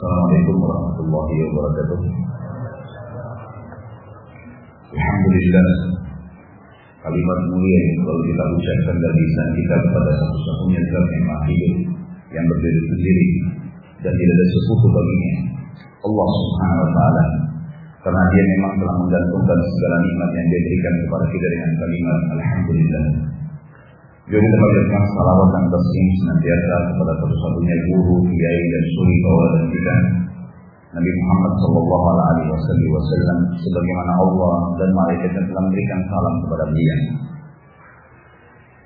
Assalamualaikum warahmatullahi wabarakatuh. Alhamdulillah kalimat mulia yang selalu kita ucapkan dari lisan kita kepada satu-satunya zat yang hidup yang berdiri sendiri dan tidak ada sekutu baginya Allah Subhanahu wa taala karena dia memang telah menggantungkan segala nikmat yang dia berikan kepada kita dengan kalimat alhamdulillah jadi panjatkan salawat dan taslim senantiasa kepada satu-satunya guru, kiai dan suri dan kita Nabi Muhammad Sallallahu Alaihi Wasallam sebagaimana Allah dan malaikat telah memberikan salam kepada beliau.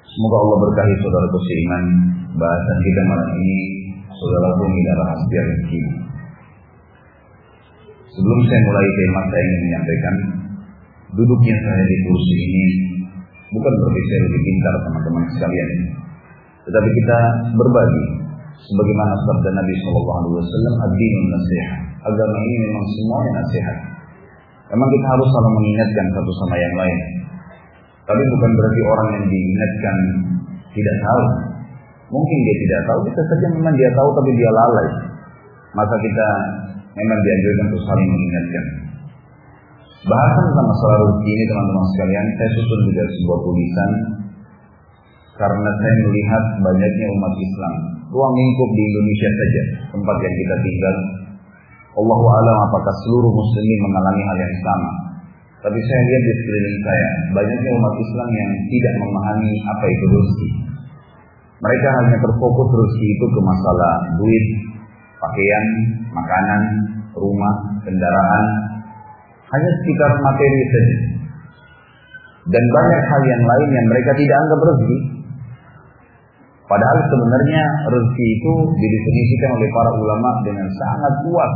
Semoga Allah berkahi saudara seiman bahasan kita malam ini saudara pun tidak rahasia rezeki. Sebelum saya mulai tema saya ingin menyampaikan duduknya saya di kursi ini bukan berarti saya lebih pintar teman-teman sekalian, tetapi kita berbagi sebagaimana sabda Nabi Shallallahu Alaihi Wasallam nasihat agama ini memang semuanya nasihat. Memang kita harus selalu mengingatkan satu sama yang lain. Tapi bukan berarti orang yang diingatkan tidak tahu. Mungkin dia tidak tahu. Bisa saja memang dia tahu tapi dia lalai. Maka kita memang dianjurkan untuk saling mengingatkan bahasan tentang masalah rezeki ini teman-teman sekalian saya susun juga sebuah tulisan karena saya melihat banyaknya umat Islam ruang lingkup di Indonesia saja tempat yang kita tinggal. Allah alam apakah seluruh muslimin mengalami hal yang sama. Tapi saya lihat di sekeliling saya banyaknya umat Islam yang tidak memahami apa itu rezeki mereka hanya terfokus rezeki itu ke masalah duit pakaian makanan rumah kendaraan hanya sekitar materi saja. Dan banyak hal yang lain yang mereka tidak anggap rezeki. Padahal sebenarnya rezeki itu didefinisikan oleh para ulama dengan sangat luas.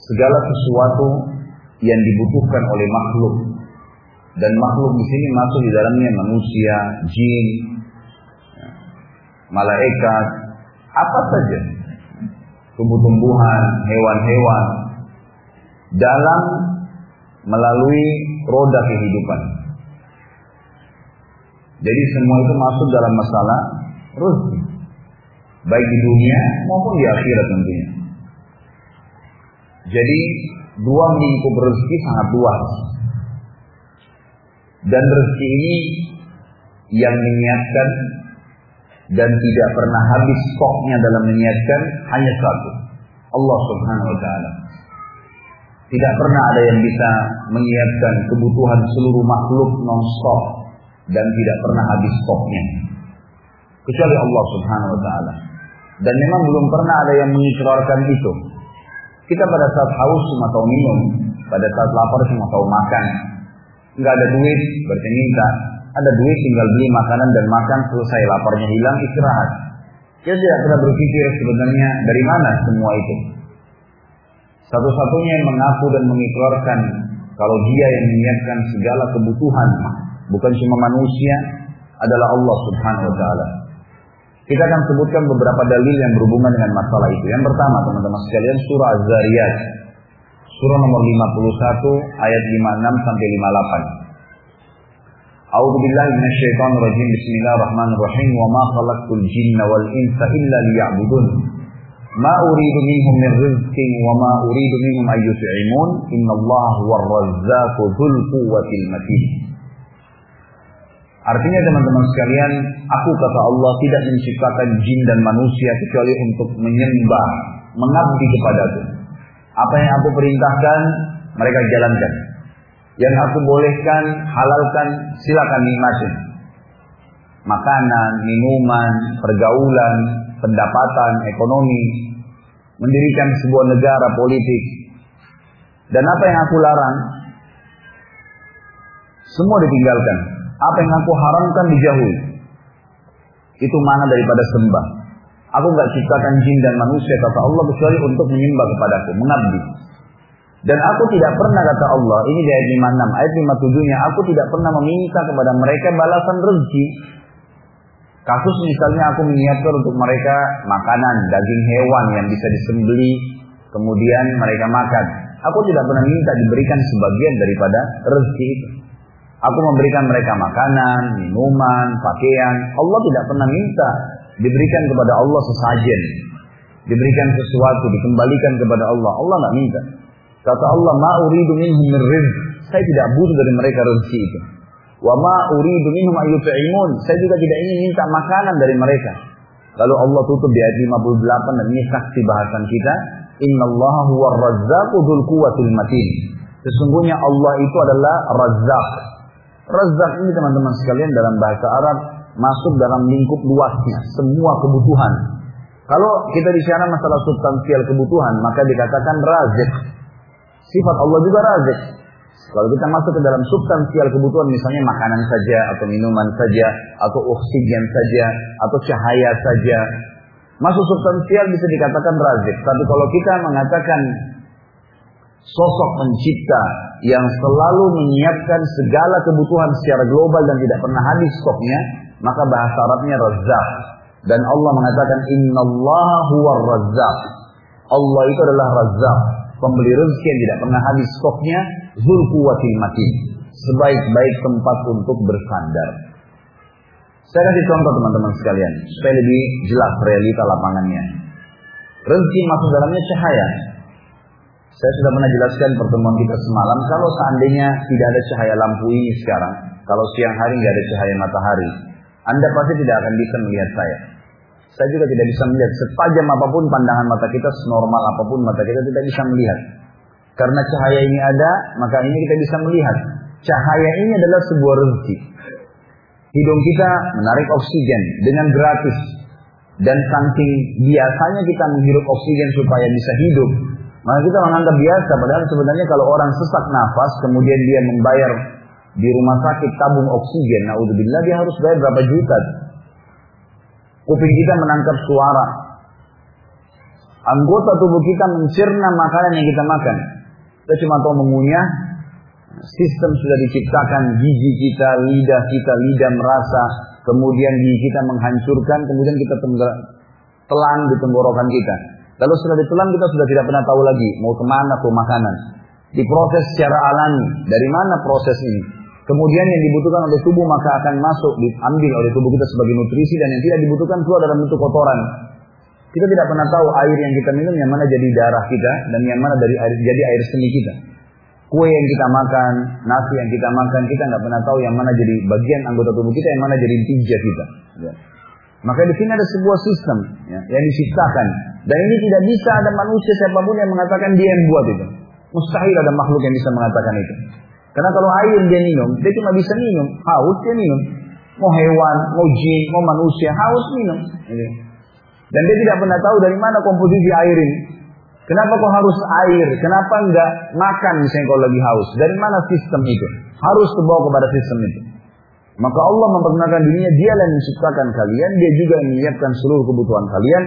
Segala sesuatu yang dibutuhkan oleh makhluk. Dan makhluk di sini masuk di dalamnya manusia, jin, malaikat, apa saja, tumbuh-tumbuhan, hewan-hewan dalam melalui roda kehidupan. Jadi semua itu masuk dalam masalah rezeki. Baik di dunia maupun di akhirat tentunya. Jadi dua lingkup rezeki sangat luas. Dan rezeki ini yang menyiapkan dan tidak pernah habis stoknya dalam menyiapkan hanya satu. Allah subhanahu wa ta'ala. Tidak pernah ada yang bisa menyiapkan kebutuhan seluruh makhluk non-stop dan tidak pernah habis stoknya. Kecuali Allah Subhanahu wa taala. Dan memang belum pernah ada yang mengikrarkan itu. Kita pada saat haus cuma tahu minum, pada saat lapar cuma tahu makan. Enggak ada duit, berarti minta. Ada duit tinggal beli makanan dan makan selesai laparnya hilang istirahat. Dia tidak pernah berpikir sebenarnya dari mana semua itu. Satu-satunya yang mengaku dan mengikrarkan kalau dia yang menyiapkan segala kebutuhan bukan cuma manusia, adalah Allah Subhanahu wa taala. Kita akan sebutkan beberapa dalil yang berhubungan dengan masalah itu. Yang pertama, teman-teman sekalian, surah Az-Zariyat. Surah nomor 51 ayat 56 sampai 58. A'udzu billahi minasyaitonir rajim. Bismillahirrahmanirrahim. Wa ma khalaqtul jinna wal insa illa liya'budun. Ma uridu minhum min wa ma uridu minhum. Artinya teman-teman sekalian, aku kata Allah tidak menciptakan jin dan manusia kecuali untuk menyembah, mengabdi kepadaku. Apa yang aku perintahkan, mereka jalankan. Yang aku bolehkan, halalkan, silakan nikmatin. Makanan, minuman, pergaulan, pendapatan, ekonomi, mendirikan sebuah negara politik. Dan apa yang aku larang, semua ditinggalkan apa yang aku haramkan dijauhi. Itu mana daripada sembah. Aku nggak ciptakan jin dan manusia kata Allah kecuali untuk menyembah kepadaku, mengabdi. Dan aku tidak pernah kata Allah, ini di ayat 56, ayat 57-nya, aku tidak pernah meminta kepada mereka balasan rezeki. Kasus misalnya aku menyiapkan untuk mereka makanan, daging hewan yang bisa disembeli, kemudian mereka makan. Aku tidak pernah minta diberikan sebagian daripada rezeki itu. Aku memberikan mereka makanan, minuman, pakaian. Allah tidak pernah minta diberikan kepada Allah sesajen. diberikan sesuatu, dikembalikan kepada Allah. Allah nggak minta. Kata Allah, ma minhum. Saya tidak butuh dari mereka rezeki itu. Wa ma uridu minhum ayyut'imun. Saya juga tidak ingin minta makanan dari mereka. Lalu Allah tutup di ayat 58 dan ini saksi bahasan kita. Inna Allah huwa razzaqu dhul quwwatil matin. Sesungguhnya Allah itu adalah Razzaq. Razzaq ini teman-teman sekalian dalam bahasa Arab masuk dalam lingkup luasnya semua kebutuhan. Kalau kita bicara masalah substansial kebutuhan, maka dikatakan razik. Sifat Allah juga razik. Kalau kita masuk ke dalam substansial kebutuhan, misalnya makanan saja, atau minuman saja, atau oksigen saja, atau cahaya saja, masuk substansial bisa dikatakan razik. Tapi kalau kita mengatakan sosok pencipta yang selalu menyiapkan segala kebutuhan secara global dan tidak pernah habis stoknya, maka bahasa Arabnya Razzaq. Dan Allah mengatakan innallaha huwar razzaq. Allah itu adalah Razzaq, pemberi rezeki yang tidak pernah habis stoknya, zul quwwatil matin. Sebaik-baik tempat untuk bersandar. Saya kasih contoh teman-teman sekalian, supaya lebih jelas realita lapangannya. Rezeki masuk dalamnya cahaya. Saya sudah pernah jelaskan pertemuan kita semalam, kalau seandainya tidak ada cahaya lampu ini sekarang, kalau siang hari nggak ada cahaya matahari, anda pasti tidak akan bisa melihat saya. Saya juga tidak bisa melihat setajam apa pun pandangan mata kita, senormal apa pun mata kita tidak bisa melihat. Karena cahaya ini ada, maka ini kita bisa melihat. Cahaya ini adalah sebuah rezeki. Hidung kita menarik oksigen dengan gratis. Dan saking biasanya kita menghirup oksigen supaya bisa hidup. Maka kita menganggap biasa, padahal sebenarnya kalau orang sesak nafas, kemudian dia membayar di rumah sakit tabung oksigen, naudzubillah dia harus bayar berapa juta. Kuping kita menangkap suara. Anggota tubuh kita mencerna makanan yang kita makan. Kita cuma tahu mengunyah, sistem sudah diciptakan, gigi kita, lidah kita, lidah merasa, kemudian gigi kita menghancurkan, kemudian kita telan di tenggorokan kita. Lalu setelah ditelan kita sudah tidak pernah tahu lagi mau ke mana tuh makanan. Diproses secara alami. Dari mana proses ini? Kemudian yang dibutuhkan oleh tubuh maka akan masuk, diambil oleh tubuh kita sebagai nutrisi dan yang tidak dibutuhkan keluar dalam bentuk kotoran. Kita tidak pernah tahu air yang kita minum yang mana jadi darah kita dan yang mana dari air, jadi air seni kita. Kue yang kita makan, nasi yang kita makan, kita nggak pernah tahu yang mana jadi bagian anggota tubuh kita, yang mana jadi tinja kita. Ya. Maka di sini ada sebuah sistem ya, yang diciptakan dan ini tidak bisa ada manusia siapa pun yang mengatakan dia yang buat itu. Mustahil ada makhluk yang bisa mengatakan itu. Karena kalau air dia minum, dia cuma bisa minum. Haus dia minum. Mau hewan, mau jin, mau manusia, haus minum. Dan dia tidak pernah tahu dari mana komposisi air ini. Kenapa kok harus air? Kenapa enggak makan misalnya kalau lagi haus? Dari mana sistem itu? Harus terbawa kepada sistem itu. Maka Allah memperkenalkan dunia, dia yang menciptakan kalian, dia juga yang menyiapkan seluruh kebutuhan kalian,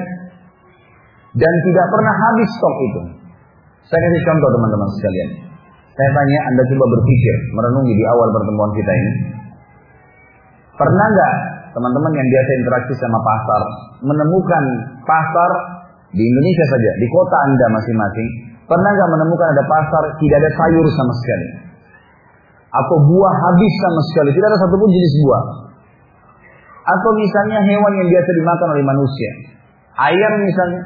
dan tidak pernah habis stok itu. Saya kasih contoh teman-teman sekalian. Saya tanya, Anda coba berpikir, merenungi di awal pertemuan kita ini. Pernah nggak teman-teman yang biasa interaksi sama pasar, menemukan pasar di Indonesia saja, di kota Anda masing-masing, pernah nggak menemukan ada pasar tidak ada sayur sama sekali? Atau buah habis sama sekali, tidak ada satupun jenis buah. Atau misalnya hewan yang biasa dimakan oleh manusia. Ayam misalnya,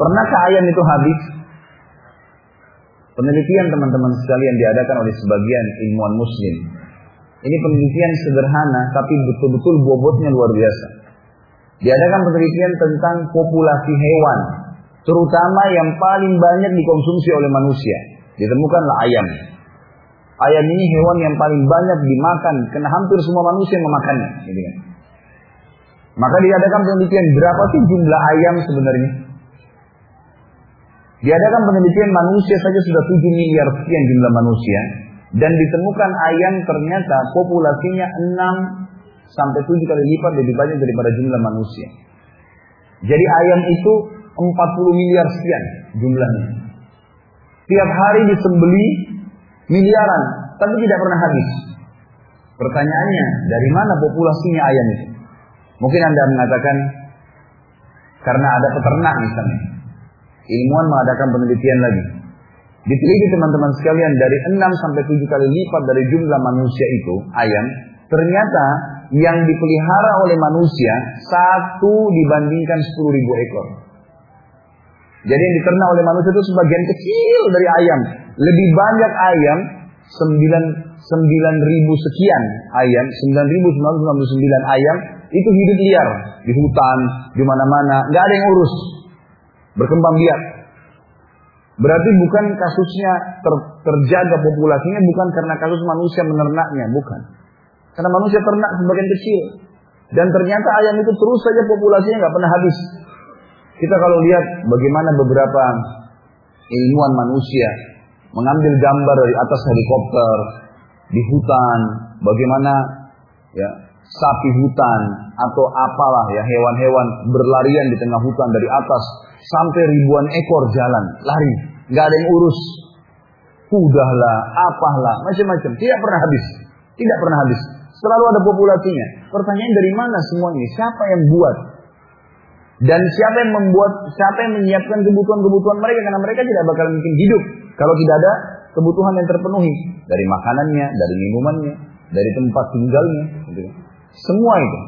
pernahkah ayam itu habis? Penelitian teman-teman sekalian diadakan oleh sebagian ilmuwan muslim. Ini penelitian sederhana tapi betul-betul bobotnya luar biasa. Diadakan penelitian tentang populasi hewan, terutama yang paling banyak dikonsumsi oleh manusia. Ditemukanlah ayam. Ayam ini hewan yang paling banyak dimakan, karena hampir semua manusia memakannya. Gitu kan. Maka diadakan penelitian berapa sih jumlah ayam sebenarnya? Diadakan penelitian manusia saja sudah 7 miliar sekian jumlah manusia. Dan ditemukan ayam ternyata populasinya 6 sampai 7 kali lipat lebih banyak daripada jumlah manusia. Jadi ayam itu 40 miliar sekian jumlahnya. Tiap hari disembeli miliaran, tapi tidak pernah habis. Pertanyaannya, dari mana populasinya ayam itu? Mungkin Anda mengatakan, karena ada peternak misalnya. Ilmuwan mengadakan penelitian lagi. Diteliti teman-teman sekalian dari 6 sampai 7 kali lipat dari jumlah manusia itu, ayam, ternyata yang dipelihara oleh manusia satu dibandingkan 10 ribu ekor. Jadi yang diternak oleh manusia itu sebagian kecil dari ayam. Lebih banyak ayam, 9, 9 ribu sekian ayam, 9.999 ayam, itu hidup liar. Di hutan, di mana-mana, nggak ada yang urus. Berkembang biak. Berarti bukan kasusnya ter, terjaga populasinya bukan karena kasus manusia menernaknya, bukan. Karena manusia ternak sebagian kecil. Dan ternyata ayam itu terus saja populasinya nggak pernah habis. Kita kalau lihat bagaimana beberapa ilmuwan manusia mengambil gambar dari atas helikopter di hutan, bagaimana ya sapi hutan atau apalah ya hewan-hewan berlarian di tengah hutan dari atas sampai ribuan ekor jalan lari, nggak ada yang urus, kudahlah, apahlah, macam-macam, tidak pernah habis, tidak pernah habis. Selalu ada populasinya. Pertanyaan dari mana semua ini? Siapa yang buat? Dan siapa yang membuat, siapa yang menyiapkan kebutuhan-kebutuhan mereka? Karena mereka tidak bakal mungkin hidup kalau tidak ada kebutuhan yang terpenuhi dari makanannya, dari minumannya, dari tempat tinggalnya, gitu. Semua itu.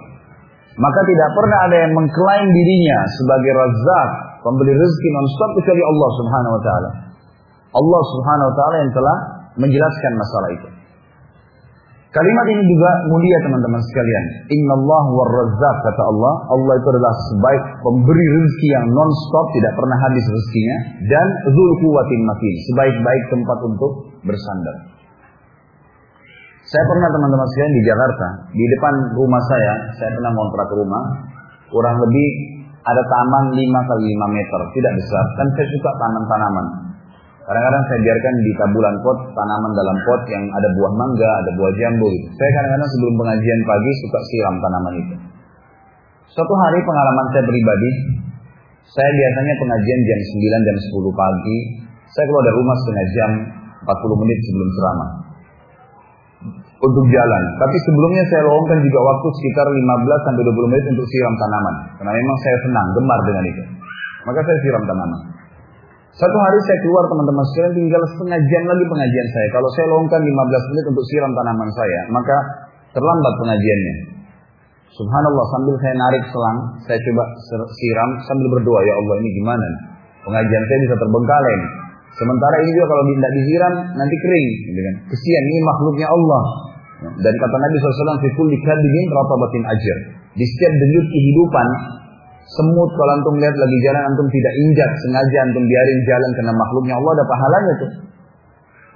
Maka tidak pernah ada yang mengklaim dirinya sebagai razak, pemberi rezeki non-stop kecuali Allah Subhanahu wa taala. Allah Subhanahu wa taala yang telah menjelaskan masalah itu. Kalimat ini juga mulia teman-teman sekalian. Inna Allah warrazzaq kata Allah. Allah itu adalah sebaik pemberi rezeki yang non-stop tidak pernah habis rezekinya. Dan zul kuwatin. Sebaik-baik tempat untuk bersandar. Saya pernah teman-teman sekalian di Jakarta. Di depan rumah saya. Saya pernah ngontrak rumah. Kurang lebih ada taman 5 kali 5 meter. Tidak besar. Dan saya suka tanam-tanaman. Kadang-kadang saya biarkan di tabulan pot, tanaman dalam pot yang ada buah mangga, ada buah jambu gitu. Saya kadang-kadang sebelum pengajian pagi suka siram tanaman itu. Suatu hari pengalaman saya pribadi, saya biasanya pengajian jam 9, jam 10 pagi. Saya keluar dari rumah setengah jam, 40 menit sebelum ceramah. Untuk jalan. Tapi sebelumnya saya luangkan juga waktu sekitar 15 sampai 20 menit untuk siram tanaman. Karena memang saya senang, gemar dengan itu. Maka saya siram tanaman. Satu hari saya keluar teman-teman sekalian tinggal setengah jam lagi pengajian saya. Kalau saya longkan 15 menit untuk siram tanaman saya, maka terlambat pengajiannya. Subhanallah sambil saya narik selang, saya coba siram sambil berdoa, ya Allah ini gimana? Pengajian saya bisa terbengkalai. Sementara ini juga kalau tidak disiram nanti kering, gitu kan? Kesian ini makhluknya Allah. Dan kata Nabi SAW, "Fikul dikadibin ratabatin ajar." Di setiap denyut kehidupan Semut kalau antum lihat lagi jalan antum tidak injak sengaja antum biarin jalan karena makhluknya Allah ada pahalanya tuh.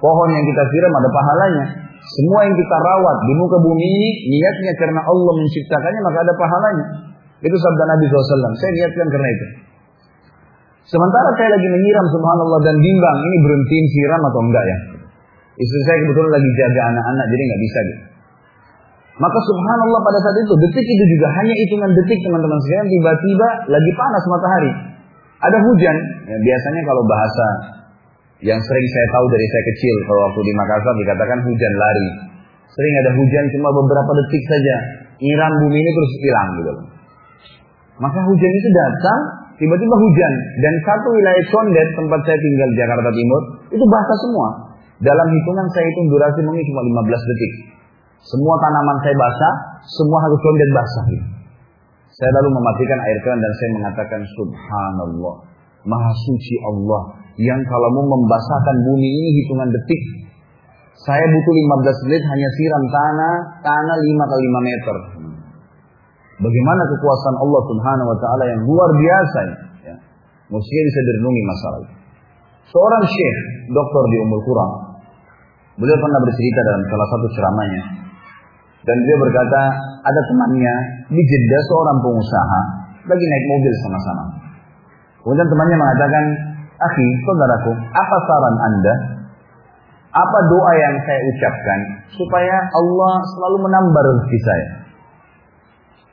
Pohon yang kita siram ada pahalanya. Semua yang kita rawat di muka bumi ini niatnya karena Allah menciptakannya maka ada pahalanya. Itu sabda Nabi SAW. Saya niatkan karena itu. Sementara saya lagi menyiram subhanallah dan bimbang ini berhentiin siram atau enggak ya. Istri saya kebetulan lagi jaga anak-anak jadi nggak bisa gitu. Maka subhanallah pada saat itu, detik itu juga hanya hitungan detik teman-teman sekalian, tiba-tiba lagi panas matahari. Ada hujan, ya, biasanya kalau bahasa yang sering saya tahu dari saya kecil, kalau waktu di Makassar dikatakan hujan lari. Sering ada hujan cuma beberapa detik saja, nyiram bumi ini terus hilang gitu Maka hujan itu datang, tiba-tiba hujan. Dan satu wilayah Condet, tempat saya tinggal Jakarta Timur, itu basah semua. Dalam hitungan saya itu durasi mungkin cuma 15 detik. Semua tanaman saya basah, semua harus condet basah. Saya lalu mematikan air keran dan saya mengatakan Subhanallah. Maha suci Allah. Yang kalau mau membasahkan bumi ini hitungan detik. Saya butuh 15 menit hanya siram tanah, tanah 5 kali 5 meter. Bagaimana kekuasaan Allah subhanahu wa ta'ala yang luar biasa. Ya. Mestinya bisa direnungi masalah itu. Seorang syekh, dokter di Umul Quran, beliau pernah bercerita dalam salah satu ceramahnya. Dan dia berkata, ada temannya di Jeddah seorang pengusaha lagi naik mobil sama-sama. Kemudian temannya mengatakan, Akhi, saudaraku, apa saran anda? Apa doa yang saya ucapkan supaya Allah selalu menambah rezeki saya?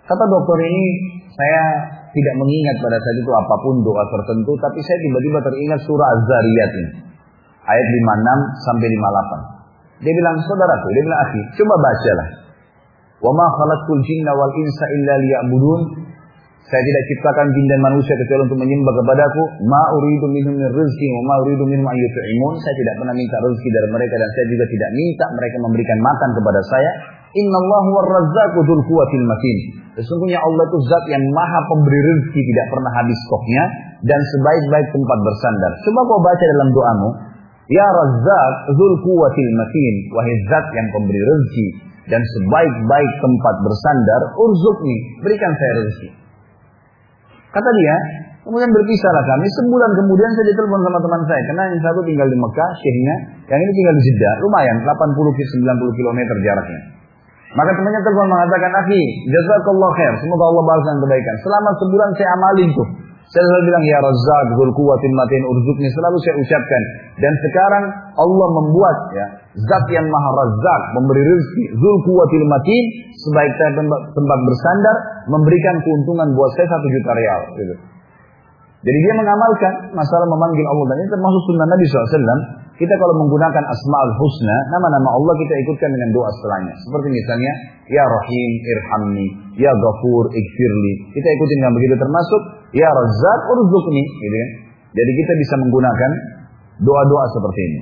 Kata dokter ini, saya tidak mengingat pada saat itu apa pun doa tertentu, tapi saya tiba-tiba teringat surah Az-Zariyat ini. Ayat 56 sampai 58. Dia bilang, saudaraku, dia bilang, akhi, coba bacalah. Wa ma khalaqtul jinna wal insa illa liya'budun. Saya tidak ciptakan jin dan manusia kecuali untuk menyembah kepadaku. Ma uridu minhum min rizqi wa ma uridu minhum an yut'imun. Saya tidak pernah minta rezeki dari mereka dan saya juga tidak minta mereka memberikan makan kepada saya. Inna Allah huwa razzaqu dzul quwwatil matin. Sesungguhnya Allah itu zat yang maha pemberi rezeki tidak pernah habis stoknya dan sebaik-baik tempat bersandar. Coba kau baca dalam doamu, Ya Razzaq dzul quwwatil matin, yang pemberi rezeki dan sebaik-baik tempat bersandar, urzukni, berikan saya rezeki. Kata dia, kemudian berpisahlah kami. Sebulan kemudian saya ditelepon sama teman saya. Karena yang satu tinggal di Mekah, syekhnya. Yang ini tinggal di Jeddah. Lumayan, 80-90 km jaraknya. Maka temannya telepon mengatakan, Akhi, jazakallah khair. Semoga Allah balas kebaikan. Selama sebulan saya amalin tuh. Saya selalu bilang, Ya Razzaq, Zul Quwatin Matin Urzukni. Selalu saya ucapkan. Dan sekarang Allah membuat ya Zat yang maha razak, memberi rezeki, Zul Quwatil Matin. Sebaik tempat, tempat bersandar, memberikan keuntungan buat saya satu juta real. Gitu. Jadi dia mengamalkan masalah memanggil Allah. Dan ini termasuk sunnah Nabi SAW. Kita kalau menggunakan asma'ul husna, nama-nama Allah kita ikutkan dengan doa setelahnya. Seperti misalnya, Ya Rahim, Irhamni, Ya Ghafur, Ikfirli. Kita ikutin dengan begitu termasuk, Ya Razzaq, Urzukni. Gitu kan? Jadi kita bisa menggunakan doa-doa seperti ini.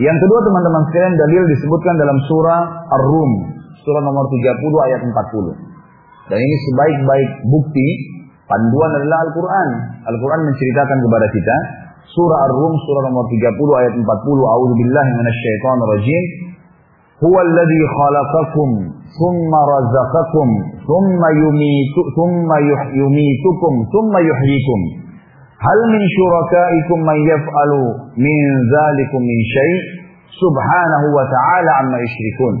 Yang kedua teman-teman sekalian dalil disebutkan dalam surah Ar-Rum, surah nomor 30 ayat 40. Dan ini sebaik-baik bukti panduan adalah Al-Quran. Al-Quran menceritakan kepada kita surah Ar-Rum surah nomor 30 ayat 40. A'udzu billahi minasyaitonir rajim. Huwa alladhi khalaqakum thumma razaqakum thumma yumitu thumma yumitukum thumma yuhyikum. Hal min syurakaikum man yaf'alu min zalikum min syai' subhanahu wa ta'ala amma yusyrikun.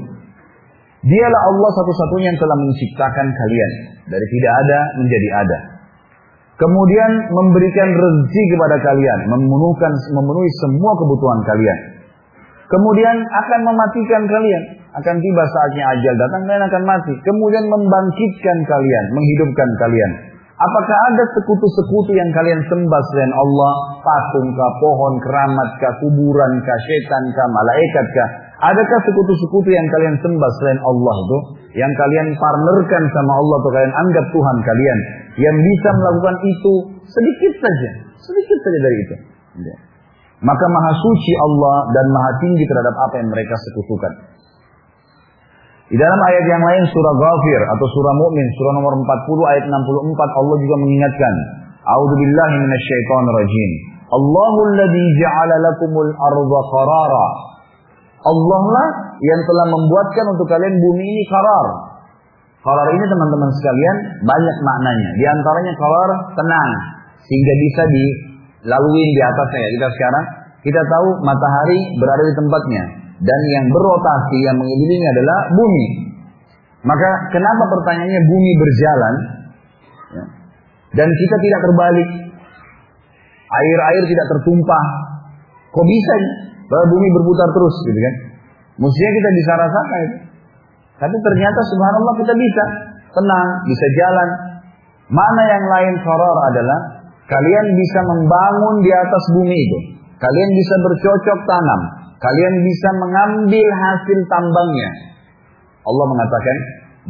Dialah Allah satu-satunya yang telah menciptakan kalian dari tidak ada menjadi ada. Kemudian memberikan rezeki kepada kalian, memenuhkan memenuhi semua kebutuhan kalian. Kemudian akan mematikan kalian, akan tiba saatnya ajal datang kalian akan mati. Kemudian membangkitkan kalian, menghidupkan kalian. Apakah ada sekutu-sekutu yang kalian sembah selain Allah? Patung kah, pohon, keramat kah, kuburan kah, setan kah, malaikat kah? Adakah sekutu-sekutu yang kalian sembah selain Allah itu? Yang kalian partnerkan sama Allah atau kalian anggap Tuhan kalian? Yang bisa melakukan itu sedikit saja. Sedikit saja dari itu. Maka maha suci Allah dan maha tinggi terhadap apa yang mereka sekutukan. Di dalam ayat yang lain surah Ghafir atau surah Mukmin surah nomor 40 ayat 64 Allah juga mengingatkan, A'udzu billahi minasyaitonir rajim. Allahu alladzi ja'ala lakumul arda qarara. Allah lah yang telah membuatkan untuk kalian bumi ini karar. Karar ini teman-teman sekalian banyak maknanya. Di antaranya karar tenang sehingga bisa dilalui di atasnya. Kita sekarang kita tahu matahari berada di tempatnya dan yang berotasi yang mengelilingi adalah bumi. Maka kenapa pertanyaannya bumi berjalan ya, dan kita tidak terbalik, air-air tidak tertumpah, kok bisa bahwa bumi berputar terus gitu kan? Mestinya kita bisa rasakan itu. Tapi ternyata subhanallah kita bisa tenang, bisa jalan. Mana yang lain koror adalah kalian bisa membangun di atas bumi itu. Kalian bisa bercocok tanam. Kalian bisa mengambil hasil tambangnya. Allah mengatakan,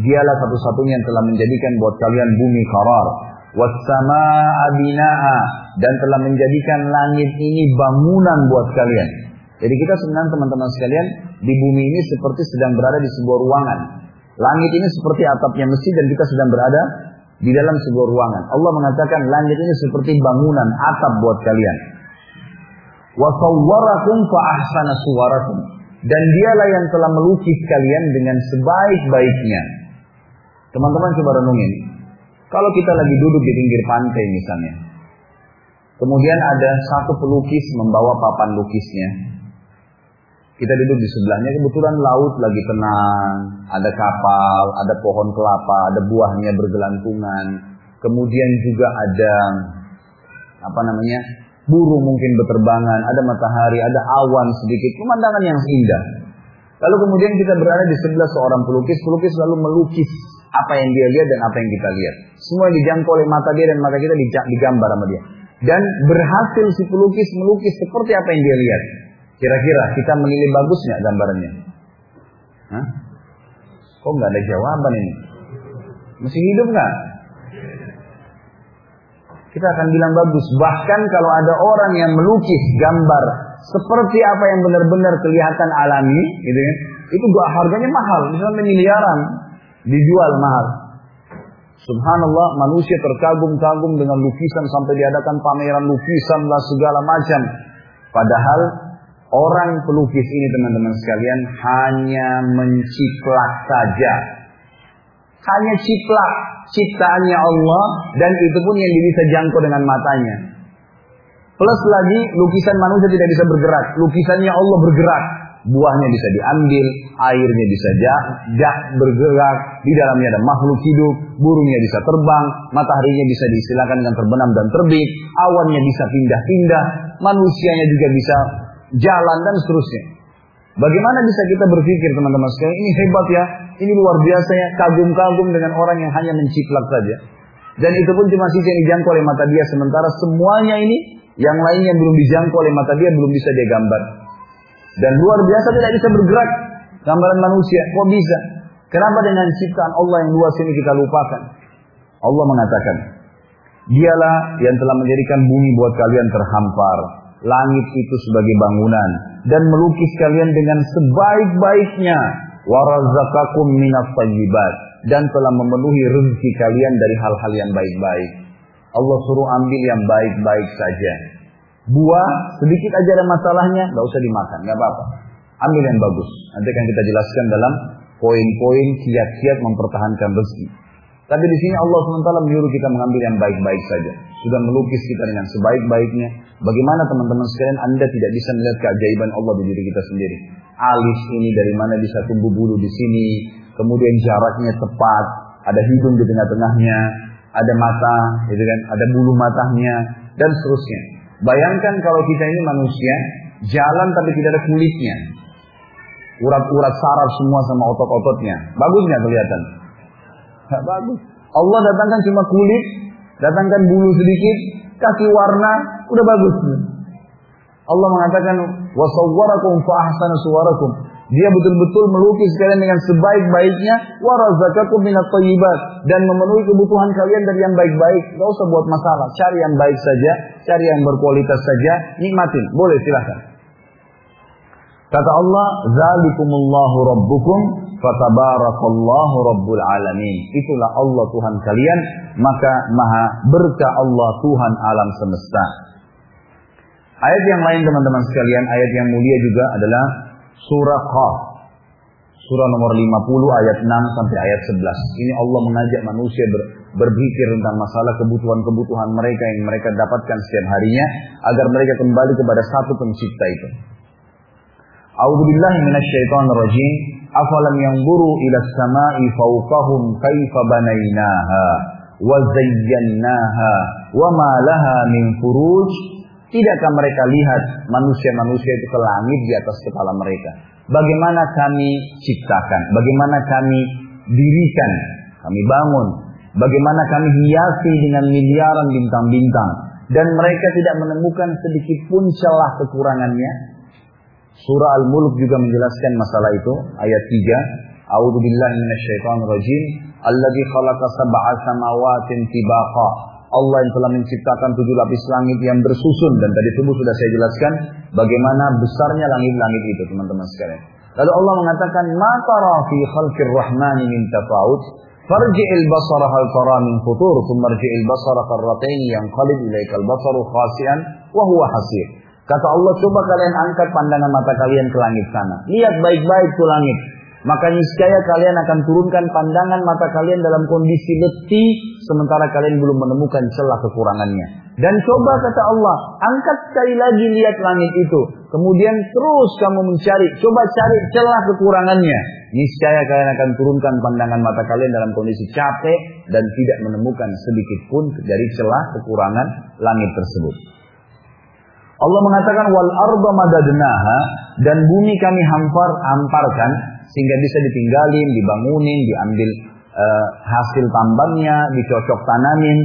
dialah satu-satunya yang telah menjadikan buat kalian bumi karar. Wassama'a bina'a. Dan telah menjadikan langit ini bangunan buat kalian. Jadi kita sebenarnya teman-teman sekalian, di bumi ini seperti sedang berada di sebuah ruangan. Langit ini seperti atapnya masjid dan kita sedang berada di dalam sebuah ruangan. Allah mengatakan langit ini seperti bangunan atap buat kalian. Wasawwarakum fa ahsana suwarakum. Dan dialah yang telah melukis kalian dengan sebaik-baiknya. Teman-teman coba renungin. Kalau kita lagi duduk di pinggir pantai misalnya. Kemudian ada satu pelukis membawa papan lukisnya. Kita duduk di sebelahnya, kebetulan laut lagi tenang, ada kapal, ada pohon kelapa, ada buahnya bergelantungan. Kemudian juga ada apa namanya? burung mungkin berterbangan, ada matahari, ada awan sedikit, pemandangan yang indah. Lalu kemudian kita berada di sebelah seorang pelukis, pelukis lalu melukis apa yang dia lihat dan apa yang kita lihat. Semua dijangkau oleh mata dia dan mata kita digambar sama dia. Dan berhasil si pelukis melukis seperti apa yang dia lihat. Kira-kira kita menilai bagus nggak gambarannya? Hah? Kok nggak ada jawaban ini? Masih hidup nggak? Kita akan bilang bagus. Bahkan kalau ada orang yang melukis gambar seperti apa yang benar-benar kelihatan alami, gitu kan? itu gak harganya mahal, misalnya miliaran dijual mahal. Subhanallah manusia terkagum-kagum dengan lukisan sampai diadakan pameran lukisan lah segala macam. Padahal orang pelukis ini teman-teman sekalian hanya menciplak saja. Hanya ciplak ciptaannya Allah dan itu pun yang bisa jangkau dengan matanya. Plus lagi lukisan manusia tidak bisa bergerak, lukisannya Allah bergerak buahnya bisa diambil, airnya bisa jak bergerak, di dalamnya ada makhluk hidup, burungnya bisa terbang, mataharinya bisa diistilahkan dengan terbenam dan terbit, awannya bisa pindah-pindah, manusianya juga bisa jalan dan seterusnya. Bagaimana bisa kita berpikir teman-teman sekalian, ini hebat ya, ini luar biasa ya, kagum-kagum dengan orang yang hanya menciplak saja. Dan itu pun cuma sisi yang dijangkau oleh mata dia, sementara semuanya ini, yang lainnya belum dijangkau oleh mata dia, belum bisa dia gambar. Dan luar biasa tidak bisa bergerak. Gambaran manusia, kok bisa? Kenapa dengan ciptaan Allah yang luas ini kita lupakan? Allah mengatakan, Dialah yang telah menjadikan bumi buat kalian terhampar, langit itu sebagai bangunan, dan melukis kalian dengan sebaik-baiknya, warazakakum minas tayyibat, dan telah memenuhi rezeki kalian dari hal-hal yang baik-baik. Allah suruh ambil yang baik-baik saja. Buah sedikit aja ada masalahnya, nggak usah dimakan, nggak apa-apa. Ambil yang bagus. Nanti akan kita jelaskan dalam poin-poin kiat-kiat mempertahankan rezeki. Tapi di sini Allah SWT menyuruh kita mengambil yang baik-baik saja. Sudah melukis kita dengan sebaik-baiknya. Bagaimana teman-teman sekalian Anda tidak bisa melihat keajaiban Allah di diri kita sendiri. Alis ini dari mana bisa tumbuh bulu di sini. Kemudian jaraknya tepat. Ada hidung di tengah-tengahnya. Ada mata, gitu kan? Ada bulu matanya dan seterusnya. Bayangkan kalau kita ini manusia, jalan tapi tidak ada kulitnya. Urat-urat saraf semua sama otot-ototnya. Bagus nggak kelihatan? Gak bagus. Allah datangkan cuma kulit, datangkan bulu sedikit, kasih warna, udah bagus. Allah mengatakan, wasawwarakum fa ahsana suwarakum. Dia betul-betul melukis kalian dengan sebaik-baiknya warazakakum minat thayyibat dan memenuhi kebutuhan kalian dari yang baik-baik. Gak usah buat masalah, cari yang baik saja, cari yang berkualitas saja, nikmatin. Boleh silahkan. Kata Allah, "Zalikumullahu rabbukum fatabarakallahu rabbul alamin." Itulah Allah Tuhan kalian, maka maha berkah Allah Tuhan alam semesta. Ayat yang lain teman-teman sekalian, ayat yang mulia juga adalah surah Qaf. Surah nomor 50 ayat 6 sampai ayat 11. Ini Allah mengajak manusia ber, berpikir tentang masalah kebutuhan-kebutuhan mereka yang mereka dapatkan setiap harinya agar mereka kembali kepada satu pencipta itu. A'udzu billahi Afalam yanzuru ila samai fawqahum kaifa banainaha wa zayyannaha wa ma laha min furuj Tidakkah mereka lihat manusia-manusia itu ke langit di atas kepala mereka? Bagaimana kami ciptakan? Bagaimana kami dirikan? Kami bangun? Bagaimana kami hiasi dengan miliaran bintang-bintang? Dan mereka tidak menemukan sedikit pun celah kekurangannya? Surah Al-Mulk juga menjelaskan masalah itu. Ayat 3. A'udhu billahi minasyaitonir rajim. Alladhi khalaqa sab'a samawatin tibaqa Allah yang telah menciptakan tujuh lapis langit yang bersusun dan tadi subuh sudah saya jelaskan bagaimana besarnya langit-langit itu teman-teman sekalian. Lalu Allah mengatakan, "Ma tara fi khalqir rahmani min tafawut, farji'il basara hal tara min futur, thumma rji'il basara qarratain yanqalib ilaikal basaru khasi'an wa hasir." Kata Allah, coba kalian angkat pandangan mata kalian ke langit sana. Lihat baik-baik ke langit. Maka niscaya kalian akan turunkan pandangan mata kalian dalam kondisi letih sementara kalian belum menemukan celah kekurangannya. Dan coba kata Allah, angkat sekali lagi lihat langit itu. Kemudian terus kamu mencari, coba cari celah kekurangannya. Niscaya kalian akan turunkan pandangan mata kalian dalam kondisi capek dan tidak menemukan sedikit pun dari celah kekurangan langit tersebut. Allah mengatakan wal arba madadnaha dan bumi kami hampar hamparkan sehingga bisa ditinggalin, dibangunin, diambil uh, hasil tambangnya, dicocok tanamin.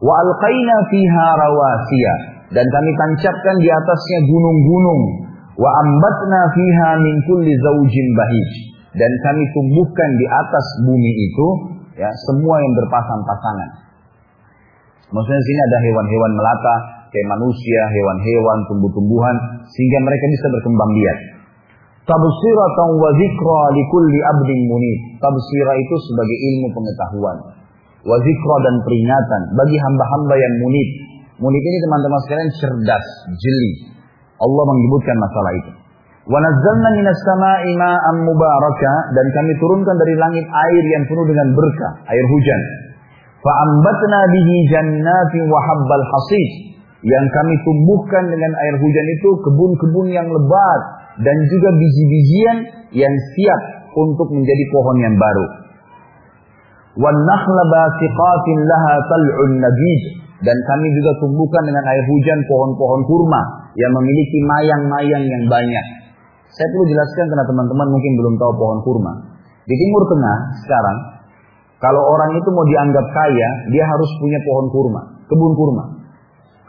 Wa alqaina fiha rawasiya dan kami tancapkan di atasnya gunung-gunung. Wa ambatna fiha min kulli zaujin bahij dan kami tumbuhkan di atas bumi itu ya semua yang berpasang-pasangan. Maksudnya sini ada hewan-hewan melata, kayak manusia, hewan-hewan, tumbuh-tumbuhan, sehingga mereka bisa berkembang biak. Tabsiratan wa li kulli abdin munib. Tabsirah itu sebagai ilmu pengetahuan. Wa zikra dan peringatan bagi hamba-hamba yang munib. Munib ini teman-teman sekalian cerdas, jeli. Allah menyebutkan masalah itu. Wa nazzalna minas sama'i ma'an mubaraka dan kami turunkan dari langit air yang penuh dengan berkah, air hujan. Fa'ambatna bihi jannatin wa habbal hasid. Yang kami tumbuhkan dengan air hujan itu kebun-kebun yang lebat dan juga biji-bijian yang siap untuk menjadi pohon yang baru. Dan kami juga tumbuhkan dengan air hujan pohon-pohon kurma yang memiliki mayang-mayang yang banyak. Saya perlu jelaskan karena teman-teman mungkin belum tahu pohon kurma. Di Timur Tengah sekarang kalau orang itu mau dianggap kaya, dia harus punya pohon kurma, kebun kurma.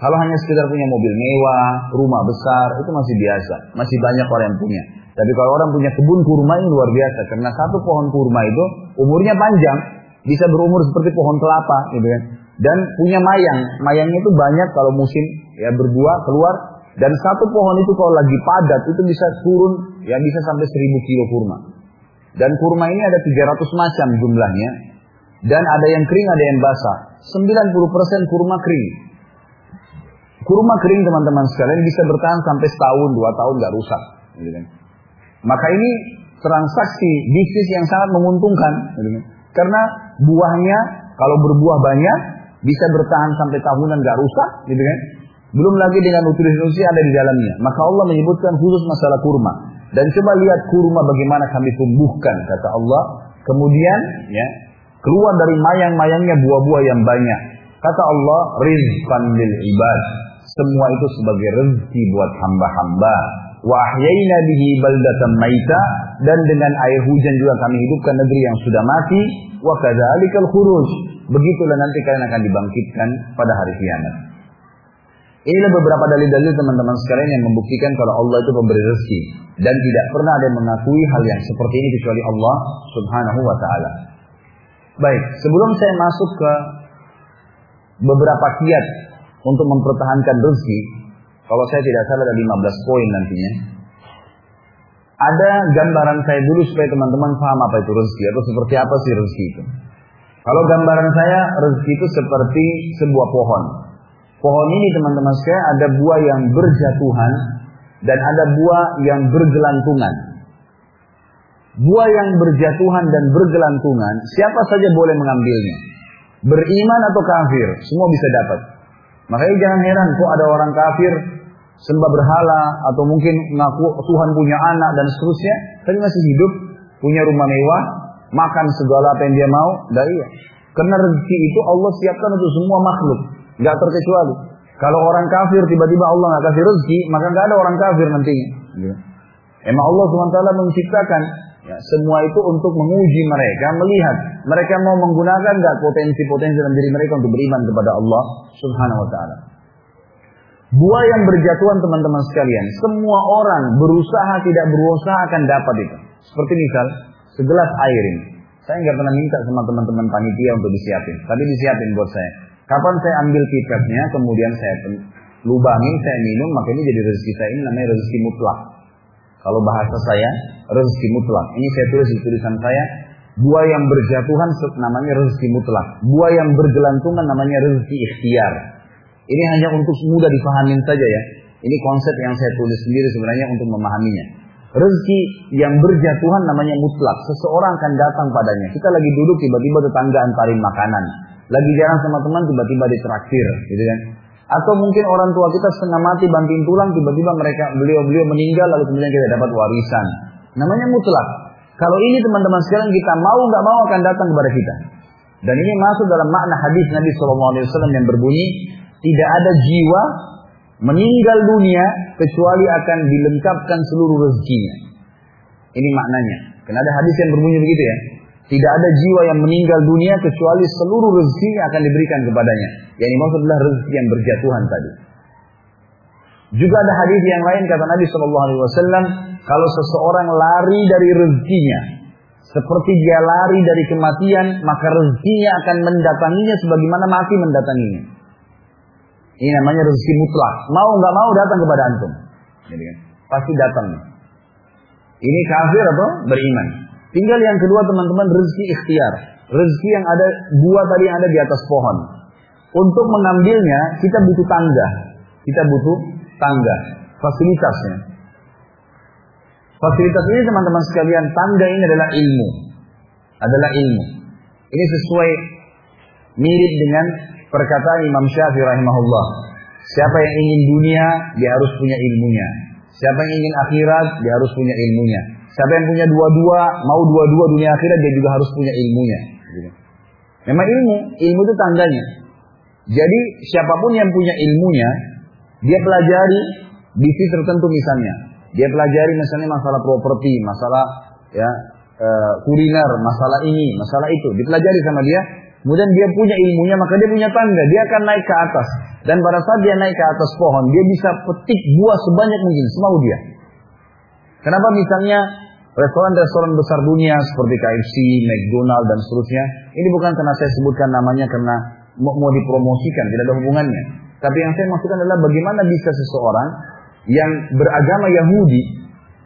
Kalau hanya sekedar punya mobil mewah, rumah besar, itu masih biasa. Masih banyak orang yang punya. Tapi kalau orang punya kebun kurma ini luar biasa. Karena satu pohon kurma itu umurnya panjang. Bisa berumur seperti pohon kelapa. Gitu kan. Dan punya mayang. Mayangnya itu banyak kalau musim ya berbuah keluar. Dan satu pohon itu kalau lagi padat itu bisa turun ya bisa sampai 1000 kilo kurma. Dan kurma ini ada 300 macam jumlahnya. Dan ada yang kering, ada yang basah. 90% kurma kering. Kurma kering teman-teman sekalian bisa bertahan sampai setahun, dua tahun nggak rusak. Gitu kan. Maka ini transaksi bisnis yang sangat menguntungkan. Gitu kan. Karena buahnya kalau berbuah banyak bisa bertahan sampai tahunan nggak rusak. Gitu kan. Belum lagi dengan nutrisi-nutrisi ada di dalamnya. Maka Allah menyebutkan khusus masalah kurma. Dan coba lihat kurma bagaimana kami tumbuhkan kata Allah. Kemudian ya keluar dari mayang-mayangnya buah-buah yang banyak. Kata Allah, rizqan lil ibad. Semua itu sebagai rezeki buat hamba-hamba. Wa ahyayna bihi baldatan maita dan dengan air hujan juga kami hidupkan negeri yang sudah mati. Wa kadzalikal khuruj. Begitulah nanti kalian akan dibangkitkan pada hari kiamat. Inilah beberapa dalil-dalil teman-teman sekalian yang membuktikan kalau Allah itu pemberi rezeki dan tidak pernah ada yang mengakui hal yang seperti ini kecuali Allah Subhanahu wa taala. Baik, sebelum saya masuk ke beberapa kiat untuk mempertahankan rezeki, kalau saya tidak salah ada 15 poin nantinya. Ada gambaran saya dulu supaya teman-teman paham apa itu rezeki atau seperti apa sih rezeki itu. Kalau gambaran saya rezeki itu seperti sebuah pohon. Pohon ini teman-teman saya ada buah yang berjatuhan dan ada buah yang bergelantungan. Buah yang berjatuhan dan bergelantungan, siapa saja boleh mengambilnya. Beriman atau kafir, semua bisa dapat. Makanya jangan heran kok ada orang kafir sembah berhala atau mungkin mengaku Tuhan punya anak dan seterusnya, tapi masih hidup, punya rumah mewah, makan segala apa yang dia mau, enggak iya. Karena rezeki itu Allah siapkan untuk semua makhluk, nggak terkecuali. Kalau orang kafir tiba-tiba Allah nggak kasih rezeki, maka nggak ada orang kafir nantinya. Ya. Emang Allah SWT menciptakan ya, semua itu untuk menguji mereka, melihat mereka mau menggunakan nggak potensi-potensi dalam diri mereka untuk beriman kepada Allah Subhanahu Wa Taala. Buah yang berjatuhan teman-teman sekalian, semua orang berusaha tidak berusaha akan dapat itu. Seperti misal segelas air ini. Saya nggak pernah minta sama teman-teman panitia untuk disiapin, tapi disiapin buat saya. Kapan saya ambil pipetnya, kemudian saya lubangi, saya minum, maka ini jadi rezeki saya. Ini namanya rezeki mutlak. Kalau bahasa saya, rezeki mutlak. Ini saya tulis di tulisan saya. Buah yang berjatuhan namanya rezeki mutlak. Buah yang bergelantungan namanya rezeki ikhtiar. Ini hanya untuk mudah dipahamin saja ya. Ini konsep yang saya tulis sendiri sebenarnya untuk memahaminya. Rezeki yang berjatuhan namanya mutlak. Seseorang akan datang padanya. Kita lagi duduk tiba-tiba tetangga antarin makanan. Lagi jalan sama teman tiba-tiba ditraktir, gitu kan. Atau mungkin orang tua kita setengah mati banting tulang tiba-tiba mereka beliau-beliau meninggal lalu kemudian kita dapat warisan. Namanya mutlak. Kalau ini teman-teman sekarang kita mau nggak mau akan datang kepada kita. Dan ini masuk dalam makna hadis Nabi SAW yang berbunyi tidak ada jiwa meninggal dunia kecuali akan dilengkapkan seluruh rezekinya. Ini maknanya. Karena ada hadis yang berbunyi begitu ya. Tidak ada jiwa yang meninggal dunia kecuali seluruh rezeki akan diberikan kepadanya. Yang dimaksud adalah rezeki yang berjatuhan tadi. Juga ada hadis yang lain kata Nabi Shallallahu Alaihi Wasallam, kalau seseorang lari dari rezekinya, seperti dia lari dari kematian, maka rezekinya akan mendatanginya sebagaimana mati mendatanginya. Ini namanya rezeki mutlak. Mau nggak mau datang kepada antum. Jadi kan, pasti datang. Ini kafir atau beriman. Tinggal yang kedua teman-teman rezeki ikhtiar. Rezeki yang ada buah tadi yang ada di atas pohon. Untuk mengambilnya kita butuh tangga. Kita butuh tangga, fasilitasnya. Fasilitas ini teman-teman sekalian, tangga ini adalah ilmu. Adalah ilmu. Ini sesuai mirip dengan perkataan Imam Syafi'i rahimahullah. Siapa yang ingin dunia, dia harus punya ilmunya. Siapa yang ingin akhirat, dia harus punya ilmunya. Siapa yang punya dua-dua, mau dua-dua dunia akhirat, dia juga harus punya ilmunya. Memang ilmu, ilmu itu tandanya. Jadi siapa pun yang punya ilmunya, dia pelajari bisnis tertentu misalnya. Dia pelajari misalnya masalah properti, masalah ya e, kuliner, masalah ini, masalah itu. Dipelajari sama dia, kemudian dia punya ilmunya, maka dia punya tangga, dia akan naik ke atas. Dan pada saat dia naik ke atas pohon, dia bisa petik buah sebanyak mungkin, semau dia. Kenapa misalnya restoran-restoran besar dunia seperti KFC, McDonald dan seterusnya, ini bukan karena saya sebutkan namanya karena mau, mau dipromosikan, tidak ada hubungannya. Tapi yang saya maksudkan adalah bagaimana bisa seseorang yang beragama Yahudi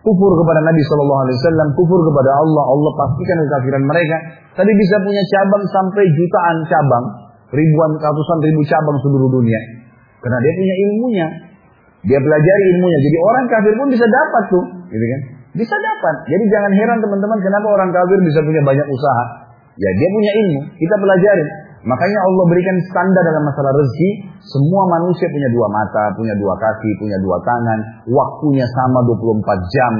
kufur kepada Nabi Shallallahu Alaihi Wasallam, kufur kepada Allah, Allah pastikan kekafiran mereka. Tadi bisa punya cabang sampai jutaan cabang, ribuan, ratusan ribu cabang seluruh dunia. Karena dia punya ilmunya, dia pelajari ilmunya. Jadi orang kafir pun bisa dapat tuh, gitu kan? Bisa dapat. Jadi jangan heran teman-teman kenapa orang kafir bisa punya banyak usaha. Ya dia punya ilmu, kita pelajari. Makanya Allah berikan standar dalam masalah rezeki. Semua manusia punya dua mata, punya dua kaki, punya dua tangan. Waktunya sama 24 jam.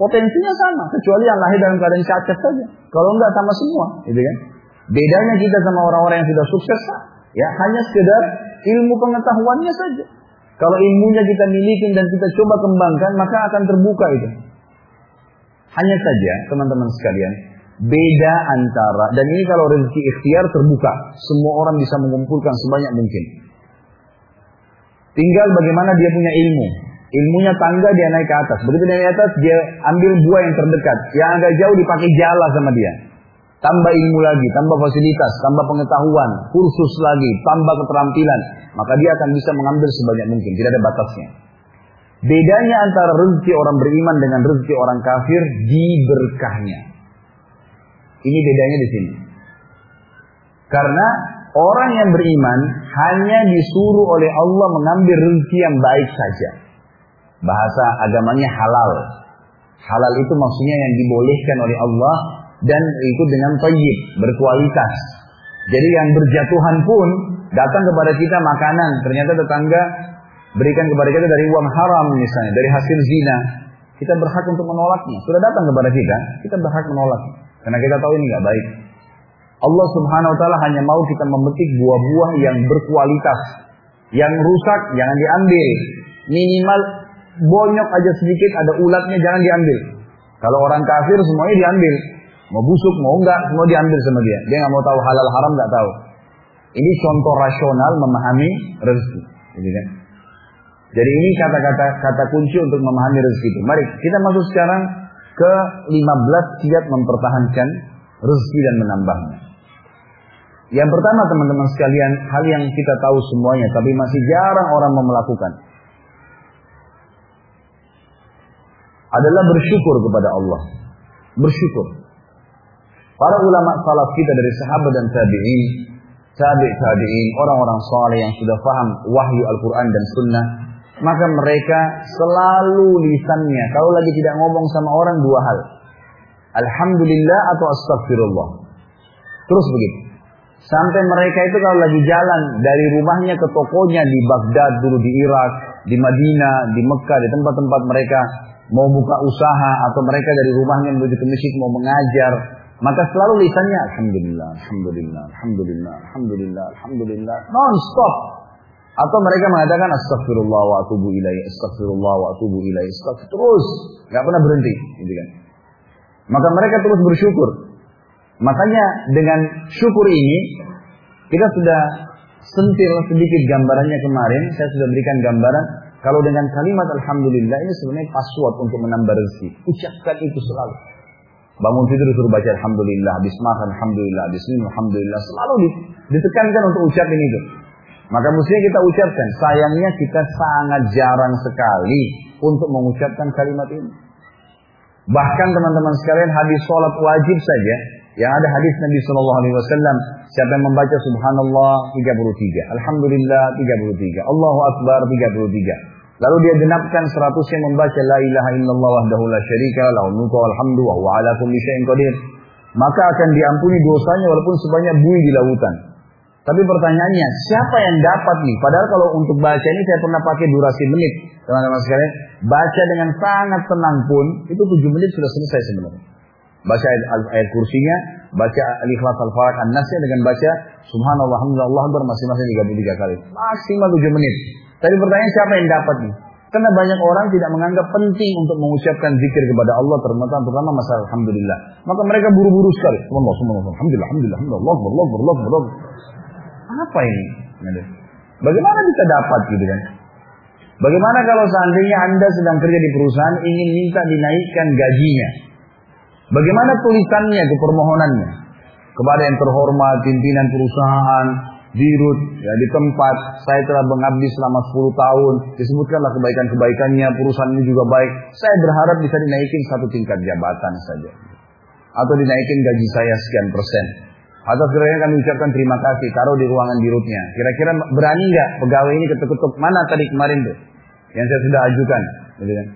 Potensinya sama. Kecuali yang lahir dalam keadaan cacat saja. Kalau enggak sama semua. Gitu kan? Bedanya kita sama orang-orang yang sudah sukses. Ya hanya sekedar ilmu pengetahuannya saja. Kalau ilmunya kita miliki dan kita coba kembangkan, maka akan terbuka itu. Hanya saja, teman-teman sekalian, beda antara dan ini kalau rezeki ikhtiar terbuka, semua orang bisa mengumpulkan sebanyak mungkin. Tinggal bagaimana dia punya ilmu. Ilmunya tangga dia naik ke atas. Begitu dia naik ke atas dia ambil buah yang terdekat. Yang agak jauh dipakai jala sama dia. Tambah ilmu lagi, tambah fasilitas, tambah pengetahuan, kursus lagi, tambah keterampilan. Maka dia akan bisa mengambil sebanyak mungkin. Tidak ada batasnya. Bedanya antara rezeki orang beriman dengan rezeki orang kafir di berkahnya. Ini bedanya di sini. Karena orang yang beriman hanya disuruh oleh Allah mengambil rezeki yang baik saja. Bahasa agamanya halal. Halal itu maksudnya yang dibolehkan oleh Allah dan ikut dengan tayyib, berkualitas. Jadi yang berjatuhan pun datang kepada kita makanan, ternyata tetangga berikan kepada kita dari uang haram misalnya, dari hasil zina. Kita berhak untuk menolaknya. Sudah datang kepada kita, kita berhak menolaknya. Karena kita tahu ini nggak baik. Allah Subhanahu wa taala hanya mau kita memetik buah-buah yang berkualitas. Yang rusak jangan diambil. Minimal bonyok aja sedikit ada ulatnya jangan diambil. Kalau orang kafir semuanya diambil. Mau busuk mau enggak semua diambil sama dia. Dia nggak mau tahu halal haram nggak tahu. Ini contoh rasional memahami rezeki. Jadi kan? Jadi ini kata-kata kata kunci untuk memahami rezeki itu. Mari kita masuk sekarang ke 15 kiat mempertahankan rezeki dan menambahnya. Yang pertama teman-teman sekalian, hal yang kita tahu semuanya tapi masih jarang orang mau melakukan. Adalah bersyukur kepada Allah. Bersyukur. Para ulama salaf kita dari sahabat dan tabi'in, tabi' tabi'in, orang-orang saleh yang sudah paham wahyu Al-Quran dan Sunnah, maka mereka selalu lisannya kalau lagi tidak ngomong sama orang dua hal. Alhamdulillah atau astagfirullah. Terus begitu. Sampai mereka itu kalau lagi jalan dari rumahnya ke tokonya di Baghdad dulu di Irak, di Madinah, di Mekah, di tempat-tempat mereka mau buka usaha atau mereka dari rumahnya menuju ke masjid mau mengajar, maka selalu lisannya alhamdulillah, alhamdulillah, alhamdulillah, alhamdulillah, alhamdulillah, non stop. Atau mereka mengatakan astagfirullah wa atubu ilaih, astagfirullah wa atubu ilaih, astagfirullah. Terus, nggak pernah berhenti, gitu kan. Maka mereka terus bersyukur. Makanya dengan syukur ini kita sudah sentil sedikit gambarannya kemarin. Saya sudah berikan gambaran kalau dengan kalimat alhamdulillah ini sebenarnya password untuk menambah rezeki. Ucapkan itu selalu. Bangun tidur suruh baca alhamdulillah, habis makan alhamdulillah, habis minum alhamdulillah. Selalu ditekankan untuk ucapin itu. Maka mestinya kita ucapkan. Sayangnya kita sangat jarang sekali untuk mengucapkan kalimat ini. Bahkan teman-teman sekalian hadis sholat wajib saja yang ada hadis Nabi Shallallahu Alaihi Wasallam siapa yang membaca Subhanallah 33, Alhamdulillah 33, Allahu Akbar 33. Lalu dia genapkan seratusnya membaca La ilaha illallah wahdahu la syarika hamdu wa ala kulli syai'in qadir. Maka akan diampuni dosanya walaupun sebanyak bui di lautan. Tapi pertanyaannya, siapa yang dapat nih? Padahal kalau untuk baca ini saya pernah pakai durasi menit. Teman-teman sekalian, baca dengan sangat tenang pun, itu tujuh menit sudah selesai sebenarnya. Baca ayat, ayat kursinya, baca al-ikhlas al-falak an-nasnya dengan baca subhanallah, alhamdulillah, Allah masing-masing 33 kali. Maksimal tujuh menit. Tapi pertanyaan siapa yang dapat nih? Karena banyak orang tidak menganggap penting untuk mengucapkan zikir kepada Allah terutama masalah alhamdulillah. Maka mereka buru-buru sekali. Allah, alhamdulillah, alhamdulillah, alhamdulillah, Allah, Allah, Allah, Allah. Apa ini? Bagaimana bisa dapat gitu kan? Bagaimana kalau seandainya Anda sedang kerja di perusahaan ingin minta dinaikkan gajinya? Bagaimana tulisannya ke permohonannya? Kepada yang terhormat, pimpinan perusahaan, dirut ya, di tempat saya telah mengabdi selama 10 tahun disebutkanlah kebaikan-kebaikannya perusahaan ini juga baik saya berharap bisa dinaikin satu tingkat jabatan saja atau dinaikin gaji saya sekian persen atau kira-kira kami ucapkan terima kasih taruh di ruangan dirutnya kira-kira berani nggak pegawai ini ketuk-ketuk mana tadi kemarin tuh yang saya sudah ajukan gitu kan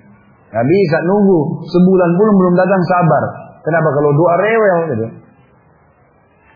nggak bisa nunggu sebulan pun belum datang sabar kenapa kalau doa rewel gitu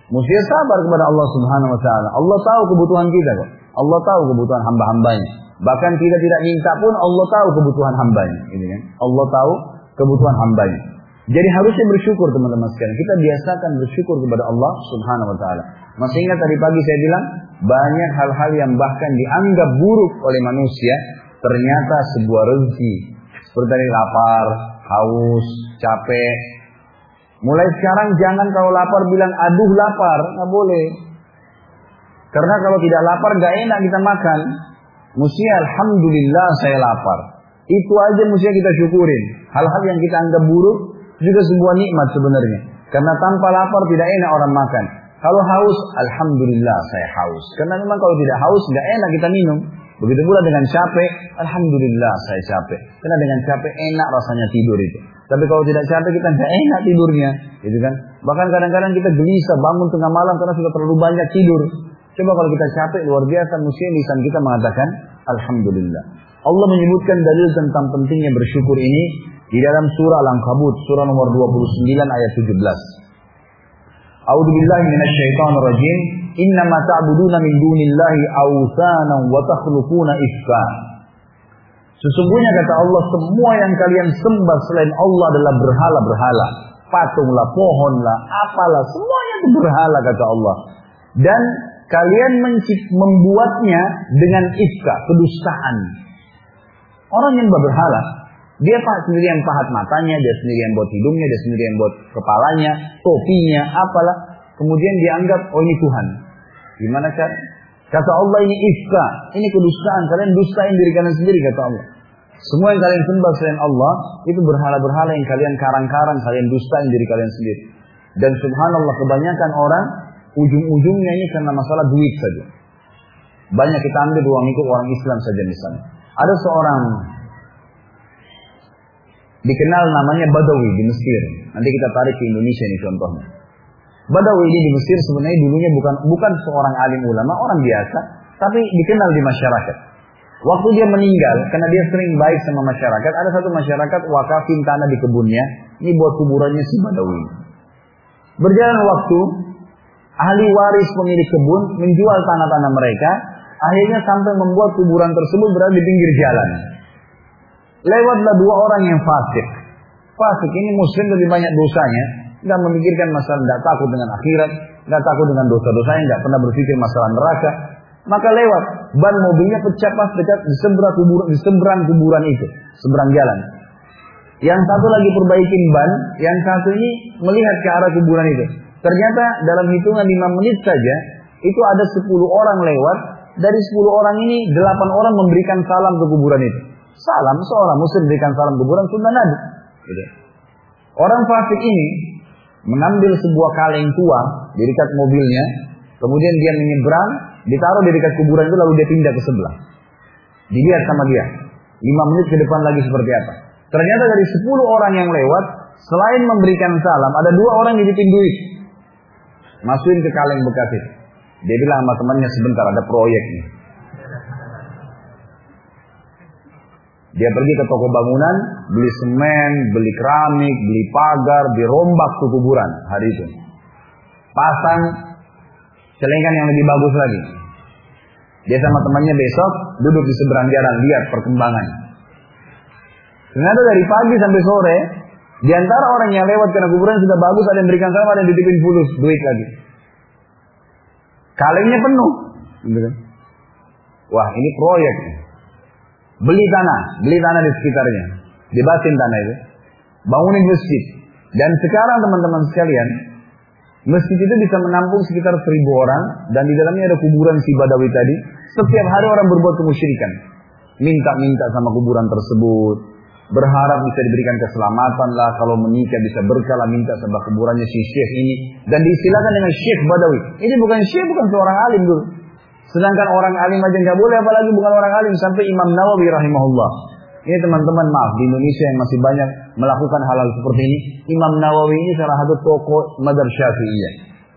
Mesti sabar kepada Allah Subhanahu wa taala. Allah tahu kebutuhan kita kok. Allah tahu kebutuhan hamba-hambanya. Bahkan kita tidak minta pun Allah tahu kebutuhan hambanya. Ini kan. Allah tahu kebutuhan hambanya. Jadi harusnya bersyukur teman-teman sekalian. Kita biasakan bersyukur kepada Allah Subhanahu wa taala. Masih ingat tadi pagi saya bilang banyak hal-hal yang bahkan dianggap buruk oleh manusia ternyata sebuah rezeki. Seperti tadi lapar, haus, capek, Mulai sekarang jangan kalau lapar bilang aduh lapar, nggak boleh. Karena kalau tidak lapar gak enak kita makan. Mesti alhamdulillah saya lapar. Itu aja mesti kita syukurin. Hal-hal yang kita anggap buruk juga sebuah nikmat sebenarnya. Karena tanpa lapar tidak enak orang makan. Kalau haus, alhamdulillah saya haus. Karena memang kalau tidak haus nggak enak kita minum. Begitu pula dengan capek, alhamdulillah saya capek. Karena dengan capek enak rasanya tidur itu. Tapi kalau tidak capek kita nggak enak tidurnya, gitu kan? Bahkan kadang-kadang kita gelisah bangun tengah malam karena sudah terlalu banyak tidur. Coba kalau kita capek luar biasa, mesti lisan kita mengatakan Alhamdulillah. Allah menyebutkan dalil tentang pentingnya bersyukur ini di dalam surah Al-Ankabut, surah nomor 29 ayat 17. A'udzu billahi minasyaitonir rajim. Innama ta'buduna min dunillahi awsanan wa takhluquna ifka. Sesungguhnya kata Allah semua yang kalian sembah selain Allah adalah berhala-berhala. Patunglah, pohonlah, apalah, semuanya itu berhala kata Allah. Dan kalian membuatnya dengan ifka, kedustaan. Orang yang berhala, dia sendiri yang pahat matanya, dia sendiri yang buat hidungnya, dia sendiri yang buat kepalanya, topinya, apalah. Kemudian dianggap, oh ini Tuhan. Gimana cara? Kata Allah ini ifka, ini kedustaan. Kalian dustain diri kalian sendiri kata Allah. Semua yang kalian sembah selain Allah itu berhala-berhala yang kalian karang-karang, kalian dustain diri kalian sendiri. Dan subhanallah kebanyakan orang ujung-ujungnya ini karena masalah duit saja. Banyak kita ambil uang itu orang Islam saja misalnya. Ada seorang dikenal namanya Badawi di Mesir. Nanti kita tarik ke Indonesia nih contohnya. Badawi ini di Mesir sebenarnya dulunya bukan bukan seorang alim ulama, orang biasa, tapi dikenal di masyarakat. Waktu dia meninggal, karena dia sering baik sama masyarakat, ada satu masyarakat wakafin tanah di kebunnya, ini buat kuburannya si Badawi. Berjalan waktu, ahli waris pemilik kebun menjual tanah-tanah mereka, akhirnya sampai membuat kuburan tersebut berada di pinggir jalan. Lewatlah dua orang yang fasik. Fasik ini muslim lebih banyak dosanya, nggak memikirkan masalah, nggak takut dengan akhirat, nggak takut dengan dosa-dosanya, nggak pernah berpikir masalah neraka, maka lewat ban mobilnya pecah pas dekat di seberang kuburan di seberang kuburan itu, seberang jalan. Yang satu lagi perbaikin ban, yang satu ini melihat ke arah kuburan itu. Ternyata dalam hitungan lima menit saja itu ada sepuluh orang lewat. Dari sepuluh orang ini delapan orang memberikan salam ke kuburan itu. Salam seorang muslim memberikan salam kuburan sunnah Nabi. Gitu. Orang fasik ini mengambil sebuah kaleng tua di dekat mobilnya, kemudian dia menyeberang Ditaruh di dekat kuburan itu lalu dia pindah ke sebelah. Dilihat sama dia. Lima menit ke depan lagi seperti apa. Ternyata dari sepuluh orang yang lewat, Selain memberikan salam, ada dua orang yang dititipin duit. Masukin ke kaleng bekas itu. Dia bilang sama temannya sebentar ada proyek nih. Dia pergi ke toko bangunan, beli semen, beli keramik, beli pagar, dirombak tuh kuburan hari itu. Pasang celengan yang lebih bagus lagi. Dia sama temannya besok duduk di seberang jalan lihat perkembangan. Ternyata dari pagi sampai sore, di antara orang yang lewat karena kuburan sudah bagus, ada yang berikan salam, ada yang ditipin fulus, duit lagi. Kalengnya penuh. Gitu kan? Wah ini proyek. Beli tanah, beli tanah di sekitarnya. Dibatin tanah itu. Bangunin masjid. Dan sekarang teman-teman sekalian, masjid itu bisa menampung sekitar seribu orang. Dan di dalamnya ada kuburan si Badawi tadi. Setiap hari orang berbuat kemusyrikan. Minta-minta sama kuburan tersebut. Berharap bisa diberikan keselamatan lah. Kalau menikah bisa berkala minta sama kuburannya si syekh ini. Dan diistilahkan dengan syekh Badawi. Ini bukan syekh, bukan seorang alim dulu. Sedangkan orang alim aja nggak boleh, apalagi bukan orang alim sampai Imam Nawawi rahimahullah. Ini teman-teman maaf di Indonesia yang masih banyak melakukan hal-hal seperti ini. Imam Nawawi ini salah satu tokoh Madhab Syafi'iyah.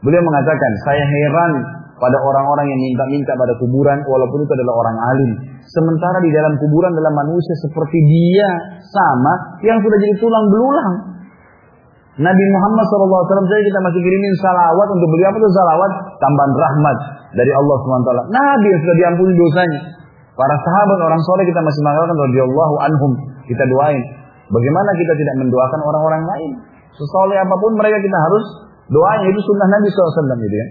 Beliau mengatakan, saya heran pada orang-orang yang minta-minta pada kuburan walaupun itu adalah orang alim. Sementara di dalam kuburan adalah manusia seperti dia sama yang sudah jadi tulang belulang. Nabi Muhammad SAW kita masih kirimin salawat untuk beliau apa itu salawat tambahan rahmat dari Allah SWT. Nabi yang sudah diampuni dosanya. Para sahabat orang soleh kita masih mengatakan radhiyallahu anhum kita doain. Bagaimana kita tidak mendoakan orang-orang lain? Sesoleh apa pun mereka kita harus doain itu sunnah Nabi SAW gitu ya.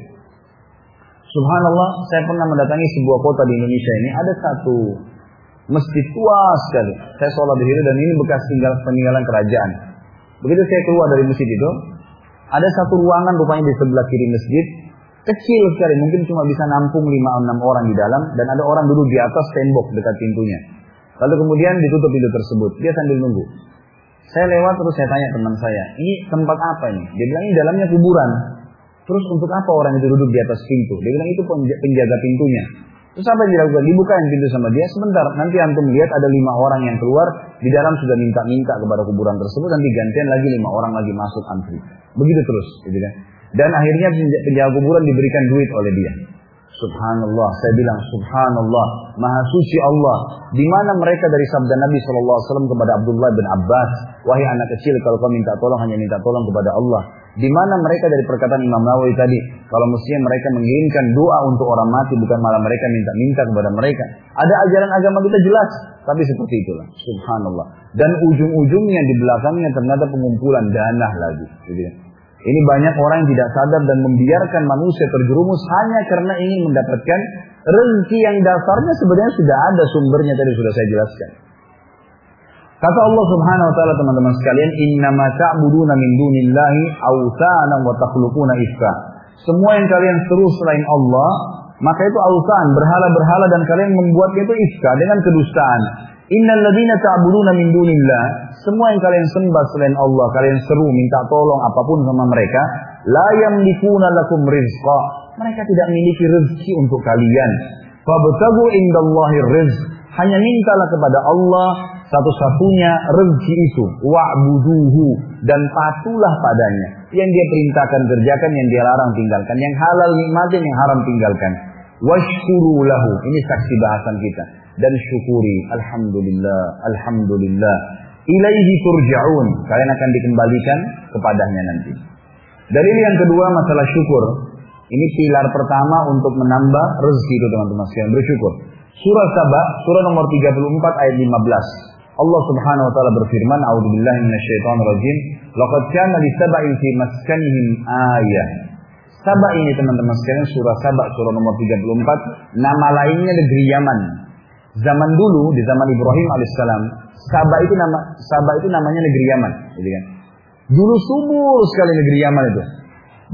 Subhanallah, saya pernah mendatangi sebuah kota di Indonesia ini ada satu masjid tua sekali. Saya sholat di sini dan ini bekas tinggal peninggalan kerajaan. Begitu saya keluar dari masjid itu, ada satu ruangan rupanya di sebelah kiri masjid, kecil sekali, mungkin cuma bisa nampung 5-6 orang di dalam, dan ada orang duduk di atas tembok dekat pintunya. Lalu kemudian ditutup pintu tersebut, dia sambil nunggu. Saya lewat terus saya tanya teman saya, ini tempat apa ini? Dia bilang ini dalamnya kuburan. Terus untuk apa orang itu duduk di atas pintu? Dia bilang itu penjaga pintunya. Terus apa yang dilakukan? Dibukain pintu sama dia. Sebentar, nanti antum lihat ada lima orang yang keluar. Di dalam sudah minta-minta kepada kuburan tersebut. Nanti gantian lagi lima orang lagi masuk antri. Begitu terus. Gitu kan? Dan akhirnya penjaga kuburan diberikan duit oleh dia. Subhanallah, saya bilang Subhanallah, Maha Suci Allah. Di mana mereka dari sabda Nabi SAW kepada Abdullah bin Abbas, wahai anak kecil, kalau kau minta tolong hanya minta tolong kepada Allah. Di mana mereka dari perkataan Imam Nawawi tadi, kalau mestinya mereka mengirimkan doa untuk orang mati, bukan malah mereka minta-minta kepada mereka. Ada ajaran agama kita jelas, tapi seperti itulah. Subhanallah. Dan ujung-ujungnya di belakangnya ternyata pengumpulan dana lagi. Gitu. Ini banyak orang yang tidak sadar dan membiarkan manusia terjerumus hanya karena ingin mendapatkan rezeki yang dasarnya sebenarnya sudah ada sumbernya tadi sudah saya jelaskan. Kata Allah Subhanahu wa taala teman-teman sekalian, "Innama ta'buduna min dunillahi awsanan wa takhluquna ifka." Semua yang kalian seru selain Allah, maka itu ausan, berhala-berhala dan kalian membuatnya itu ifka dengan kedustaan. Innal ladina ta'buduna min semua yang kalian sembah selain Allah, kalian seru minta tolong apa pun sama mereka, la yamlikuna lakum rizqa. Mereka tidak memiliki rezeki untuk kalian. Fabtagu indallahi rizq. Hanya mintalah kepada Allah satu-satunya rezeki itu. Wa'buduhu. Dan patulah padanya. Yang dia perintahkan kerjakan, yang dia larang tinggalkan. Yang halal nikmatin, yang haram tinggalkan. Washkuru. Ini saksi bahasan kita dan syukuri. Alhamdulillah, Alhamdulillah. Ilaihi turja'un. Kalian akan dikembalikan kepadanya nanti. Dalil yang kedua masalah syukur. Ini pilar pertama untuk menambah rezeki itu teman-teman sekalian. Bersyukur. Surah Saba, surah nomor 34 ayat 15. Allah Subhanahu wa taala berfirman, "A'udzubillahi minasyaitonir rajim. Laqad kana li sab'in fi maskanihim ayah." Saba ini teman-teman sekalian surah Saba surah nomor 34, nama lainnya negeri Yaman. Zaman dulu di zaman Ibrahim alaihissalam, Sabah itu nama Sabah itu namanya negeri Yaman, gitu kan. Dulu subur sekali negeri Yaman itu.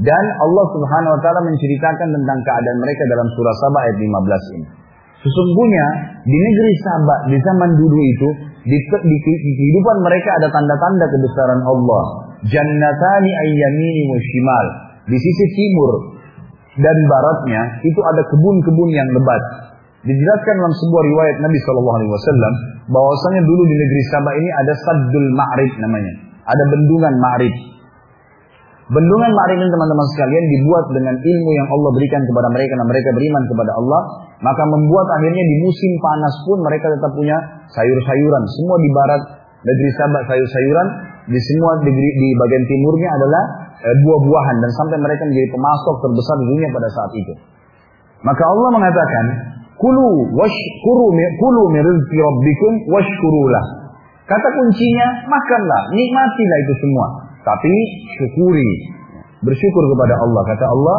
Dan Allah Subhanahu wa taala menceritakan tentang keadaan mereka dalam surah Sabah ayat 15 ini. Sesungguhnya di negeri Sabah di zaman dulu itu di, di, di kehidupan mereka ada tanda-tanda kebesaran Allah. Jannatani ayyamini wa shimal. Di sisi timur dan baratnya itu ada kebun-kebun yang lebat. Dijelaskan dalam sebuah riwayat Nabi Shallallahu Alaihi Wasallam bahwasanya dulu di negeri Sabah ini ada Saddul Ma'rib namanya. Ada bendungan Ma'rib. Bendungan Ma'rib ini teman-teman sekalian dibuat dengan ilmu yang Allah berikan kepada mereka dan mereka beriman kepada Allah. Maka membuat akhirnya di musim panas pun mereka tetap punya sayur-sayuran. Semua di barat negeri Sabah sayur-sayuran. Di semua di, bagian timurnya adalah e, buah-buahan. Dan sampai mereka menjadi pemasok terbesar di dunia pada saat itu. Maka Allah mengatakan, Kulu washkuru kulu min rabbikum washkurulah. Kata kuncinya, makanlah, nikmatilah itu semua. Tapi syukuri. Bersyukur kepada Allah. Kata Allah,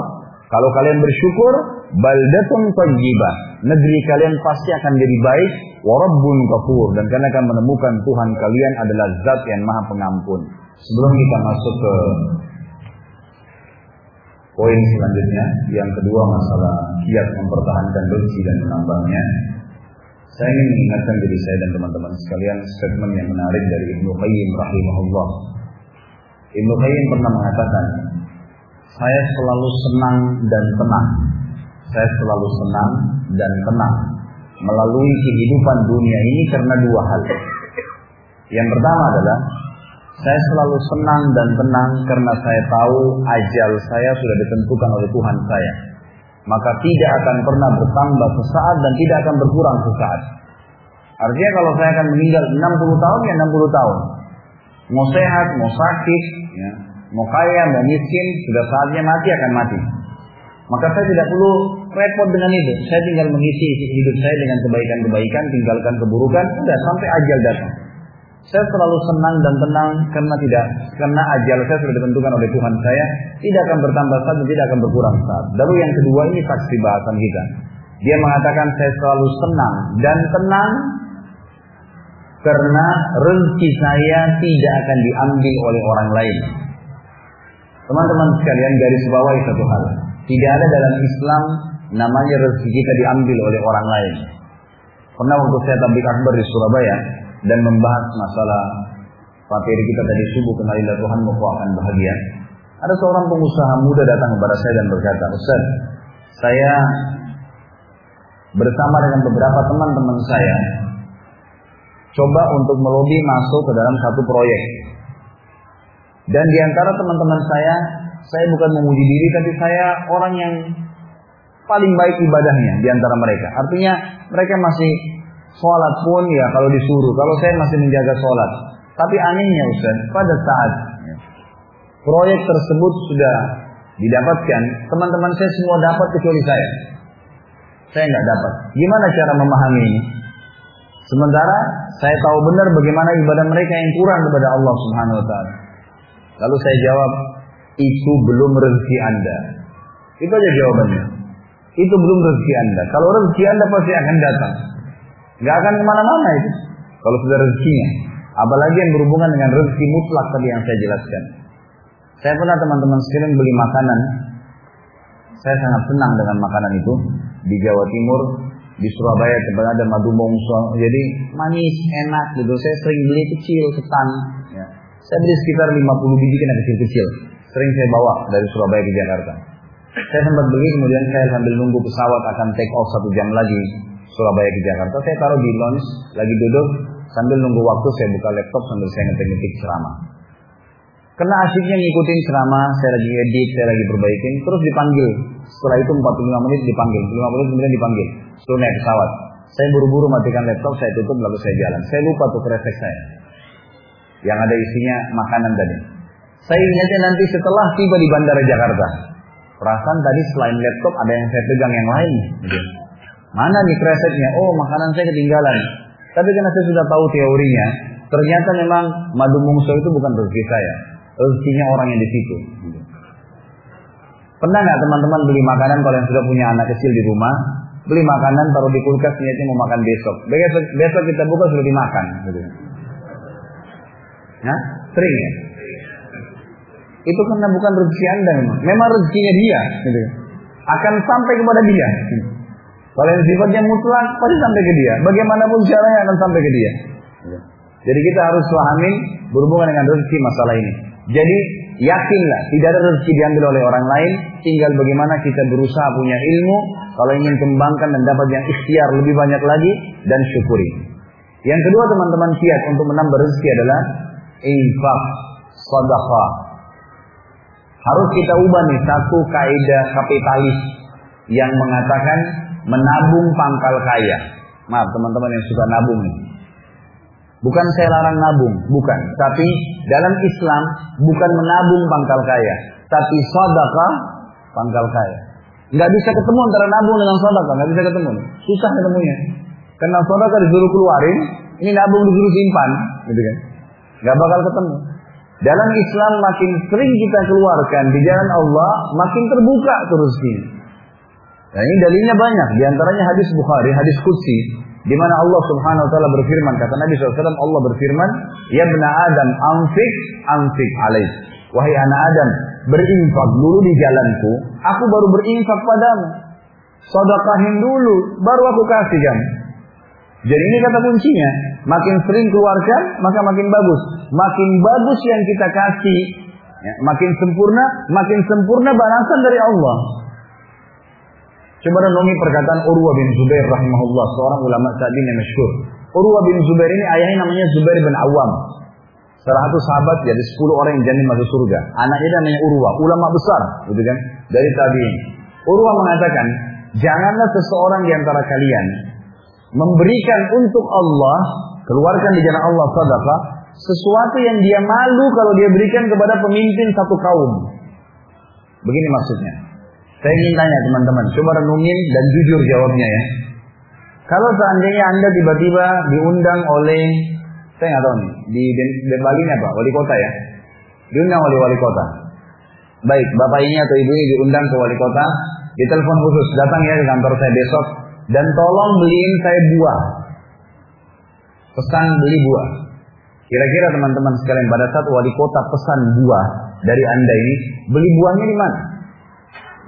kalau kalian bersyukur, baldatun tayyibah. Negeri kalian pasti akan jadi baik. Warabbun kafur. Dan kalian akan menemukan Tuhan kalian adalah zat yang maha pengampun. Sebelum kita masuk ke Poin selanjutnya, yang kedua masalah kiat mempertahankan rezeki dan menambahnya. Saya ingin mengingatkan diri saya dan teman-teman sekalian statement yang menarik dari Ibnu Qayyim rahimahullah. Ibnu Qayyim pernah mengatakan, saya selalu senang dan tenang. Saya selalu senang dan tenang melalui kehidupan dunia ini karena dua hal. Yang pertama adalah saya selalu senang dan tenang karena saya tahu ajal saya sudah ditentukan oleh Tuhan saya. Maka tidak akan pernah bertambah sesaat dan tidak akan berkurang sesaat. Artinya kalau saya akan meninggal 60 tahun ya 60 tahun. Mau sehat, mau sakit, ya, mau kaya, mau miskin, sudah saatnya mati akan mati. Maka saya tidak perlu repot dengan itu. Saya tinggal mengisi hidup saya dengan kebaikan-kebaikan, tinggalkan keburukan, sudah sampai ajal datang. Saya selalu senang dan tenang karena tidak karena ajal saya sudah ditentukan oleh Tuhan saya tidak akan bertambah saat dan tidak akan berkurang saat. Lalu yang kedua ini saksi bahasan kita. Dia mengatakan saya selalu senang dan tenang karena rezeki saya tidak akan diambil oleh orang lain. Teman-teman sekalian garis bawahi satu hal. Tidak ada dalam Islam namanya rezeki kita diambil oleh orang lain. Pernah waktu saya tablik akbar di Surabaya, dan membahas masalah materi kita tadi subuh kenalilah Tuhan kau akan bahagia. Ada seorang pengusaha muda datang kepada saya dan berkata, Ustaz, saya bersama dengan beberapa teman-teman saya coba untuk melobi masuk ke dalam satu proyek. Dan di antara teman-teman saya, saya bukan memuji diri, tapi saya orang yang paling baik ibadahnya di antara mereka. Artinya mereka masih Sholat pun ya kalau disuruh. Kalau saya masih menjaga sholat. Tapi anehnya Ustaz, pada saat proyek tersebut sudah didapatkan, teman-teman saya semua dapat kecuali saya. Saya nggak dapat. Gimana cara memahami ini? Sementara saya tahu benar bagaimana ibadah mereka yang kurang kepada Allah Subhanahu wa taala. Lalu saya jawab, itu belum rezeki Anda. Itu aja jawabannya. Itu belum rezeki Anda. Kalau rezeki Anda pasti akan datang. Gak akan ke mana-mana itu. Kalau sudah rezekinya. Apalagi yang berhubungan dengan rezeki mutlak tadi yang saya jelaskan. Saya pernah teman-teman sekalian beli makanan. Saya sangat senang dengan makanan itu. Di Jawa Timur, di Surabaya tempat ada madu mongso. Jadi manis, enak gitu. Saya sering beli kecil, ketan. Ya. Saya beli sekitar 50 biji kena kecil-kecil. Sering saya bawa dari Surabaya ke Jakarta. Saya sempat beli kemudian saya sambil nunggu pesawat akan take off satu jam lagi Surabaya ke Jakarta, saya taruh di lounge, lagi duduk, sambil nunggu waktu saya buka laptop sambil saya ngetik-ngetik ceramah. Karena asyiknya ngikutin ceramah, saya lagi edit, saya lagi perbaikin, terus dipanggil. Setelah itu 45 menit dipanggil, 5 menit dipanggil. Suruh naik pesawat. Saya buru-buru matikan laptop, saya tutup lalu saya jalan. Saya lupa tuh kresek saya. Yang ada isinya makanan tadi. Saya ingatnya nanti setelah tiba di Bandara Jakarta. Perasaan tadi selain laptop ada yang saya pegang yang lain. Gitu. Mana nih kresetnya? Oh, makanan saya ketinggalan. Tapi karena saya sudah tahu teorinya, ternyata memang madu mungso itu bukan rezeki saya. Rezekinya orang yang di situ. Pernah nggak teman-teman beli makanan kalau yang sudah punya anak kecil di rumah, beli makanan taruh di kulkas niatnya mau makan besok. Besok, besok kita buka sudah dimakan. Gitu. Nah, sering ya? Itu karena bukan rezeki anda memang. Memang rezekinya dia. Gitu. Akan sampai kepada dia. Kalau yang sifatnya mutlak pasti sampai ke dia. Bagaimanapun caranya akan sampai ke dia. Jadi kita harus pahami berhubungan dengan rezeki masalah ini. Jadi yakinlah tidak ada rezeki diambil oleh orang lain. Tinggal bagaimana kita berusaha punya ilmu. Kalau ingin kembangkan dan dapat yang ikhtiar lebih banyak lagi. Dan syukuri. Yang kedua teman-teman kiat untuk menambah rezeki adalah infak. sadaqah. Harus kita ubah nih satu kaidah kapitalis yang mengatakan menabung pangkal kaya. Maaf teman-teman yang suka nabung nih. Bukan saya larang nabung, bukan. Tapi dalam Islam bukan menabung pangkal kaya, tapi sadaqah pangkal kaya. Nggak bisa ketemu antara nabung dengan sadaqah, nggak bisa ketemu. Susah ketemunya. Karena sadaqah disuruh keluarin, ini nabung disuruh simpan, gitu kan? Nggak bakal ketemu. Dalam Islam makin sering kita keluarkan di jalan Allah, makin terbuka terus ini. Nah ini dalilnya banyak. Di antaranya hadis Bukhari, hadis Qudsi, di mana Allah Subhanahu wa taala berfirman, kata Nabi SAW, Allah berfirman, "Ya bena Adam, anfik, anfik alaih." Wahai anak Adam, berinfak dulu di jalanku, aku baru berinfak padamu. Sedekahin dulu, baru aku kasih kamu. Jadi ini kata kuncinya, makin sering keluarkan, maka makin bagus. Makin bagus yang kita kasih, ya, makin sempurna, makin sempurna balasan dari Allah. Coba renungi perkataan Urwa bin Zubair rahimahullah, seorang ulama tabi'in yang masyhur. Urwa bin Zubair ini ayahnya namanya Zubair bin Awam. Salah satu sahabat dari 10 orang yang jamin masuk surga. Anaknya namanya Urwa, ulama besar, gitu kan? Dari tabi'in. Urwa mengatakan, janganlah seseorang di antara kalian memberikan untuk Allah, keluarkan di jalan Allah sadaqah, sesuatu yang dia malu kalau dia berikan kepada pemimpin satu kaum. Begini maksudnya. Saya ingin tanya teman-teman, coba renungin dan jujur jawabnya ya. Kalau seandainya Anda tiba-tiba diundang oleh, saya nggak tahu nih, di, di Bali ini apa? Wali kota ya? Diundang oleh wali kota. Baik, bapak ini atau ibu ini diundang ke wali kota, di telepon khusus, datang ya ke kantor saya besok, dan tolong beliin saya buah. Pesan beli buah. Kira-kira teman-teman sekalian pada saat wali kota pesan buah dari anda ini, beli buahnya di mana?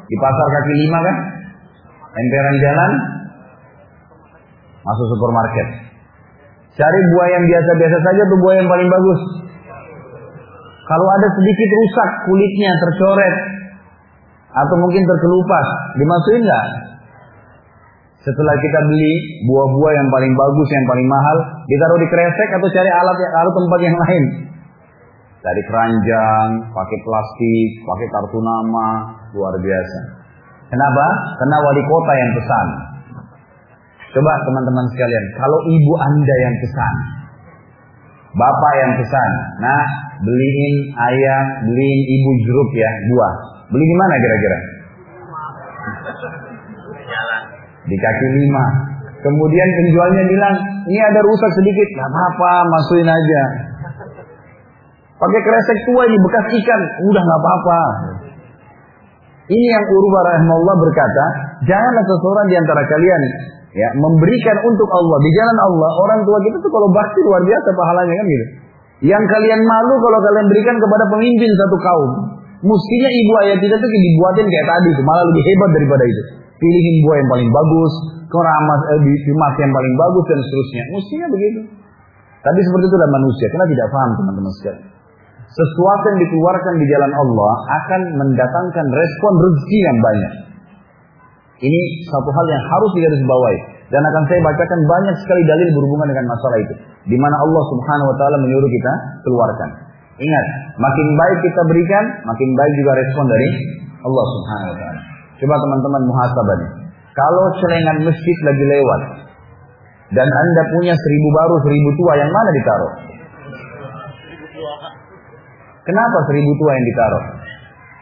Di pasar kaki lima kan? Emperan jalan, masuk supermarket. Cari buah yang biasa-biasa saja tuh buah yang paling bagus. Kalau ada sedikit rusak kulitnya tercoret atau mungkin terkelupas, dimasukin nggak? Setelah kita beli buah-buah yang paling bagus, yang paling mahal, ditaruh di kresek atau cari alat yang atau tempat yang lain. Dari keranjang, pakai plastik, pakai kartu nama, luar biasa. Kenapa? Karena wali kota yang pesan. Coba teman-teman sekalian, kalau ibu anda yang pesan, bapak yang pesan, nah beliin ayah, beliin ibu jeruk ya, buah. Beli di mana kira-kira? Di kaki lima. Kemudian penjualnya bilang, ini ada rusak sedikit, nggak apa-apa, masukin aja. Pakai kresek tua ini bekas ikan, udah nggak apa-apa. Ini yang Urwa rahimahullah berkata, janganlah seseorang di antara kalian ya memberikan untuk Allah di jalan Allah. Orang tua kita tuh kalau bakti luar biasa pahalanya kan gitu. Yang kalian malu kalau kalian berikan kepada pemimpin satu kaum. Mestinya ibu ayah kita tuh dibuatin kayak tadi itu, malah lebih hebat daripada itu. Pilihin buah yang paling bagus, keramas eh, dimas yang paling bagus dan seterusnya. Mestinya begitu. Tapi seperti itu adalah manusia, karena tidak paham teman-teman sekalian. Sesuatu yang dikeluarkan di jalan Allah akan mendatangkan respon rezeki yang banyak. Ini satu hal yang harus digarisbawahi dan akan saya bacakan banyak sekali dalil berhubungan dengan masalah itu. Di mana Allah Subhanahu wa taala menyuruh kita keluarkan. Ingat, makin baik kita berikan, makin baik juga respon dari Allah Subhanahu wa taala. Coba teman-teman muhasabah nih. Kalau celengan masjid lagi lewat dan Anda punya seribu baru, seribu tua, yang mana ditaruh? Kenapa seribu tua yang ditaruh?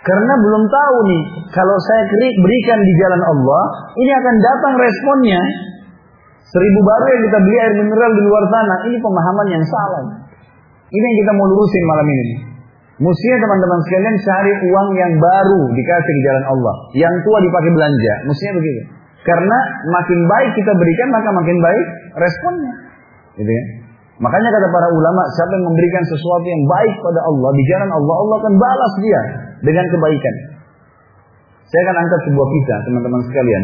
Karena belum tahu nih, kalau saya berikan di jalan Allah, ini akan datang responnya. Seribu baru yang kita beli air mineral di luar sana, ini pemahaman yang salah. Ini yang kita mau lurusin malam ini. Mestinya teman-teman sekalian cari uang yang baru dikasih di jalan Allah. Yang tua dipakai belanja. Mestinya begitu. Karena makin baik kita berikan, maka makin baik responnya. Gitu ya. Makanya kata para ulama, siapa yang memberikan sesuatu yang baik pada Allah, di jalan Allah, Allah akan balas dia dengan kebaikan. Saya akan angkat sebuah kisah, teman-teman sekalian.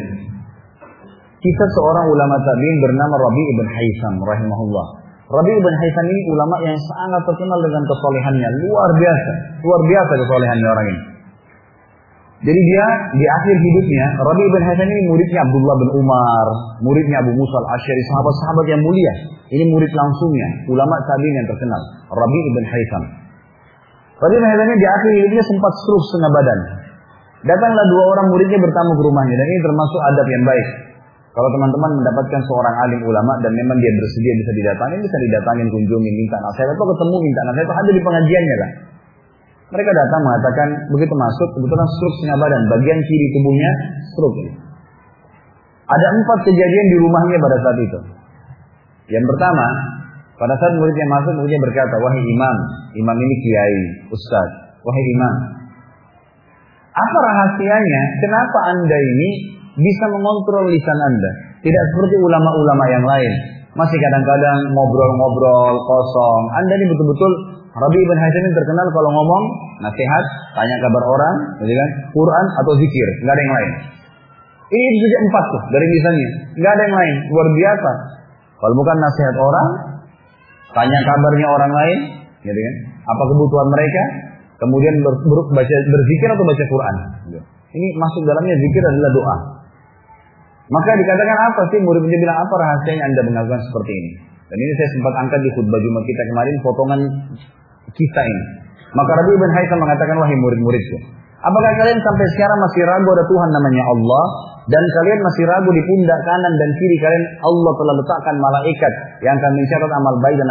Kisah seorang ulama tabi'in bernama Rabi ibn Haitham rahimahullah. Rabi ibn Haitham ini ulama yang sangat terkenal dengan kesolehannya, luar biasa, luar biasa kesolehannya orang ini. Jadi dia di akhir hidupnya, Rabi ibn Haitham ini muridnya Abdullah bin Umar, muridnya Abu Musa al-Asyari, sahabat-sahabat yang mulia. Ini murid langsungnya, ulama tabi'in yang terkenal, Rabi ibn Haitham. Rabi bin Haitham di akhir hidupnya sempat stroke setengah badan. Datanglah dua orang muridnya bertamu ke rumahnya dan ini termasuk adab yang baik. Kalau teman-teman mendapatkan seorang alim ulama dan memang dia bersedia bisa didatangi, bisa didatangin, kunjungi, minta nasihat atau ketemu minta nasihat atau ada di pengajiannya lah. Mereka datang mengatakan begitu masuk kebetulan stroke setengah badan, bagian kiri tubuhnya stroke. Ada empat kejadian di rumahnya pada saat itu. Yang pertama, pada saat muridnya masuk, muridnya berkata, wahai imam, imam ini kiai, ustaz, wahai imam, apa rahasianya? Kenapa anda ini bisa mengontrol lisan anda? Tidak seperti ulama-ulama yang lain. Masih kadang-kadang ngobrol-ngobrol kosong. Anda ini betul-betul Rabi Haitham ini terkenal kalau ngomong nasihat, tanya kabar orang, gitu kan, Quran atau zikir, nggak ada yang lain. Ini saja empat tuh dari lisannya, nggak ada yang lain, luar biasa. Kalau bukan nasihat orang, tanya kabarnya orang lain, gitu kan, apa kebutuhan mereka, kemudian ber, ber, baca berzikir atau baca Quran. Ini masuk dalamnya zikir adalah doa. Maka dikatakan apa sih murid-murid bilang apa rahasianya anda melakukan seperti ini? Dan ini saya sempat angkat di khutbah Jumat kita kemarin potongan kisah ini. Maka Rabi bin Haitham mengatakan wahai murid-muridku, apakah kalian sampai sekarang masih ragu ada Tuhan namanya Allah dan kalian masih ragu di pundak kanan dan kiri kalian Allah telah letakkan malaikat yang akan mencatat amal baik dan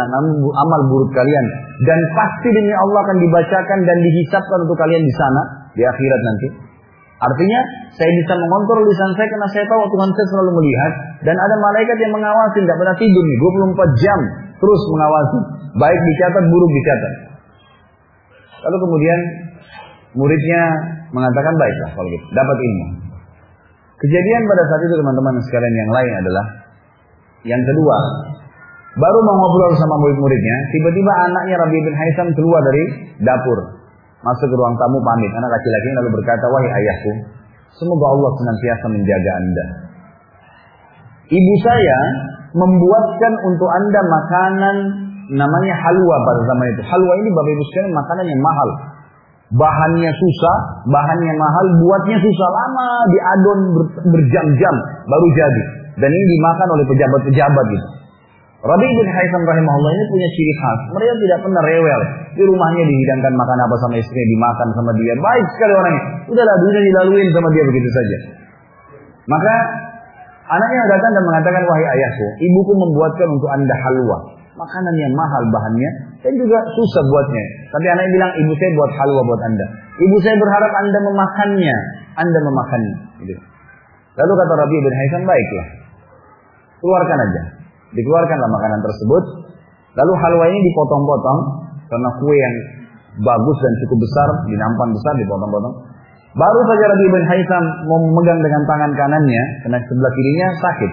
amal buruk kalian dan pasti demi Allah akan dibacakan dan dihisapkan untuk kalian di sana di akhirat nanti. Artinya saya bisa mengontrol lisan saya karena saya tahu Tuhan saya selalu melihat dan ada malaikat yang mengawasi tidak pernah tidur nih 24 jam terus mengawasi baik dicatat buruk dicatat. Lalu kemudian muridnya mengatakan baiklah kalau gitu dapat ilmu. Kejadian pada saat itu teman-teman sekalian yang lain adalah yang kedua baru mau ngobrol sama murid-muridnya tiba-tiba anaknya Rabi bin Haisam keluar dari dapur Masuk ke ruang tamu pamit. Anak laki-laki lalu berkata, wahai ayahku, semoga Allah senantiasa menjaga anda. Ibu saya membuatkan untuk anda makanan namanya halwa pada zaman itu. Halwa ini bapak ibu sekalian makanan yang mahal. Bahannya susah, bahannya mahal, buatnya susah lama, diadon berjam-jam baru jadi. Dan ini dimakan oleh pejabat-pejabat gitu. Rabi bin Haitham rahimahullah ini punya ciri khas. Mereka tidak pernah rewel. Di rumahnya dihidangkan makan apa sama istrinya, dimakan sama dia. Baik sekali orangnya. Udahlah dunia dilaluin sama dia begitu saja. Maka anaknya datang dan mengatakan, wahai ayahku, ibuku membuatkan untuk anda halwa. Makanan yang mahal bahannya dan juga susah buatnya. Tapi anaknya bilang, ibu saya buat halwa buat anda. Ibu saya berharap anda memakannya. Anda memakannya. Gitu. Lalu kata Rabi bin Haitham, baiklah. Keluarkan aja. Dikeluarkanlah makanan tersebut. Lalu halwa ini dipotong-potong karena kue yang bagus dan cukup besar, di nampan besar dipotong-potong. Baru saja Rabi bin mau memegang dengan tangan kanannya, karena sebelah kirinya sakit.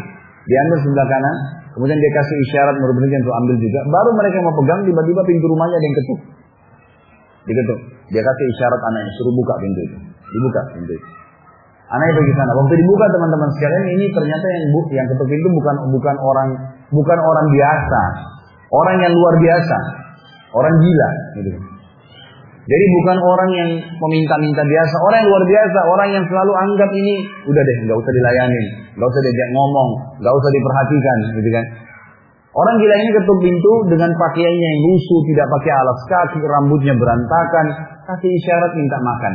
Diambil sebelah kanan, kemudian dia kasih isyarat murid-muridnya untuk ambil juga. Baru mereka mau pegang, tiba-tiba pintu rumahnya ada yang ketuk. Diketuk. Dia kasih isyarat anaknya, suruh buka pintu itu. Dibuka pintu itu. Anaknya pergi sana. Waktu dibuka teman-teman sekalian, ini ternyata yang bu, yang ketuk pintu bukan bukan orang bukan orang biasa, orang yang luar biasa, orang gila. Gitu. Jadi bukan orang yang meminta-minta biasa, orang yang luar biasa, orang yang selalu anggap ini udah deh, nggak usah dilayani, nggak usah diajak ngomong, nggak usah diperhatikan, gitu kan? Orang gila ini ketuk pintu dengan pakaiannya yang lusuh, tidak pakai alas kaki, rambutnya berantakan, kasih isyarat minta makan.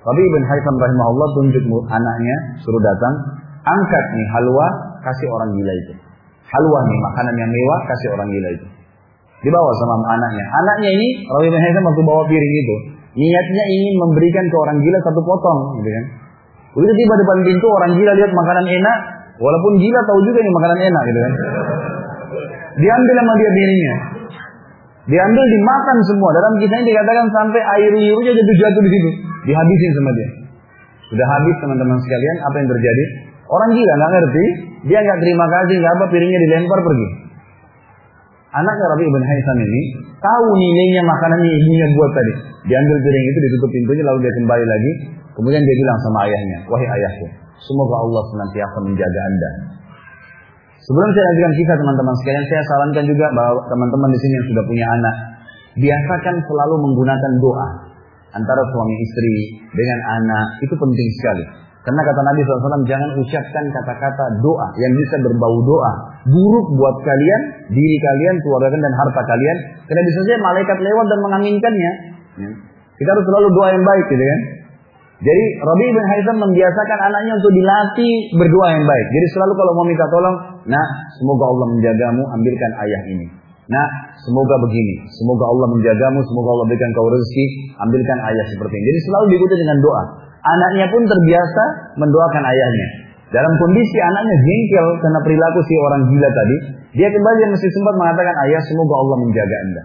Tapi Ibn Haitham rahimahullah tunjuk anaknya, suruh datang, angkat nih halwa, kasih orang gila itu. Halwa nih, makanan yang mewah, kasih orang gila itu. Dibawa sama anaknya. Anaknya ini, Rawi bin Haitham waktu bawa piring itu, niatnya ingin memberikan ke orang gila satu potong, gitu kan. Begitu tiba depan pintu, orang gila lihat makanan enak, walaupun gila tahu juga ini makanan enak, gitu kan. Diambil sama dia piringnya. Diambil dimakan semua. Dalam kisahnya dikatakan sampai air liurnya jatuh jatuh di situ, dihabisin sama dia. Sudah habis teman-teman sekalian, apa yang terjadi? Orang gila nggak ngerti, dia nggak terima kasih, nggak apa piringnya dilempar pergi. Anaknya Rabi ibn Haitham ini tahu nilainya makanan yang ibunya buat tadi. Diambil piring itu, ditutup pintunya, lalu dia kembali lagi. Kemudian dia bilang sama ayahnya, wahai ayahku, semoga Allah senantiasa menjaga anda. Sebelum saya lanjutkan kisah teman-teman sekalian, saya sarankan juga bahwa teman-teman di sini yang sudah punya anak, biasakan selalu menggunakan doa antara suami istri dengan anak itu penting sekali. Karena kata Nabi SAW, jangan ucapkan kata-kata doa yang bisa berbau doa. Buruk buat kalian, diri kalian, keluarga kalian, dan harta kalian. Karena bisa saja malaikat lewat dan mengaminkannya. Ya. Kita harus selalu doa yang baik gitu kan. Jadi Rabi bin Haitham membiasakan anaknya untuk dilatih berdoa yang baik. Jadi selalu kalau mau minta tolong, nah semoga Allah menjagamu, ambilkan ayah ini. Nah, semoga begini, semoga Allah menjagamu, semoga Allah berikan kau rezeki, ambilkan ayah seperti ini. Jadi selalu diikuti dengan doa. Anaknya pun terbiasa mendoakan ayahnya. Dalam kondisi anaknya jengkel karena perilaku si orang gila tadi, dia kembali masih sempat mengatakan ayah semoga Allah menjaga anda.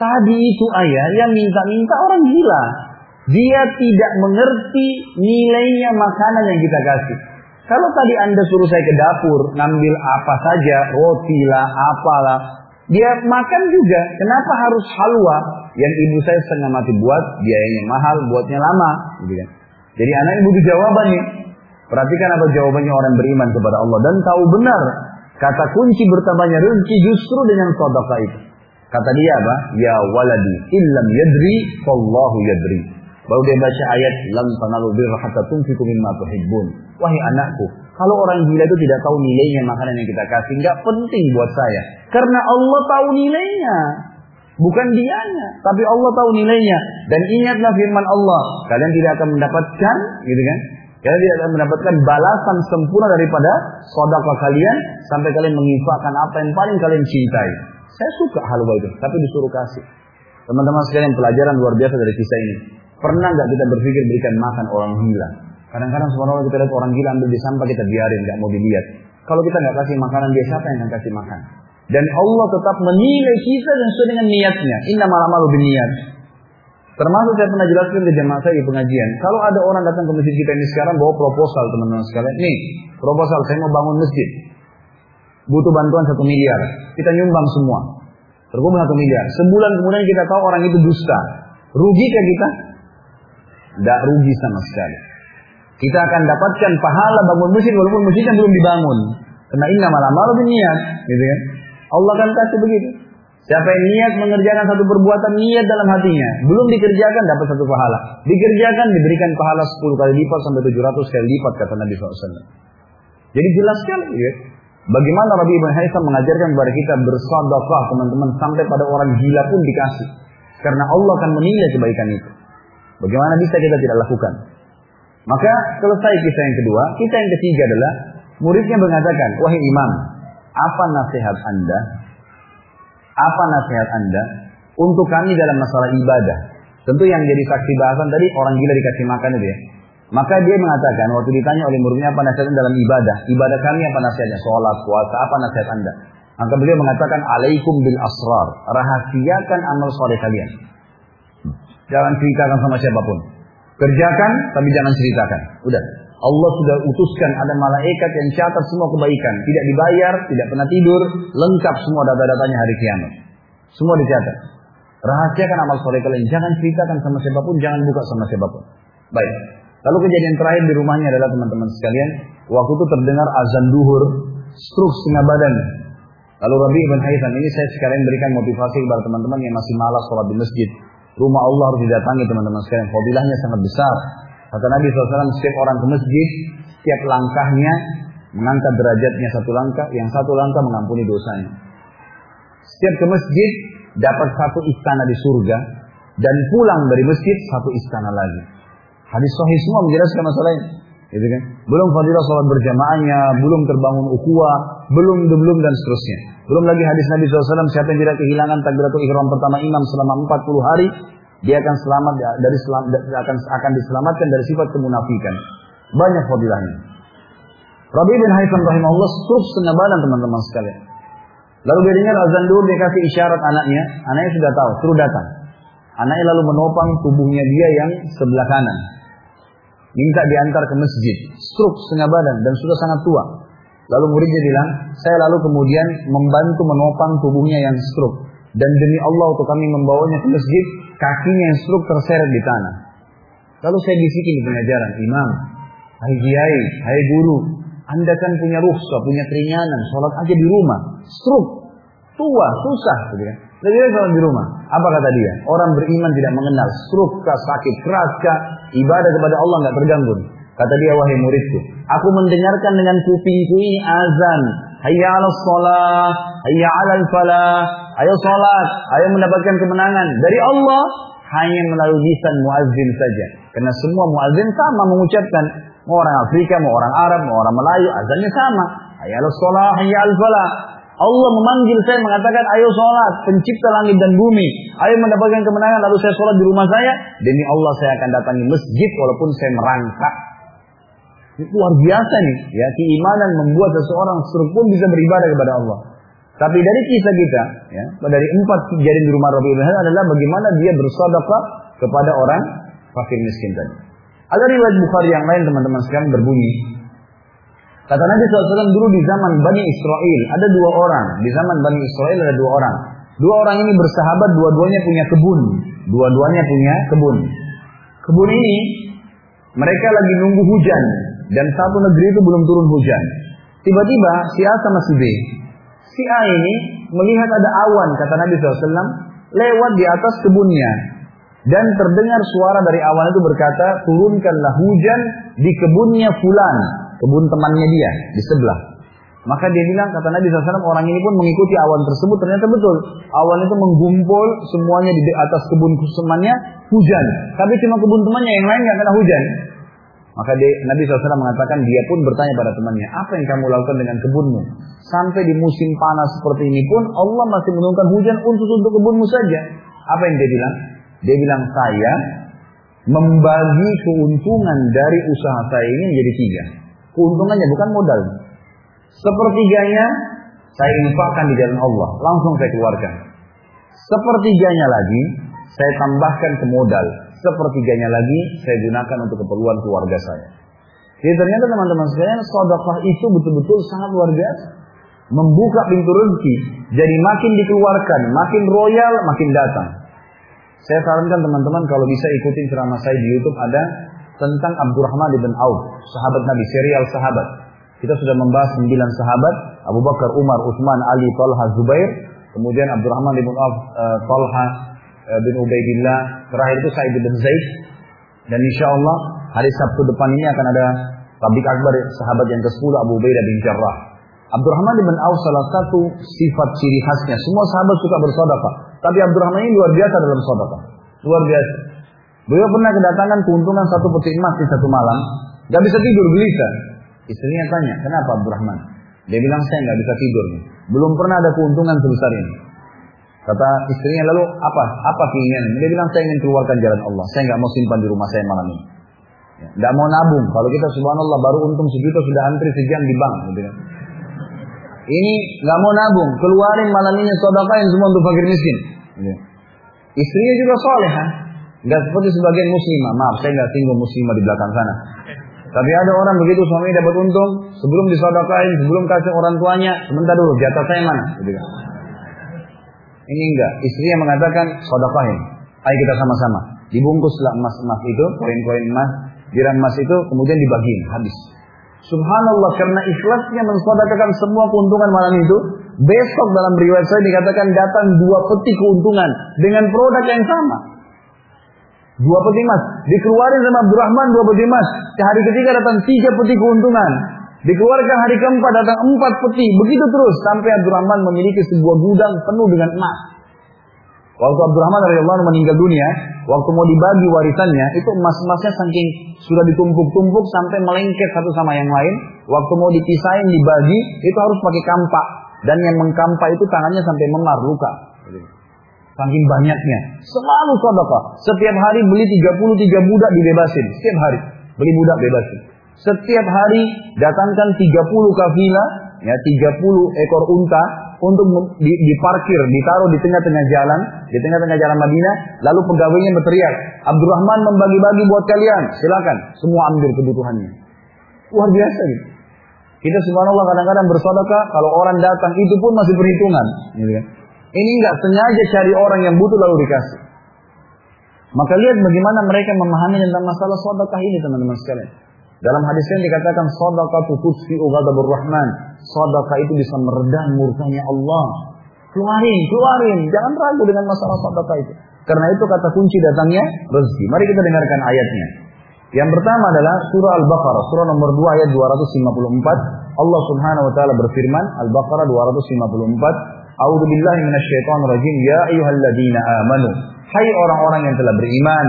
Tadi itu ayah yang minta-minta orang gila. Dia tidak mengerti nilainya makanan yang kita kasih. Kalau tadi anda suruh saya ke dapur, ngambil apa saja, roti lah, apalah, dia makan juga. Kenapa harus halwa yang ibu saya setengah mati buat, biayanya mahal, buatnya lama, gitu kan? Jadi anaknya butuh jawaban nih. Perhatikan apa jawabannya orang beriman kepada Allah dan tahu benar kata kunci bertambahnya rezeki justru dengan sedekah itu. Kata dia apa? Ya waladi illam yadri fallahu yadri. Baru dia baca ayat lam tanalu birra hatta tunfiqu mimma tuhibbun. Wahai anakku, kalau orang gila itu tidak tahu nilainya makanan yang kita kasih, nggak penting buat saya. Karena Allah tahu nilainya. Bukan dianya, tapi Allah tahu nilainya. Dan ingatlah firman Allah, kalian tidak akan mendapatkan, gitu kan? Kalian tidak akan mendapatkan balasan sempurna daripada sodakah kalian sampai kalian menginfakkan apa yang paling kalian cintai. Saya suka halwa itu, tapi disuruh kasih. Teman-teman sekalian pelajaran luar biasa dari kisah ini. Pernah nggak kita berpikir berikan makan orang gila? Kadang-kadang sebenarnya kita lihat orang gila ambil di sampah kita biarin, nggak mau dilihat. Kalau kita nggak kasih makanan dia siapa yang akan kasih makan? Dan Allah tetap menilai kita dan sesuai dengan niatnya. Inna malam bin niat. Termasuk saya pernah jelaskan ke jemaah saya di pengajian. Kalau ada orang datang ke masjid kita ini sekarang bawa proposal teman-teman sekalian. Nih, proposal saya mau bangun masjid. Butuh bantuan satu miliar. Kita nyumbang semua. Terkumpul satu miliar. Sebulan kemudian kita tahu orang itu dusta. Rugi kan kita? Tidak rugi sama sekali. Kita akan dapatkan pahala bangun masjid walaupun masjidnya belum dibangun. Karena inna malam malam niat, gitu kan? Allah akan kasih begitu. Siapa yang niat mengerjakan satu perbuatan niat dalam hatinya, belum dikerjakan dapat satu pahala. Dikerjakan diberikan pahala 10 kali lipat sampai 700 kali lipat kata Nabi SAW. Jadi jelas sekali ya. Bagaimana Rabi Ibn Haitham mengajarkan kepada kita bersadaqah teman-teman sampai pada orang gila pun dikasih. Karena Allah akan menilai kebaikan itu. Bagaimana bisa kita tidak lakukan? Maka selesai kisah yang kedua, kisah yang ketiga adalah muridnya mengatakan, wahai imam, apa nasihat anda? Apa nasihat anda untuk kami dalam masalah ibadah? Tentu yang jadi saksi bahasan tadi orang gila dikasih makan itu ya. Maka dia mengatakan waktu ditanya oleh muridnya apa nasihat dalam ibadah, ibadah kami apa nasihatnya? Sholat, puasa, apa nasihat anda? Maka beliau mengatakan alaikum bil asrar, rahasiakan amal soleh kalian. Jangan ceritakan sama siapa pun. Kerjakan tapi jangan ceritakan. Udah. Allah sudah utuskan ada malaikat yang catat semua kebaikan. Tidak dibayar, tidak pernah tidur, lengkap semua data-datanya hari kiamat. Semua dicatat. Rahasiakan amal soleh kalian. Jangan ceritakan sama siapa pun, jangan buka sama siapa pun. Baik. Lalu kejadian terakhir di rumahnya adalah teman-teman sekalian. Waktu itu terdengar azan duhur, struk setengah badan. Lalu Rabi Ibn Haytham ini saya sekalian berikan motivasi kepada teman-teman yang masih malas sholat di masjid. Rumah Allah harus didatangi teman-teman sekalian. Fadilahnya sangat besar. Kata Nabi SAW, setiap orang ke masjid, setiap langkahnya mengangkat derajatnya satu langkah, yang satu langkah mengampuni dosanya. Setiap ke masjid, dapat satu istana di surga, dan pulang dari masjid, satu istana lagi. Hadis sahih semua menjelaskan masalah ini. Gitu kan? Belum fadilah sholat berjamaahnya, belum terbangun ukhuwah, belum belum dan seterusnya. Belum lagi hadis Nabi SAW, siapa yang tidak kehilangan takbiratul ihram pertama imam selama 40 hari, dia akan selamat dari selam, akan akan diselamatkan dari sifat kemunafikan. Banyak fadilahnya. Rabi bin Haitham rahimahullah struk setengah badan teman-teman sekalian. Lalu dia dengar azan dulu dia kasih isyarat anaknya, anaknya sudah tahu, suruh datang. Anaknya lalu menopang tubuhnya dia yang sebelah kanan. Minta diantar ke masjid, struk setengah badan dan sudah sangat tua. Lalu muridnya bilang, saya lalu kemudian membantu menopang tubuhnya yang struk. Dan demi Allah untuk kami membawanya ke masjid, kakinya yang struk terseret di tanah. Lalu saya bisikin di pengajaran, Imam, hai kiai, hai guru, anda kan punya rukhsah, punya keringanan, sholat aja di rumah. Struk, tua, susah. Gitu kan. Lebih baik sholat di rumah. Apa kata dia? Orang beriman tidak mengenal struk kah, sakit keras kah, ibadah kepada Allah nggak terganggu. Kata dia, wahai muridku, aku mendengarkan dengan kupingku ini azan. Hayya ala sholat, hayya ala falah. Ayo sholat, ayo mendapatkan kemenangan. Dari Allah, hanya melalui lisan muazzin saja. Karena semua muazzin sama mengucapkan mau orang Afrika, mau orang Arab, mau orang Melayu, azannya sama. Hayya sholat, hayya al falah. Allah memanggil saya mengatakan ayo sholat pencipta langit dan bumi ayo mendapatkan kemenangan lalu saya sholat di rumah saya demi Allah saya akan datangi masjid walaupun saya merangkak luar biasa nih ya keimanan membuat seseorang pun bisa beribadah kepada Allah tapi dari kisah kita ya dari empat kejadian di rumah Rabbi Ibrahim adalah bagaimana dia bersedekah kepada orang fakir miskin tadi ada riwayat Bukhari yang lain teman-teman sekalian berbunyi Kata Nabi SAW dulu di zaman Bani Israel, ada dua orang. Di zaman Bani Israel ada dua orang. Dua orang ini bersahabat, dua-duanya punya kebun. Dua-duanya punya kebun. Kebun ini, mereka lagi nunggu hujan. Dan satu negeri itu belum turun hujan. Tiba-tiba si A sama si B. Si A ini melihat ada awan, kata Nabi SAW, lewat di atas kebunnya. Dan terdengar suara dari awan itu berkata, turunkanlah hujan di kebunnya fulan kebun temannya dia di sebelah. Maka dia bilang, kata Nabi SAW, orang ini pun mengikuti awan tersebut. Ternyata betul. Awan itu menggumpul semuanya di atas kebun temannya, hujan. Tapi cuma kebun temannya, yang lain nggak kena hujan. Maka dia, Nabi SAW mengatakan, dia pun bertanya pada temannya, apa yang kamu lakukan dengan kebunmu? Sampai di musim panas seperti ini pun, Allah masih menurunkan hujan untuk untuk kebunmu saja. Apa yang dia bilang? Dia bilang, saya membagi keuntungan dari usaha saya ini menjadi tiga. Keuntungannya bukan modal. Sepertiganya saya infakkan di jalan Allah, langsung saya keluarkan. Sepertiganya lagi saya tambahkan ke modal. Sepertiganya lagi saya gunakan untuk keperluan keluarga saya. Jadi ternyata teman-teman sekalian, sedekah itu betul-betul sangat luar biasa. Membuka pintu rezeki. Jadi makin dikeluarkan, makin royal, makin datang. Saya sarankan teman-teman kalau bisa ikutin ceramah saya di YouTube ada tentang Abdurrahman bin Auf, sahabat Nabi, serial sahabat. Kita sudah membahas sembilan sahabat, Abu Bakar, Umar, Utsman, Ali, Talha, Zubair, kemudian Abdurrahman bin Auf, uh, Talha bin Ubaidillah, terakhir itu Sa'id bin Zaid. Dan insya Allah hari Sabtu depan ini akan ada tablik akbar sahabat yang ke-10 Abu Ubaidah bin Jarrah. Abdurrahman bin Auf salah satu sifat ciri khasnya. Semua sahabat suka bersedekah, tapi Abdurrahman ini luar biasa dalam sedekah. Luar biasa. Beliau pernah kedatangan keuntungan satu peti emas di satu malam. Gak bisa tidur, gelisah. Istrinya tanya, kenapa Abdurrahman? Dia bilang, saya gak bisa tidur. Belum pernah ada keuntungan sebesar ini. Kata istrinya lalu apa? Apa keinginan? Dia bilang saya ingin keluarkan jalan Allah. Saya nggak mau simpan di rumah saya malam ini. Ya, mau nabung. Kalau kita subhanallah baru untung sejuta sudah antri sejam di bank. Gitu kan. Ini nggak mau nabung. Keluarin malam ini yang semua untuk fakir miskin. Gitu. Istrinya juga soleh. Enggak seperti sebagian muslimah. Maaf, saya nggak singgung muslimah di belakang sana. Tapi ada orang begitu suami dapat untung, sebelum disodakain, sebelum kasih orang tuanya, sebentar dulu, jatah saya mana? Gitu kan. Ini enggak. Istrinya mengatakan, sodakain. Ayo kita sama-sama. Dibungkuslah emas-emas itu, koin-koin emas, dirham emas itu, kemudian dibagiin, habis. Subhanallah, karena ikhlasnya mensodakakan semua keuntungan malam itu, besok dalam riwayat saya dikatakan datang dua peti keuntungan dengan produk yang sama. Dua peti emas. Dikeluarin sama Abdurrahman dua peti emas. Hari ketiga datang tiga peti keuntungan. Dikeluarkan hari keempat datang empat peti. Begitu terus sampai Abdurrahman memiliki sebuah gudang penuh dengan emas. Waktu Abdurrahman radhiyallahu meninggal dunia, waktu mau dibagi warisannya, itu emas-emasnya saking sudah ditumpuk-tumpuk sampai melengket satu sama yang lain. Waktu mau dipisahin dibagi, itu harus pakai kampak. Dan yang mengkampak itu tangannya sampai memar luka. Saking banyaknya. Selalu sedekah. Setiap hari beli 33 budak dibebasin. Setiap hari. Beli budak bebasin. Setiap hari datangkan 30 kafilah. Ya, 30 ekor unta untuk diparkir, ditaruh di tengah-tengah jalan, di tengah-tengah jalan Madinah, lalu pegawainya berteriak, Abdurrahman membagi-bagi buat kalian, silakan, semua ambil kebutuhannya. Luar biasa gitu. Kita subhanallah kadang-kadang bersedekah, kalau orang datang itu pun masih perhitungan. Gitu kan. Ini enggak sengaja cari orang yang butuh lalu dikasih. Maka lihat bagaimana mereka memahami tentang masalah sedekah ini teman-teman sekalian. Dalam hadis yang dikatakan sedekah tutfi'u ghadabur rahman. Sedekah itu bisa meredam murkanya Allah. Keluarin, keluarin. Jangan ragu dengan masalah sedekah itu. Karena itu kata kunci datangnya rezeki. Mari kita dengarkan ayatnya. Yang pertama adalah surah Al-Baqarah, surah nomor 2 ayat 254. Allah Subhanahu wa taala berfirman, Al-Baqarah 254, A'udzu billahi minasyaitonir rajim. Ya ayyuhalladzina amanu Hai orang-orang yang telah beriman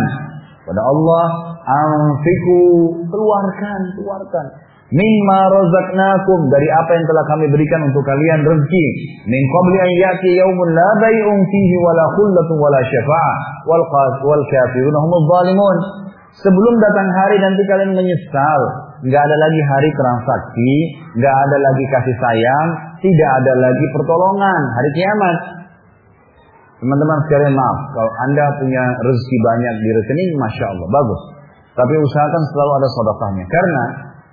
pada Allah, anfiku, keluarkan, keluarkan. Mimma razaqnakum dari apa yang telah kami berikan untuk kalian rezeki. Min qabli an yati yaumun la bay'un fihi wala khullatun wala syafa'ah wal qas wal kafirun humuz zalimun. Sebelum datang hari nanti kalian menyesal, nggak ada lagi hari transaksi, nggak ada lagi kasih sayang, tidak ada lagi pertolongan, hari kiamat. Teman-teman sekalian maaf, kalau anda punya rezeki banyak di rekening, masya Allah, bagus. Tapi usahakan selalu ada sodokahnya. Karena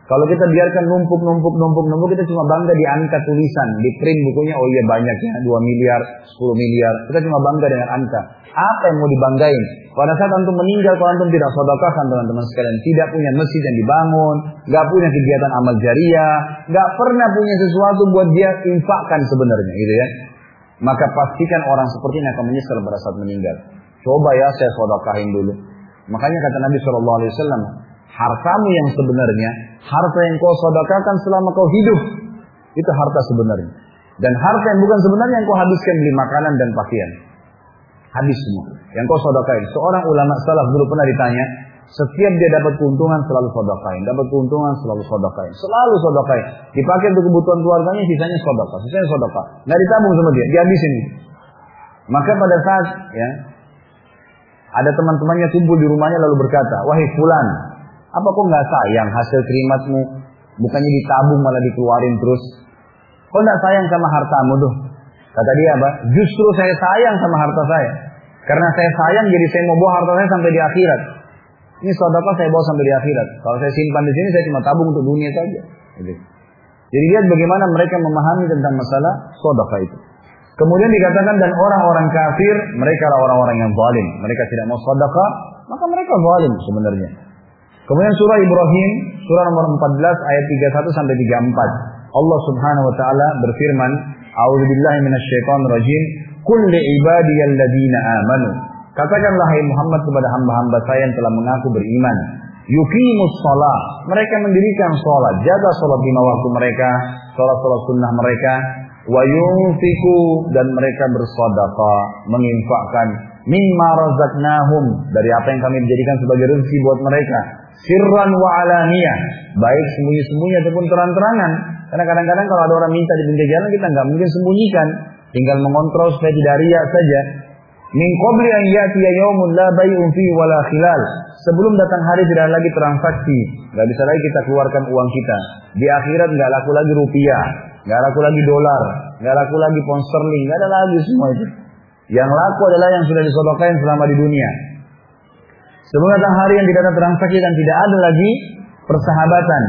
kalau kita biarkan numpuk, numpuk, numpuk, numpuk, kita cuma bangga di angka tulisan, di print bukunya, oh iya banyak ya, 2 miliar, 10 miliar. Kita cuma bangga dengan angka. Apa yang mau dibanggain? Pada saat antum meninggal, kalau antum tidak sodokahkan teman-teman sekalian, tidak punya masjid yang dibangun, nggak punya kegiatan amal jariah, nggak pernah punya sesuatu buat dia infakkan sebenarnya, gitu ya. Maka pastikan orang seperti ini akan menyesal pada saat meninggal. Coba ya saya sodokahin dulu. Makanya kata Nabi Shallallahu Alaihi Wasallam, hartamu yang sebenarnya, harta yang kau sodokakan selama kau hidup, itu harta sebenarnya. Dan harta yang bukan sebenarnya yang kau habiskan beli makanan dan pakaian. Habis semua. Yang kau sodokain. Seorang ulama salaf dulu pernah ditanya, setiap dia dapat keuntungan selalu sodokain. Dapat keuntungan selalu sodokain. Selalu sodokain. Dipakai untuk kebutuhan keluarganya, sisanya sodokah. Sisanya sodokah. Nggak ditabung sama dia. Dihabisin. Maka pada saat ya ada teman-temannya kumpul di rumahnya lalu berkata, wahai fulan, apa kok nggak sayang hasil kerimatmu? Bukannya ditabung malah dikeluarin terus. Kok nggak sayang sama hartamu tuh? Kata dia apa? Justru saya sayang sama harta saya. Karena saya sayang jadi saya mau bawa harta saya sampai di akhirat. Ini saudara saya bawa sampai di akhirat. Kalau saya simpan di sini saya cuma tabung untuk dunia saja. Jadi lihat bagaimana mereka memahami tentang masalah sodaka itu. Kemudian dikatakan dan orang-orang kafir mereka adalah orang-orang yang zalim. Mereka tidak mau sedekah, maka mereka zalim sebenarnya. Kemudian surah Ibrahim, surah nomor 14 ayat 31 sampai 34. Allah Subhanahu wa taala berfirman, "A'udzubillahi minasyaitonir rajim. Qul li ibadiyalladzina amanu." Katakanlah hai Muhammad kepada hamba-hamba saya yang telah mengaku beriman. Yuqimus shalah. Mereka mendirikan sholat, jaga sholat lima waktu mereka, sholat-sholat sunnah mereka, wa yunfiku dan mereka bersedekah menginfakkan mimma razaqnahum dari apa yang kami jadikan sebagai rezeki buat mereka. Sirran wa alaniyah baik sembunyi-sembunyi ataupun terang-terangan. Karena kadang-kadang kalau ada orang minta di pinggir jalan kita nggak mungkin sembunyikan. Tinggal mengontrol supaya tidak riak saja. Min qabli an yati yaumun la bay'un fi wala sebelum datang hari tidak lagi transaksi. Nggak bisa lagi kita keluarkan uang kita. Di akhirat nggak laku lagi rupiah Nggak laku lagi dolar, nggak laku lagi pound nggak ada lagi semua itu. Yang laku adalah yang sudah disodokain selama di dunia. Sebelum datang hari yang tidak ada transaksi dan tidak ada lagi persahabatan.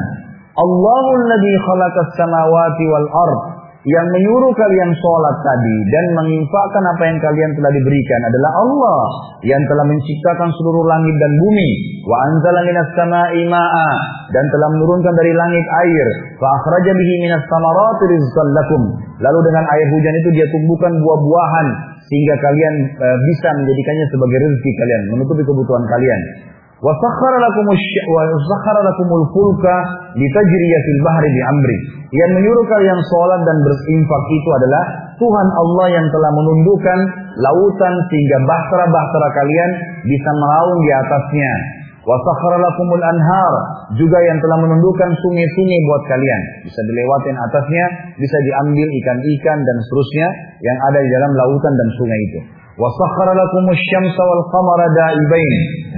Allahul ladzi khalaqas samawati wal ard yang menyuruh kalian sholat tadi dan menginfakkan apa yang kalian telah diberikan adalah Allah yang telah menciptakan seluruh langit dan bumi. Wa anzala minas sama'i ma'a dan telah menurunkan dari langit air. Fa akhraja bihi minas samarati rizqan lakum. Lalu dengan air hujan itu dia tumbuhkan buah-buahan sehingga kalian e, bisa menjadikannya sebagai rezeki kalian menutupi kebutuhan kalian Wa sakhkhara lakum wa sakhkhara lakumul fulka litajriya fil bahri bi amri. Yang menyuruh kalian sholat dan berinfak itu adalah Tuhan Allah yang telah menundukkan lautan sehingga bahtera-bahtera kalian bisa melaung di atasnya. Wa lakumul anhar juga yang telah menundukkan sungai-sungai buat kalian. Bisa dilewatin atasnya, bisa diambil ikan-ikan dan seterusnya yang ada di dalam lautan dan sungai itu.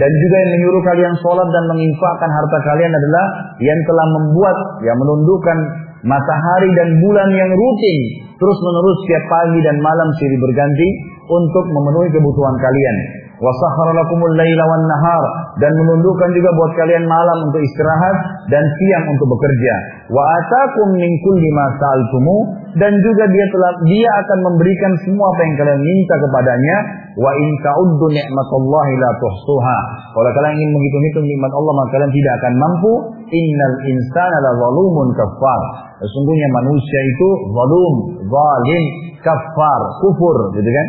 Dan juga yang menyuruh kalian sholat dan menginfakkan harta kalian adalah yang telah membuat, yang menundukkan matahari dan bulan yang rutin terus menerus setiap pagi dan malam silih berganti untuk memenuhi kebutuhan kalian. Nahar dan menundukkan juga buat kalian malam untuk istirahat dan siang untuk bekerja. Wa atakum min kulli dan juga dia telah dia akan memberikan semua apa yang kalian minta kepadanya. Wa in ta'uddu ni'matallahi la tuhsuha. Kalau kalian ingin menghitung-hitung nikmat Allah maka kalian tidak akan mampu. Innal insana la zalumun kafar. Sesungguhnya manusia itu zalum, zalim, kafar, kufur, gitu kan?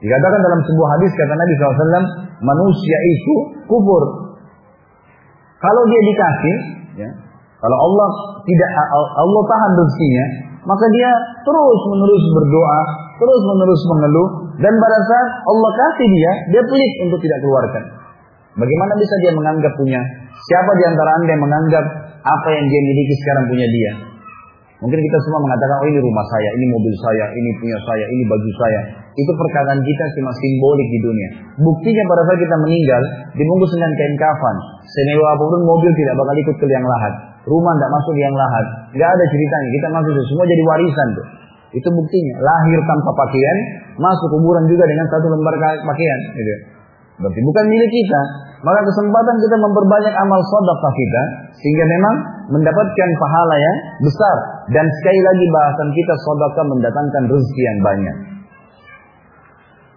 Dikatakan dalam sebuah hadis kata Nabi SAW, manusia itu kufur. Kalau dia dikasih, ya, kalau Allah tidak Allah tahan rezekinya, maka dia terus menerus berdoa, terus menerus mengeluh, Dan pada saat Allah kasih dia, dia pelit untuk tidak keluarkan. Bagaimana bisa dia menganggap punya? Siapa di antara anda yang menganggap apa yang dia miliki sekarang punya dia? Mungkin kita semua mengatakan, oh ini rumah saya, ini mobil saya, ini punya saya, ini baju saya. Itu perkataan kita cuma simbolik di dunia. Buktinya pada saat kita meninggal, dibungkus dengan kain kafan. Senewa apa pun mobil tidak bakal ikut ke liang lahat. Rumah tidak masuk liang lahat. Gak ada ceritanya, kita masuk semua jadi warisan tuh. Itu buktinya. Lahir tanpa pakaian, masuk kuburan juga dengan satu lembar pakaian. Gitu. Berarti bukan milik kita. Maka kesempatan kita memperbanyak amal sodakah kita. Sehingga memang mendapatkan pahala yang besar. Dan sekali lagi bahasan kita sodakah mendatangkan rezeki yang banyak.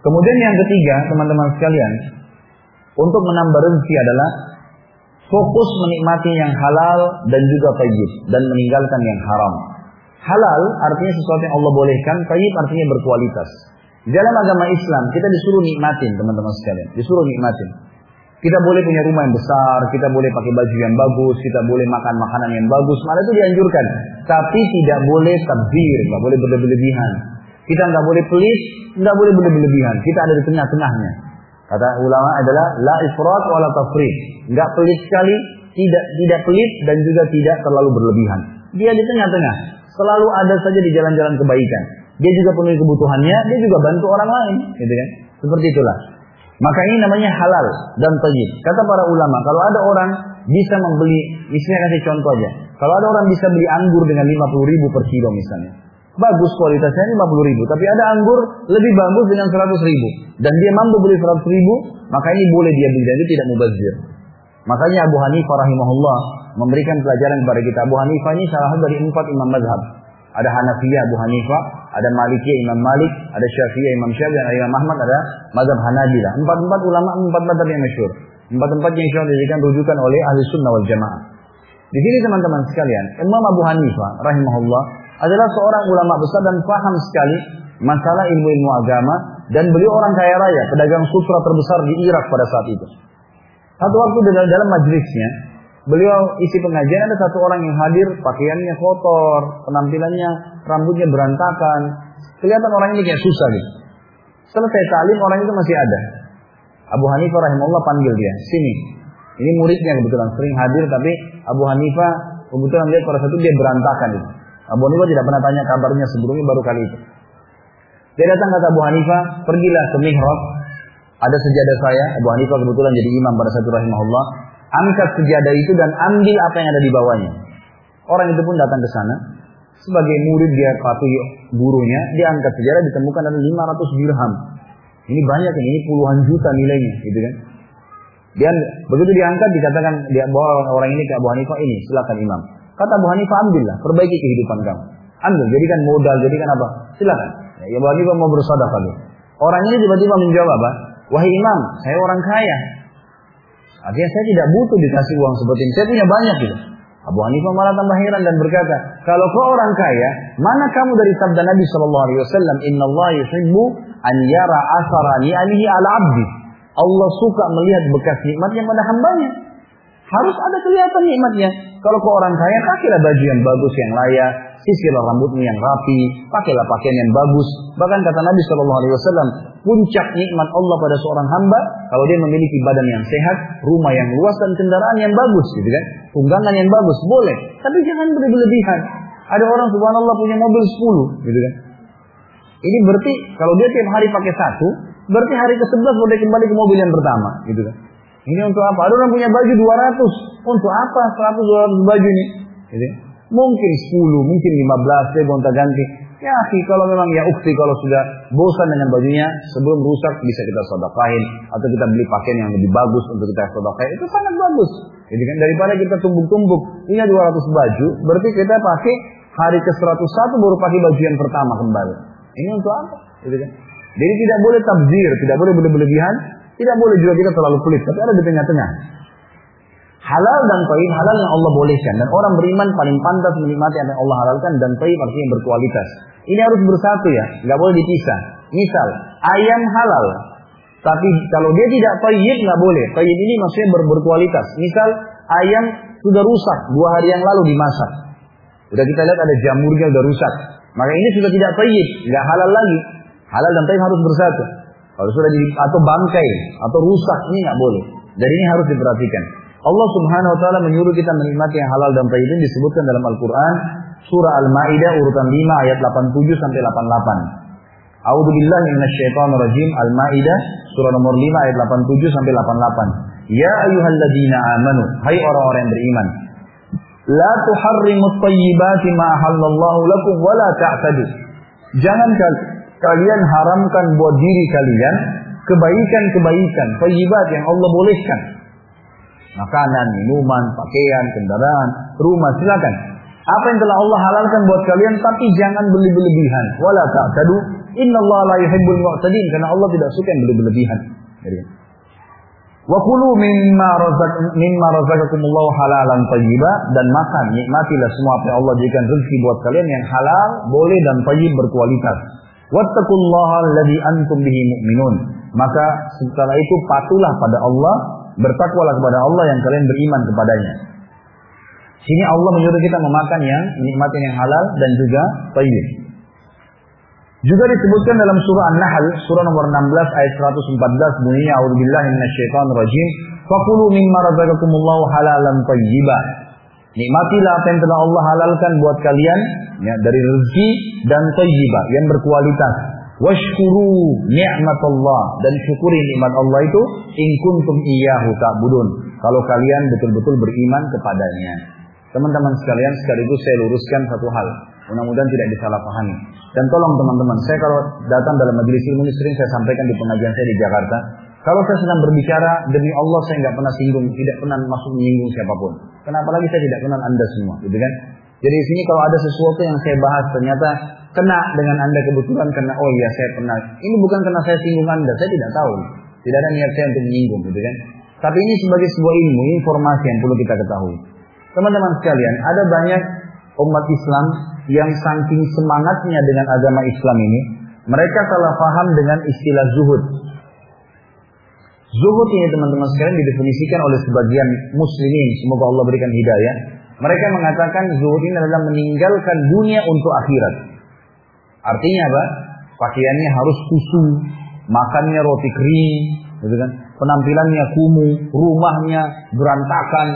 Kemudian yang ketiga, teman-teman sekalian. Untuk menambah rezeki adalah fokus menikmati yang halal dan juga tayyib. Dan meninggalkan yang haram. Halal artinya sesuatu yang Allah bolehkan, tayyib artinya berkualitas. Dalam agama Islam kita disuruh nikmatin teman-teman sekalian, disuruh nikmatin. Kita boleh punya rumah yang besar, kita boleh pakai baju yang bagus, kita boleh makan makanan yang bagus, malah itu dianjurkan. Tapi tidak boleh tabir, nggak boleh berlebihan. Kita nggak boleh pelit, nggak boleh berlebihan. Kita ada di tengah-tengahnya. Kata ulama adalah la ifrat wala tafrid. Nggak pelit sekali, tidak tidak pelit dan juga tidak terlalu berlebihan. Dia di tengah-tengah. Selalu ada saja di jalan-jalan kebaikan. Dia juga penuhi kebutuhannya, dia juga bantu orang lain, gitu kan? Seperti itulah. Maka ini namanya halal dan tajib. Kata para ulama, kalau ada orang bisa membeli, misalnya kasih contoh aja. Kalau ada orang bisa beli anggur dengan 50 ribu per kilo misalnya. Bagus kualitasnya 50 ribu. Tapi ada anggur lebih bagus dengan 100 ribu. Dan dia mampu beli 100 ribu, maka ini boleh dia beli. Dan itu tidak mubazir. Makanya Abu Hanifah rahimahullah memberikan pelajaran kepada kita. Abu Hanifah ini salah satu dari empat imam mazhab. Ada Hanafiyah Abu Hanifah, ada Malikiyah Imam Malik, ada Syafi'iyah Imam Syafi'i, ada Imam Ahmad, ada mazhab Hanabila. Empat-empat ulama, empat mazhab yang masyhur. Empat-empat yang insya dijadikan rujukan oleh ahli sunnah wal jamaah. Di sini teman-teman sekalian, Imam Abu Hanifah rahimahullah adalah seorang ulama besar dan paham sekali masalah ilmu-ilmu agama dan beliau orang kaya raya, pedagang sutra terbesar di Irak pada saat itu. Satu waktu dalam, dalam majlisnya, beliau isi pengajian ada satu orang yang hadir pakaiannya kotor, penampilannya rambutnya berantakan. Kelihatan orang ini kayak susah gitu. Selesai talim orang itu masih ada. Abu Hanifah rahimahullah panggil dia, sini. Ini muridnya kebetulan sering hadir tapi Abu Hanifah kebetulan lihat pada satu dia berantakan itu. Abu Hanifah tidak pernah tanya kabarnya sebelumnya baru kali itu. Dia datang kata Abu Hanifah, pergilah ke mihrab, ada sejadah saya, Abu Hanifah kebetulan jadi imam pada satu rahimahullah, angkat sejadah itu dan ambil apa yang ada di bawahnya. Orang itu pun datang ke sana, sebagai murid dia patuhi gurunya, dia angkat sejadah ditemukan ada 500 dirham. Ini banyak ini, puluhan juta nilainya, gitu kan. Dan begitu diangkat dikatakan dia bawa orang ini ke Abu Hanifah ini, silakan imam. Kata Abu Hanifah ambillah, perbaiki kehidupan kamu. Ambil, jadikan modal, jadikan apa? Silakan. Ya, Abu Hanifah mau bersedekah. Orang ini tiba-tiba menjawab apa? Wahai imam, saya orang kaya. Artinya saya tidak butuh dikasih uang seperti ini. Saya punya banyak gitu. Abu Hanifah malah tambah heran dan berkata, kalau kau orang kaya, mana kamu dari sabda Nabi Shallallahu Alaihi Wasallam, Inna Allah yuhibbu an yara asara ni'amihi ala abdi. Allah suka melihat bekas nikmatnya pada hambanya. Harus ada kelihatan nikmatnya. Kalau kau orang kaya, pakailah baju yang bagus, yang layak, sisirlah rambutmu yang rapi, pakailah pakaian yang bagus. Bahkan kata Nabi Wasallam, puncak nikmat Allah pada seorang hamba kalau dia memiliki badan yang sehat, rumah yang luas dan kendaraan yang bagus, gitu kan? Tunggangan yang bagus boleh, tapi jangan berlebihan. Ada orang subhanallah punya mobil 10, gitu kan? Ini berarti kalau dia tiap hari pakai satu, berarti hari ke-11 boleh kembali ke mobil yang pertama, gitu kan? Ini untuk apa? Ada orang punya baju 200. Untuk apa 100 200 baju ini? Gitu. Mungkin 10, mungkin 15 dia gonta ganti. Ya akhi, kalau memang ya ukti kalau sudah bosan dengan bajunya sebelum rusak bisa kita sedekahin atau kita beli pakaian yang lebih bagus untuk kita sedekahin itu sangat bagus. Jadi kan daripada kita tumbuk-tumbuk punya 200 baju, berarti kita pakai hari ke 101 baru pakai baju yang pertama kembali. Ini untuk apa? Gitu kan? Jadi tidak boleh tabzir, tidak boleh berlebihan, tidak boleh juga kita terlalu pelit, tapi ada di tengah-tengah. Halal dan taib, halal yang Allah bolehkan. Dan orang beriman paling pantas menikmati apa yang Allah halalkan dan taib artinya berkualitas. Ini harus bersatu ya, nggak boleh dipisah. Misal, ayam halal. Tapi kalau dia tidak taib nggak boleh. Taib ini maksudnya ber berkualitas. Misal, ayam sudah rusak dua hari yang lalu dimasak. Udah kita lihat ada jamurnya udah rusak. Maka ini sudah tidak taib, nggak halal lagi. Halal dan tayyib harus bersatu. Kalau sudah di, atau bangkai atau rusak ini nggak boleh. Jadi ini harus diperhatikan. Allah Subhanahu wa taala menyuruh kita menikmati yang halal dan tayyib ini disebutkan dalam Al-Qur'an surah Al-Maidah urutan 5 ayat 87 sampai 88. A'udzu billahi minasyaitonir rajim Al-Maidah surah nomor 5 ayat 87 sampai 88. Ya ayyuhalladzina amanu, hai orang-orang yang beriman. La tuharrimut thayyibati ma halallahu lakum wa la ta'tadu. Jangan kalian haramkan buat diri kalian kebaikan-kebaikan, thayyibat yang Allah bolehkan. Makanan, minuman, pakaian, kendaraan, rumah, silakan. Apa yang telah Allah halalkan buat kalian tapi jangan beli-berlebihan. Wala ta'tadu Inna Allah la yuhibbul mu'tadin karena Allah tidak suka yang berlebihan. Wa kulu mimma razaq mimma razaqakumullahu halalan dan makan nikmatilah semua apa yang Allah jadikan rezeki buat kalian yang halal, boleh dan thayyib berkualitas. Wattaqullaha alladzi antum bihi mu'minun. Maka setelah itu patulah pada Allah, bertakwalah kepada Allah yang kalian beriman kepadanya. Sini Allah menyuruh kita memakan yang nikmatin yang halal dan juga thayyib. Juga disebutkan dalam surah An-Nahl, surah nomor 16 ayat 114 bunyinya A'udzubillahi minasyaitonir rajim. Fakulu mimma razaqakumullahu halalan thayyiba. Nikmatilah apa yang telah Allah halalkan buat kalian ya, dari rezeki dan thayyiba yang berkualitas. Washkuru ni'matallah dan syukuri nikmat Allah itu in kuntum iyyahu ta'budun. Kalau kalian betul-betul beriman kepadanya. Teman-teman sekalian, sekaligus saya luruskan satu hal. Mudah-mudahan tidak disalahpahami. Dan tolong teman-teman, saya kalau datang dalam majelis ilmu ini sering saya sampaikan di pengajian saya di Jakarta. Kalau saya sedang berbicara, demi Allah saya nggak pernah singgung, tidak pernah masuk menyinggung siapa pun. Kenapa lagi saya tidak kenal Anda semua, gitu kan? Jadi di sini kalau ada sesuatu yang saya bahas ternyata kena dengan Anda kebetulan karena oh iya saya pernah. Ini bukan karena saya singgung Anda, saya tidak tahu. Tidak ada niat saya untuk menyinggung, gitu kan? Tapi ini sebagai sebuah ilmu, informasi yang perlu kita ketahui. Teman-teman sekalian, ada banyak umat Islam yang saking semangatnya dengan agama Islam ini, mereka salah paham dengan istilah zuhud. Zuhud ini teman-teman sekalian didefinisikan oleh sebagian muslimin, semoga Allah berikan hidayah. Mereka mengatakan zuhud ini adalah meninggalkan dunia untuk akhirat. Artinya apa? Pakaiannya harus kusu, makannya roti kering, gitu kan? penampilannya kumuh, rumahnya berantakan,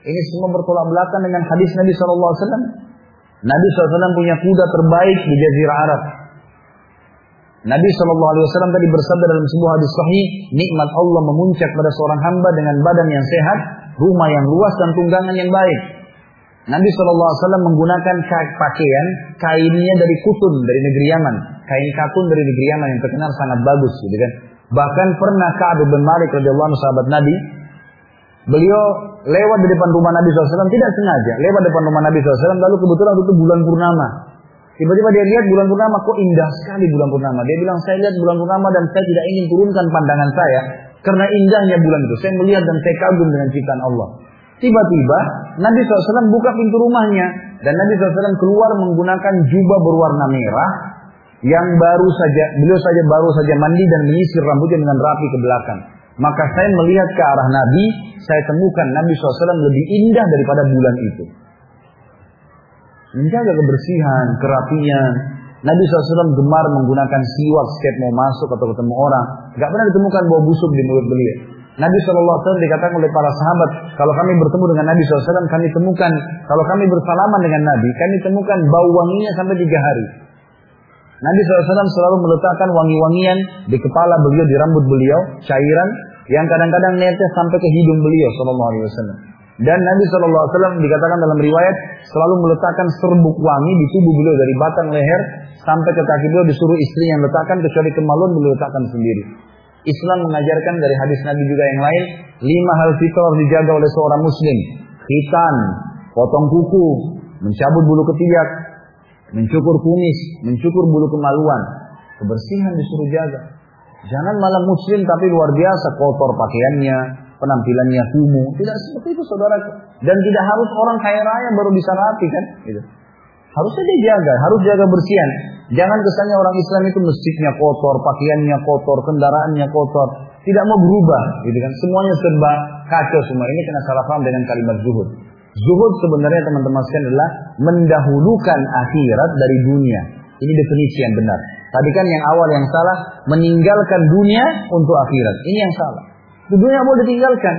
ini semua bertolak belakang dengan hadis Nabi SAW. Nabi SAW punya kuda terbaik di Jazirah Arab. Nabi SAW tadi bersabda dalam sebuah hadis sahih, nikmat Allah memuncak pada seorang hamba dengan badan yang sehat, rumah yang luas dan tunggangan yang baik. Nabi SAW menggunakan pakaian kainnya dari kutun dari negeri Yaman, kain katun dari negeri Yaman yang terkenal sangat bagus, gitu kan. Bahkan pernah Ka'ab bin Malik radhiyallahu anhu sahabat Nabi, beliau lewat di depan rumah Nabi SAW tidak sengaja lewat depan rumah Nabi SAW lalu kebetulan itu bulan purnama tiba-tiba dia lihat bulan purnama kok indah sekali bulan purnama. Dia bilang saya lihat bulan purnama dan saya tidak ingin turunkan pandangan saya karena indahnya bulan itu. Saya melihat dan saya kagum dengan ciptaan Allah. Tiba-tiba Nabi SAW buka pintu rumahnya dan Nabi SAW keluar menggunakan jubah berwarna merah yang baru saja beliau saja baru saja mandi dan menyisir rambutnya dengan rapi ke belakang. Maka saya melihat ke arah Nabi, saya temukan Nabi SAW lebih indah daripada bulan itu. Menjaga kebersihan, kerapian. Nabi SAW gemar menggunakan siwak setiap mau masuk atau ketemu orang. Gak pernah ditemukan bau busuk di mulut beliau. Nabi SAW dikatakan oleh para sahabat, kalau kami bertemu dengan Nabi SAW, kami temukan, kalau kami bersalaman dengan Nabi, kami temukan bau wanginya sampai tiga hari. Nabi SAW selalu meletakkan wangi-wangian di kepala beliau, di rambut beliau, cairan yang kadang-kadang netnya sampai ke hidung beliau Wasallam. Dan Nabi Wasallam dikatakan dalam riwayat selalu meletakkan serbuk wangi di tubuh beliau dari batang leher sampai ke kaki beliau disuruh istri yang letakkan kecuali kemaluan beliau letakkan sendiri. Islam mengajarkan dari hadis Nabi juga yang lain lima hal fitrah dijaga oleh seorang muslim khitan, potong kuku, mencabut bulu ketiak, mencukur kumis, mencukur bulu kemaluan, kebersihan disuruh jaga. Jangan malah muslim tapi luar biasa kotor pakaiannya, penampilannya kumuh. Tidak seperti itu saudara. Dan tidak harus orang kaya raya baru bisa rapi kan. Gitu. Harus saja jaga, harus jaga bersihan. Jangan kesannya orang Islam itu masjidnya kotor, pakaiannya kotor, kendaraannya kotor. Tidak mau berubah, gitu kan. Semuanya serba kacau semua. Ini kena salah paham dengan kalimat zuhud. Zuhud sebenarnya teman-teman sekalian adalah mendahulukan akhirat dari dunia. Ini definisi yang benar. Tadi kan yang awal yang salah meninggalkan dunia untuk akhirat. Ini yang salah. Dunia boleh ditinggalkan.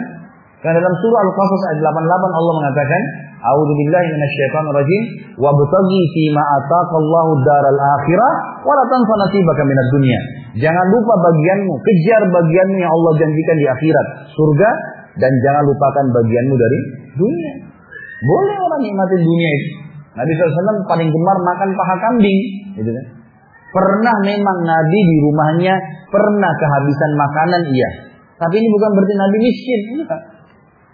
Karena dalam surah Al-Qasas ayat 88 Allah mengatakan, A'udzu billahi minasyaitonir rajim wabtaghi fi ma ataqallahu daral akhirah wa la tansa nasibaka minad dunya. Jangan lupa bagianmu, kejar bagianmu yang Allah janjikan di akhirat, surga dan jangan lupakan bagianmu dari dunia. Boleh orang nikmatin dunia itu. Nabi SAW paling gemar makan paha kambing, gitu kan? Pernah memang Nabi di rumahnya pernah kehabisan makanan, iya. Tapi ini bukan berarti Nabi miskin, enggak.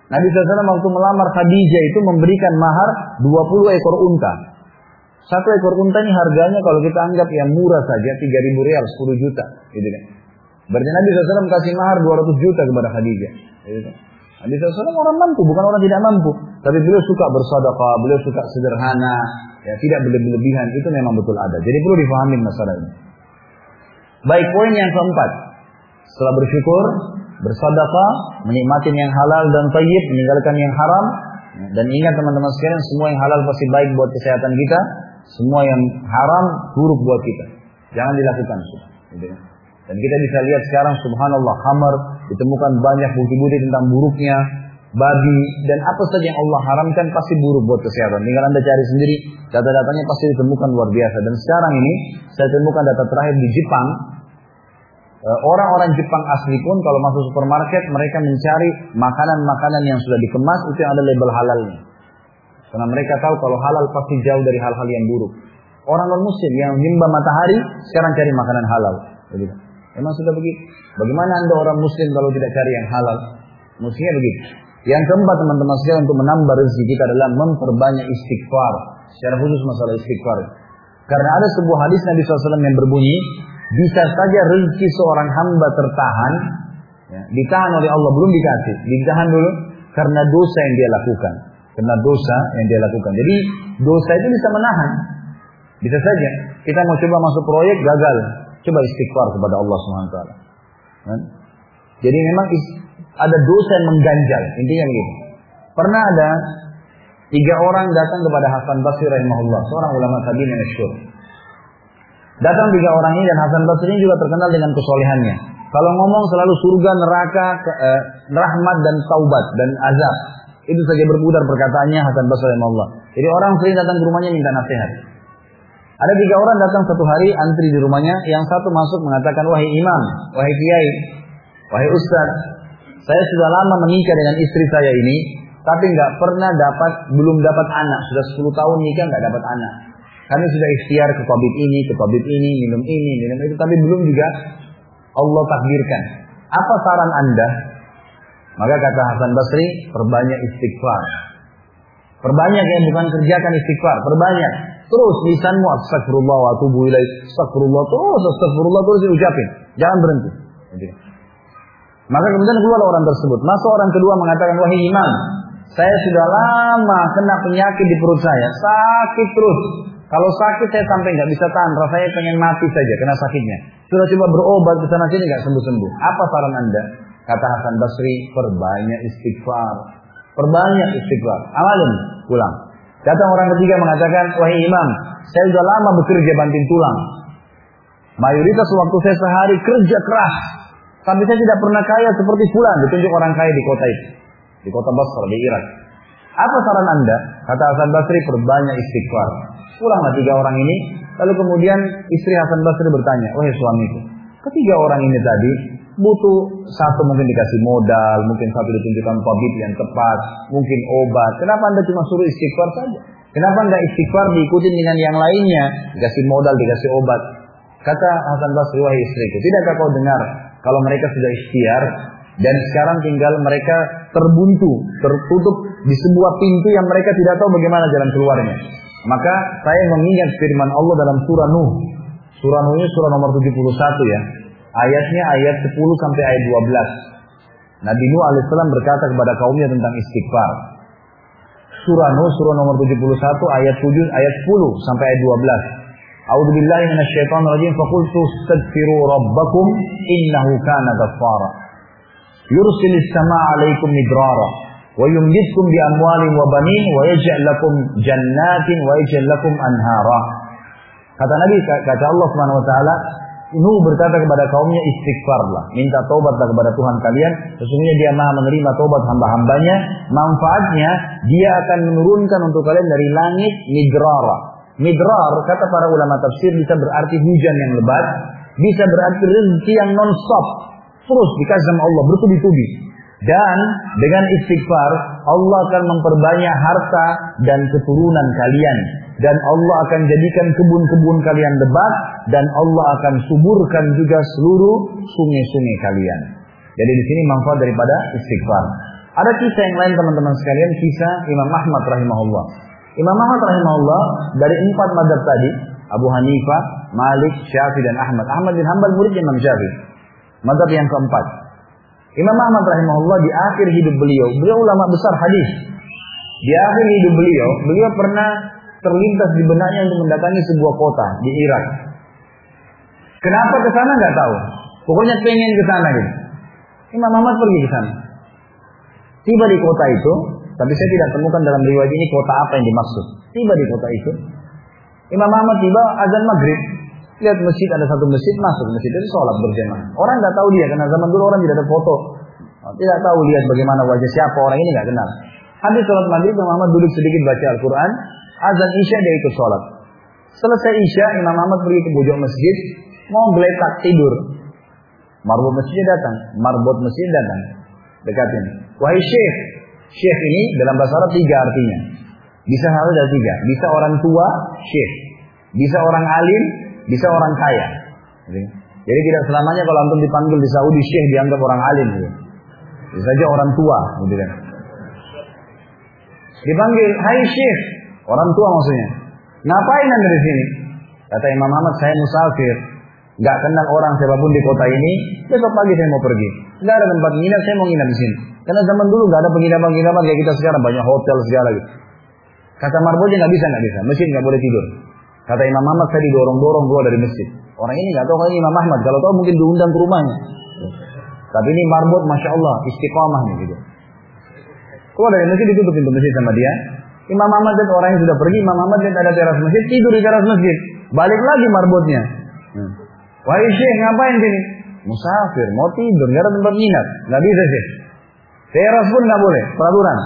Nabi SAW waktu melamar Khadijah itu memberikan mahar 20 ekor unta. Satu ekor unta ini harganya kalau kita anggap yang murah saja 3000 rial 10 juta, gitu kan. Berarti Nabi SAW kasih mahar 200 juta kepada Khadijah. Gitu kan. Nabi SAW orang mampu, bukan orang tidak mampu. Tapi beliau suka bersadaqah, beliau suka sederhana, ya tidak berlebihan. Itu memang betul ada. Jadi perlu difahami masalah ini. Baik poin yang keempat. Setelah bersyukur, bersadaqah, menikmati yang halal dan tayyib, meninggalkan yang haram. Dan ingat teman-teman sekalian, semua yang halal pasti baik buat kesehatan kita. Semua yang haram buruk buat kita. Jangan dilakukan. Gitu ya. Dan kita bisa lihat sekarang subhanallah hamar ditemukan banyak bukti-bukti tentang buruknya babi dan apa saja yang Allah haramkan pasti buruk buat kesehatan. Tinggal anda cari sendiri data-datanya pasti ditemukan luar biasa. Dan sekarang ini saya temukan data terakhir di Jepang. Eh, orang-orang Jepang asli pun kalau masuk supermarket mereka mencari makanan-makanan yang sudah dikemas itu yang ada label halalnya. Karena mereka tahu kalau halal pasti jauh dari hal-hal yang buruk. Orang non muslim yang menyembah matahari sekarang cari makanan halal. Begitu. Memang sudah begitu. Bagaimana anda orang muslim kalau tidak cari yang halal? Mestinya begitu. Yang keempat teman-teman sekalian untuk menambah rezeki kita adalah memperbanyak istighfar. Secara khusus masalah istighfar. Karena ada sebuah hadis Nabi SAW yang berbunyi, bisa saja rezeki seorang hamba tertahan, ya, ditahan oleh Allah belum dikasih, ditahan dulu karena dosa yang dia lakukan, karena dosa yang dia lakukan. Jadi dosa itu bisa menahan, bisa saja kita mau coba masuk proyek gagal, Coba istighfar kepada Allah Subhanahu taala. Kan? Jadi memang ada dosa yang mengganjal, intinya begitu. Pernah ada tiga orang datang kepada Hasan Basri rahimahullah, seorang ulama tabi'in yang masyhur. Datang tiga orang ini dan Hasan Basri juga terkenal dengan kesolehannya. Kalau ngomong selalu surga, neraka, eh, rahmat dan taubat dan azab. Itu saja berputar perkataannya Hasan Basri rahimahullah. Jadi orang sering datang ke rumahnya minta nasihat. Ada tiga orang datang satu hari antri di rumahnya. Yang satu masuk mengatakan, wahai imam, wahai kiai, wahai ustaz, saya sudah lama menikah dengan istri saya ini, tapi nggak pernah dapat, belum dapat anak. Sudah 10 tahun nikah nggak dapat anak. Kami sudah ikhtiar ke tabib ini, ke tabib ini, minum ini, minum itu, tapi belum juga Allah takdirkan. Apa saran anda? Maka kata Hasan Basri, perbanyak istighfar. Perbanyak ya, bukan kerjakan istighfar, perbanyak. Terus lisanmu astagfirullah wa atubu ilaih. Astagfirullah terus astagfirullah terus diucapin. Jangan berhenti. Maka kemudian keluar orang tersebut. Masuk orang kedua mengatakan, wahai imam, saya sudah lama kena penyakit di perut saya. Sakit terus. Kalau sakit saya sampai nggak bisa tahan, rasanya pengen mati saja kena sakitnya. Sudah coba berobat ke sana sini nggak sembuh-sembuh. Apa saran anda? Kata Hasan Basri, perbanyak istighfar. Perbanyak istighfar. Amalin, pulang. Datang orang ketiga mengatakan, wahai imam, saya sudah lama bekerja banting tulang. Mayoritas waktu saya sehari kerja keras. Tapi saya tidak pernah kaya seperti fulan. Ditunjuk orang kaya di kota itu. Di kota Basra, di Irak. Apa saran anda? Kata Hasan Basri, perbanyak istighfar. Pulanglah tiga orang ini. Lalu kemudian istri Hasan Basri bertanya, wahai suamiku. Ketiga orang ini tadi butuh satu mungkin dikasih modal, mungkin satu ditunjukkan tabib yang tepat, mungkin obat. Kenapa anda cuma suruh istighfar saja? Kenapa anda istighfar diikuti dengan yang lainnya? Dikasih modal, dikasih obat. Kata Hasan Basri, wahai istriku, tidakkah kau dengar kalau mereka sudah ikhtiar dan sekarang tinggal mereka terbuntu, tertutup di sebuah pintu yang mereka tidak tahu bagaimana jalan keluarnya. Maka saya mengingat firman Allah dalam surah Nuh. Surah Nuh ini surah nomor 71 ya. Ayatnya ayat 10 sampai ayat 12. Nabi Nuh alaihissalam berkata kepada kaumnya tentang istighfar. Surah Nuh surah nomor 71 ayat 7 ayat 10 sampai ayat 12. A'udzu billahi minasyaitonir rajim faqultu astaghfiru rabbakum innahu kana ghaffara. Yursilis samaa 'alaikum midrara wa yumditkum bi amwalin wa banin wa yaj'al lakum jannatin anhara. Kata Nabi, kata Allah Subhanahu wa taala, Nuh berkata kepada kaumnya istighfarlah, minta tobatlah kepada Tuhan kalian. Sesungguhnya Dia Maha menerima tobat hamba-hambanya. Manfaatnya Dia akan menurunkan untuk kalian dari langit midrara. Midrar kata para ulama tafsir bisa berarti hujan yang lebat, bisa berarti rezeki yang non-stop. Terus dikasih sama Allah bertubi-tubi. Dan dengan istighfar Allah akan memperbanyak harta dan keturunan kalian dan Allah akan jadikan kebun-kebun kalian lebat dan Allah akan suburkan juga seluruh sungai-sungai kalian. Jadi di sini manfaat daripada istighfar. Ada kisah yang lain teman-teman sekalian, kisah Imam Ahmad rahimahullah. Imam Ahmad rahimahullah dari empat madhab tadi, Abu Hanifah, Malik, Syafi'i dan Ahmad. Ahmad bin Hanbal murid Imam Syafi'i. Madhab yang keempat. Imam Ahmad rahimahullah di akhir hidup beliau, beliau ulama besar hadis. Di akhir hidup beliau, beliau pernah terlintas di benaknya untuk mendatangi sebuah kota di Irak. Kenapa ke sana nggak tahu. Pokoknya pengen ke sana gitu. Imam Ahmad pergi ke sana. Tiba di kota itu, tapi saya tidak temukan dalam riwayat ini kota apa yang dimaksud. Tiba di kota itu, Imam Ahmad tiba azan maghrib. Lihat masjid ada satu masjid masuk masjid itu sholat berjamaah. Orang nggak tahu dia karena zaman dulu orang tidak ada foto, tidak tahu lihat bagaimana wajah siapa orang ini nggak kenal. Habis sholat maghrib Imam Ahmad duduk sedikit baca Al-Quran. Azan Isya dia ikut sholat. Selesai Isya Imam Ahmad pergi ke pojok masjid. Mau geletak tidur. Marbot masjid datang. Marbot masjid datang. Dekatin. Wahai syekh. Syekh ini dalam bahasa Arab tiga artinya. Bisa hal dari tiga. Bisa orang tua, syekh. Bisa orang alim, bisa orang kaya. Jadi tidak selamanya kalau antum dipanggil di Saudi syekh dianggap orang alim. Gitu. Bisa saja orang tua. Gitu kan. Dipanggil, hai syekh. Orang tua maksudnya. Ngapain anda di sini? Kata Imam Ahmad, saya musafir. Gak kenal orang siapa pun di kota ini. Besok pagi saya mau pergi. Gak ada tempat nginap, saya mau nginap di sini. Karena zaman dulu gak ada penginapan-penginapan kayak kita sekarang. Banyak hotel segala gitu. Kata Marboja nggak bisa, nggak bisa. Masjid nggak boleh tidur. Kata Imam Ahmad saya didorong-dorong keluar dari masjid. Orang ini nggak tahu kalau ini Imam Ahmad. Kalau tahu mungkin diundang ke rumahnya. Tapi ini marbot, masya Allah, istiqamah nih gitu. Keluar dari masjid ditutup pintu masjid sama dia. Imam Ahmad dan orang yang sudah pergi, Imam Ahmad dan ada teras masjid, tidur di teras masjid. Balik lagi marbotnya. Hmm. Wahai Syekh, ngapain sini? Musafir, mau tidur, nggak ada tempat nginap. Nggak bisa sih. Teras pun nggak boleh, peraturan.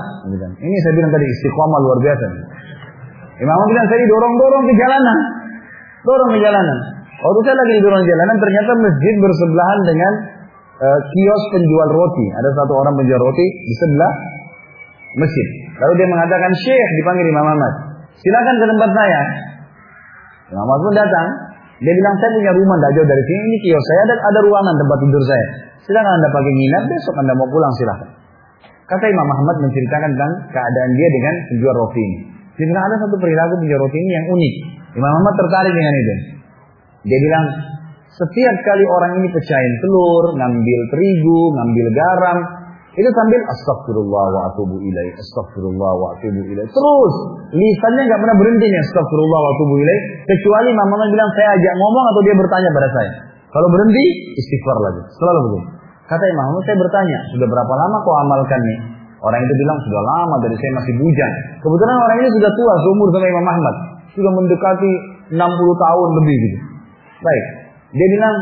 Ini saya bilang tadi istiqomah luar biasa. Imam Ahmad bilang saya dorong-dorong ke jalanan. Dorong ke jalanan. Waktu saya lagi di dorong jalanan, ternyata masjid bersebelahan dengan uh, kios penjual roti. Ada satu orang penjual roti di sebelah masjid. Lalu dia mengatakan, Syekh dipanggil Imam Ahmad. Silakan ke tempat saya. Imam Ahmad pun datang. Dia bilang, saya punya rumah tidak jauh dari sini. Ini kios saya, ada, ada ruangan tempat tidur saya. Silakan anda pakai nginap, besok anda mau pulang silakan. Kata Imam Ahmad menceritakan tentang keadaan dia dengan penjual roti ini. Bilang ada satu perilaku penjual roti ini yang unik. Imam Ahmad tertarik dengan itu. Dia bilang, setiap kali orang ini pecahin telur, ngambil terigu, ngambil garam, itu sambil astagfirullah wa atubu ilaih, astagfirullah wa atubu ilaih. Terus lisannya nggak pernah berhenti nih astagfirullah wa atubu ilaih. Kecuali Mama bilang saya ajak ngomong atau dia bertanya pada saya. Kalau berhenti istighfar lagi. Selalu begitu. Kata Imam Ahmad saya bertanya, sudah berapa lama kau amalkan nih? Orang itu bilang sudah lama dari saya masih bujang. Kebetulan orang ini sudah tua seumur sama Imam Ahmad. Sudah mendekati 60 tahun lebih gitu. Baik. Dia bilang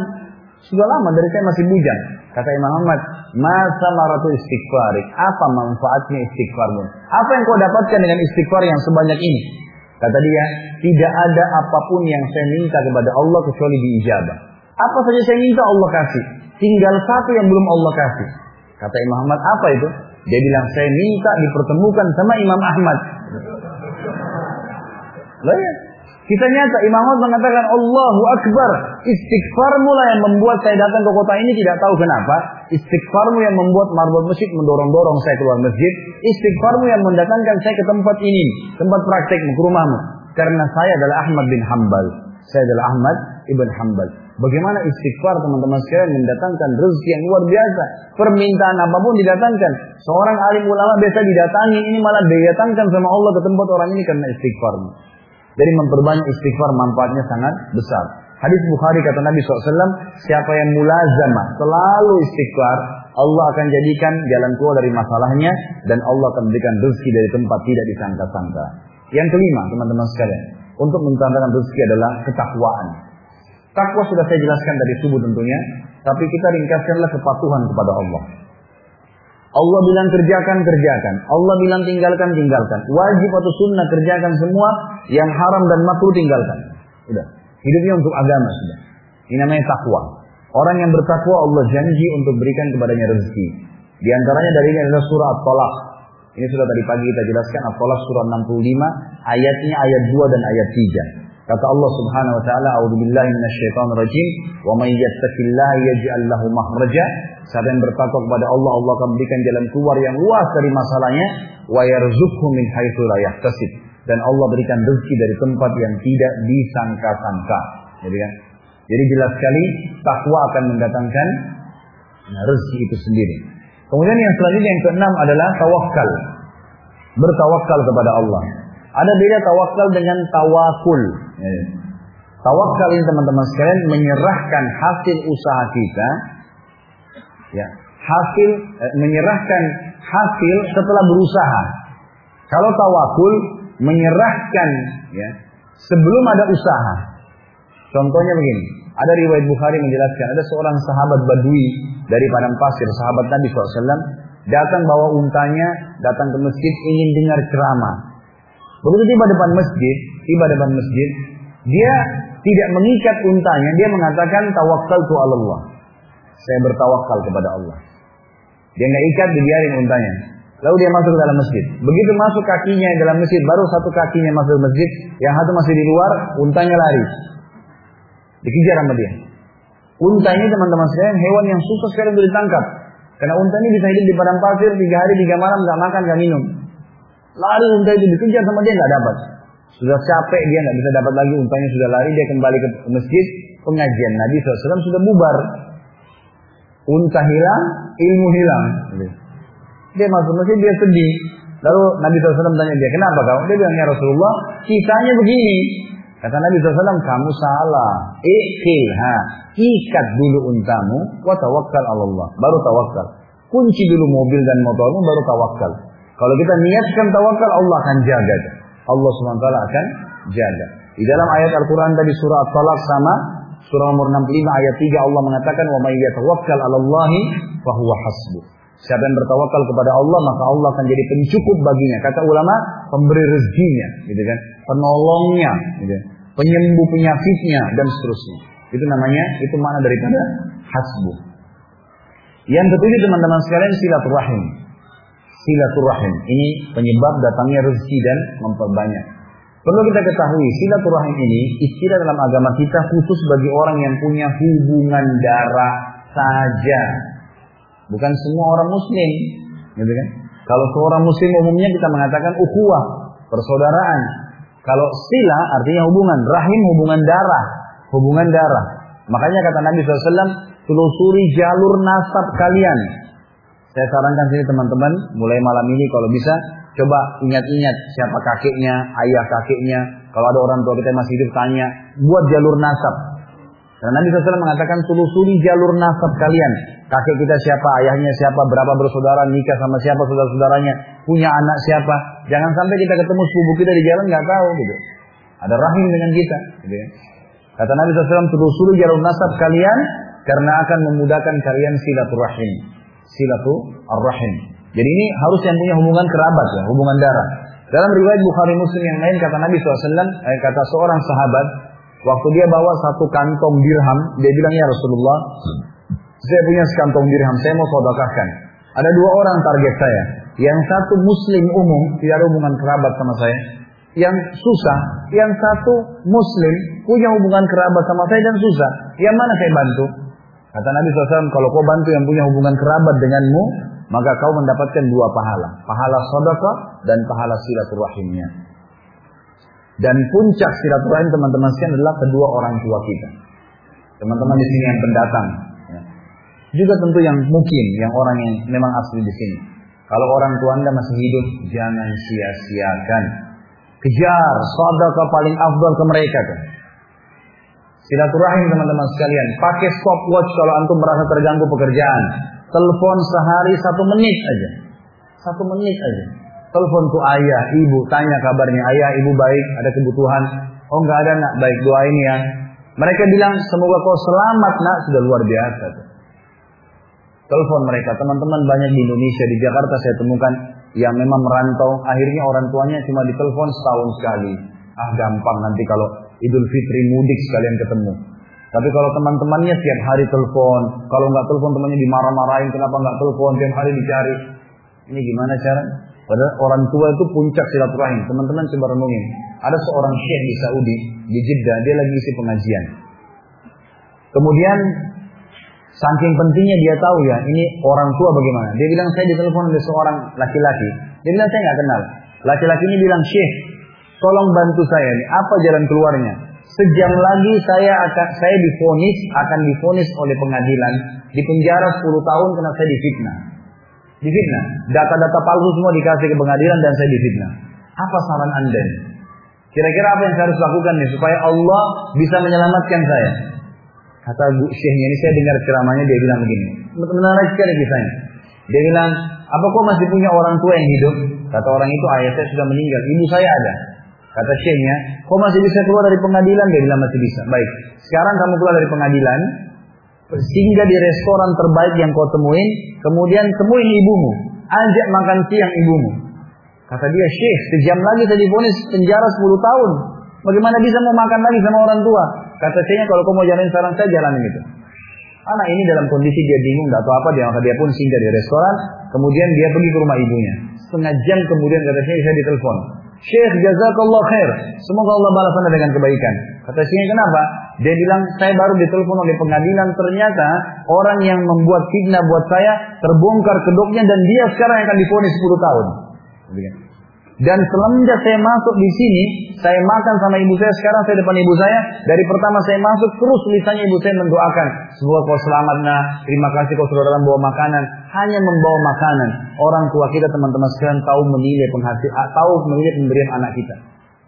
sudah lama dari saya masih bujang. Kata Imam Ahmad, masa maratu istighfarik. Apa manfaatnya istighfarmu? Apa yang kau dapatkan dengan istighfar yang sebanyak ini? Kata dia, tidak ada apa pun yang saya minta kepada Allah kecuali diijabah. Apa saja saya minta Allah kasih. Tinggal satu yang belum Allah kasih. Kata Imam Ahmad, apa itu? Dia bilang, saya minta dipertemukan sama Imam Ahmad. Lah ya, kita nyata Imam Ahmad mengatakan Allahu Akbar. Istighfarmu lah yang membuat saya datang ke kota ini tidak tahu kenapa. Istighfarmu yang membuat marbot masjid mendorong-dorong saya keluar masjid. Istighfarmu yang mendatangkan saya ke tempat ini. Tempat praktek ke rumahmu. Karena saya adalah Ahmad bin Hambal. Saya adalah Ahmad ibn Hambal. Bagaimana istighfar teman-teman sekalian mendatangkan rezeki yang luar biasa. Permintaan apa pun didatangkan. Seorang alim ulama biasa didatangi. Ini malah didatangkan sama Allah ke tempat orang ini karena istighfarmu. Jadi memperbanyak istighfar manfaatnya sangat besar. Hadis Bukhari kata Nabi SAW, siapa yang mulazamah selalu istighfar, Allah akan jadikan jalan keluar dari masalahnya dan Allah akan berikan rezeki dari tempat tidak disangka-sangka. Yang kelima, teman-teman sekalian, untuk mendatangkan rezeki adalah ketakwaan. Takwa sudah saya jelaskan dari subuh tentunya, tapi kita ringkaskanlah kepatuhan kepada Allah. Allah bilang kerjakan, kerjakan. Allah bilang tinggalkan, tinggalkan. Wajib atau sunnah kerjakan semua. Yang haram dan makruh tinggalkan. Sudah. Hidupnya untuk agama sudah. Ini namanya takwa. Orang yang bertakwa Allah janji untuk berikan kepadanya rezeki. Di antaranya dari ini adalah surah At-Talaq. Ini sudah tadi pagi kita jelaskan At-Talaq surah 65 ayatnya ayat 2 dan ayat 3. Kata Allah Subhanahu wa taala, "A'udzubillahi minasyaitonir rajim, wa may yattaqillaha yaj'al lahu makhraja." Siapa yang bertakwa kepada Allah, Allah akan berikan jalan keluar yang luas dari masalahnya, wa yarzuqhu min haitsu la yahtasib. Dan Allah berikan rezeki dari tempat yang tidak disangka-sangka. Jadi kan? Jadi jelas sekali takwa akan mendatangkan rezeki itu sendiri. Kemudian yang selanjutnya yang keenam adalah tawakal. Bertawakal kepada Allah. Ada beda tawakal dengan tawakul. Tawakal ini teman-teman sekalian menyerahkan hasil usaha kita ya hasil eh, menyerahkan hasil setelah berusaha. Kalau tawakul menyerahkan ya sebelum ada usaha. Contohnya begini, ada riwayat Bukhari menjelaskan ada seorang sahabat Badui dari padang pasir, sahabat Nabi SAW, datang bawa untanya, datang ke masjid ingin dengar ceramah. Begitu tiba depan masjid, tiba depan masjid, dia tidak mengikat untanya, dia mengatakan tawakal tu Allah. Saya bertawakal kepada Allah. Dia nggak ikat, dibiarin untanya. Lalu dia masuk ke dalam masjid. Begitu masuk kakinya dalam masjid, baru satu kakinya masuk ke masjid, yang satu masih di luar, untanya lari. Dikejar sama dia. Unta ini teman-teman sekalian hewan yang susah sekali untuk ditangkap. Karena unta ini bisa hidup di padang pasir tiga hari tiga malam nggak makan nggak minum. Lari unta itu dikejar sama dia nggak dapat. Sudah capek dia nggak bisa dapat lagi untanya sudah lari dia kembali ke masjid pengajian Nabi SAW sudah bubar. Unta hilang, ilmu hilang. Dia masuk masjid dia sedih. Lalu Nabi SAW tanya dia, kenapa kau? Dia bilang, ya Rasulullah, kisahnya begini. Kata Nabi SAW, kamu salah. Ikhil, ha. Ikat dulu untamu, wa tawakkal Allah. Baru tawakal. Kunci dulu mobil dan motormu, baru tawakal. Kalau kita niatkan tawakal, Allah akan jaga. Allah SWT akan jaga. Di dalam ayat Al-Quran tadi surah At-Talaq sama surah nomor 65 ayat 3 Allah mengatakan wa may yatawakkal 'ala Allah fahuwa hasbuh. Siapa yang bertawakal kepada Allah maka Allah akan jadi pencukup baginya. Kata ulama pemberi rezekinya, gitu kan, penolongnya, gitu. penyembuh penyakitnya dan seterusnya. Itu namanya itu mana daripada hasbuh. Yang ketujuh teman-teman sekalian silaturahim. Silaturahim ini penyebab datangnya rezeki dan memperbanyak. Perlu kita ketahui silaturahim ini istilah dalam agama kita khusus bagi orang yang punya hubungan darah saja. Bukan semua orang muslim, gitu kan? Kalau seorang muslim umumnya kita mengatakan ukhuwah, persaudaraan. Kalau sila artinya hubungan, rahim hubungan darah, hubungan darah. Makanya kata Nabi SAW, telusuri jalur nasab kalian. Saya sarankan sini teman-teman, mulai malam ini kalau bisa, coba ingat-ingat siapa kakeknya, ayah kakeknya. Kalau ada orang tua kita masih hidup, tanya, buat jalur nasab. Dan Nabi SAW mengatakan, telusuri jalur nasab kalian. Kakek kita siapa, ayahnya siapa, berapa bersaudara, nikah sama siapa, saudara-saudaranya, punya anak siapa. Jangan sampai kita ketemu sepupu kita di jalan nggak tahu gitu. Ada rahim dengan kita. Gitu ya. Kata Nabi SAW, telusuri jalur nasab kalian karena akan memudahkan kalian silaturahim. Silatu ar-rahim. Jadi ini harus yang punya hubungan kerabat ya, hubungan darah. Dalam riwayat Bukhari Muslim yang lain kata Nabi SAW, eh, kata seorang sahabat, waktu dia bawa satu kantong dirham, dia bilang ya Rasulullah, saya punya sekantong dirham, saya mau sodakahkan. Ada dua orang target saya. Yang satu muslim umum, tidak ada hubungan kerabat sama saya. Yang susah, yang satu muslim, punya hubungan kerabat sama saya dan susah. Yang mana saya bantu? Kata Nabi SAW, kalau kau bantu yang punya hubungan kerabat denganmu, maka kau mendapatkan dua pahala. Pahala sedekah dan pahala silaturahimnya. Dan puncak silaturahim teman-teman sekalian adalah kedua orang tua kita. Teman-teman di sini yang pendatang. Ya. Juga tentu yang mungkin, yang orang yang memang asli di sini. Kalau orang tua anda masih hidup, jangan sia-siakan. Kejar sedekah paling afdal ke mereka tuh. Silaturahim teman-teman sekalian. Pakai stopwatch kalau antum merasa terganggu pekerjaan. Telepon sehari satu menit aja. Satu menit aja. Telepon ke ayah, ibu, tanya kabarnya. Ayah, ibu baik, ada kebutuhan. Oh nggak ada nak, baik doa ini ya. Mereka bilang semoga kau selamat nak, sudah luar biasa. Telepon mereka, teman-teman banyak di Indonesia, di Jakarta saya temukan yang memang merantau, akhirnya orang tuanya cuma ditelepon setahun sekali. Ah gampang nanti kalau Idul Fitri mudik sekalian ketemu. Tapi kalau teman-temannya tiap hari telepon, kalau nggak telepon temannya dimarah-marahin, kenapa nggak telepon, tiap hari dicari. Ini gimana cara? Padahal orang tua itu puncak silaturahim. Teman-teman coba renungin. Ada seorang syekh di Saudi, di Jeddah, dia lagi isi pengajian. Kemudian saking pentingnya dia tahu ya, ini orang tua bagaimana. Dia bilang saya ditelepon oleh seorang laki-laki. Dia bilang saya nggak kenal. Laki-laki ini bilang syekh, tolong bantu saya nih. Apa jalan keluarnya? Sejam lagi saya akan saya difonis akan difonis oleh pengadilan di penjara 10 tahun karena saya difitnah. Difitnah. Data-data palsu semua dikasih ke pengadilan dan saya difitnah. Apa saran Anda? Kira-kira apa yang saya harus lakukan nih supaya Allah bisa menyelamatkan saya? Kata Bu Syekhnya ini saya dengar ceramahnya dia bilang begini. Menarik sekali kisahnya. Dia bilang, apa kau masih punya orang tua yang hidup? Kata orang itu ayah saya sudah meninggal, ibu saya ada. Kata Syekhnya, kau masih bisa keluar dari pengadilan? Dia bilang masih bisa. Baik, sekarang kamu keluar dari pengadilan, singgah di restoran terbaik yang kau temuin, kemudian temuin ibumu, ajak makan siang ibumu. Kata dia, Syekh, sejam lagi saya difonis penjara 10 tahun. Bagaimana bisa mau makan lagi sama orang tua? Kata Syekhnya, kalau kau mau jalanin saran saya, jalanin itu. Anak ini dalam kondisi dia bingung, nggak tahu apa, dia maka dia pun singgah di restoran, kemudian dia pergi ke rumah ibunya. Setengah jam kemudian kata Syekh, saya ditelepon. Syekh jazakallah khair. Semoga Allah balas anda dengan kebaikan. Kata Syekh kenapa? Dia bilang saya baru ditelepon oleh pengadilan ternyata orang yang membuat fitnah buat saya terbongkar kedoknya dan dia sekarang akan difonis 10 tahun. Dan semenjak saya masuk di sini, saya makan sama ibu saya, sekarang saya depan ibu saya, dari pertama saya masuk, terus tulisannya ibu saya mendoakan, semoga kau selamat nah, terima kasih kau sudah dalam bawa makanan, hanya membawa makanan. Orang tua kita teman-teman sekalian tahu menilai penghasil, ah, tahu menilai pemberian anak kita.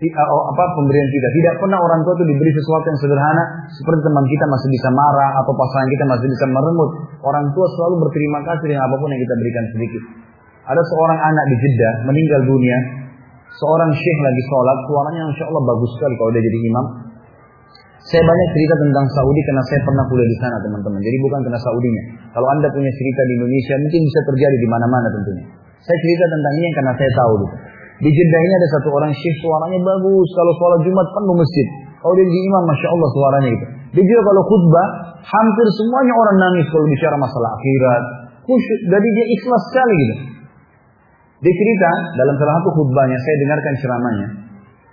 Apa pemberian kita. Tidak pernah orang tua itu diberi sesuatu yang sederhana seperti teman kita masih bisa marah atau pasangan kita masih bisa meremut. Orang tua selalu berterima kasih dengan apa pun yang kita berikan sedikit. Ada seorang anak di Jeddah meninggal dunia Seorang syekh lagi sholat, suaranya insya Allah bagus sekali kalau dia jadi imam. Saya banyak cerita tentang Saudi karena saya pernah kuliah di sana teman-teman. Jadi bukan karena Saudinya. Kalau anda punya cerita di Indonesia mungkin bisa terjadi di mana-mana tentunya. Saya cerita tentang ini karena saya tahu gitu. Di Jeddah ini ada satu orang syekh suaranya bagus. Kalau sholat Jumat penuh masjid. Kalau dia jadi imam, masya Allah suaranya gitu. Dia juga kalau khutbah, hampir semuanya orang nangis kalau bicara masalah akhirat. Khusyuk, jadi dia ikhlas sekali gitu. Dia cerita dalam salah satu khutbahnya, saya dengarkan ceramahnya.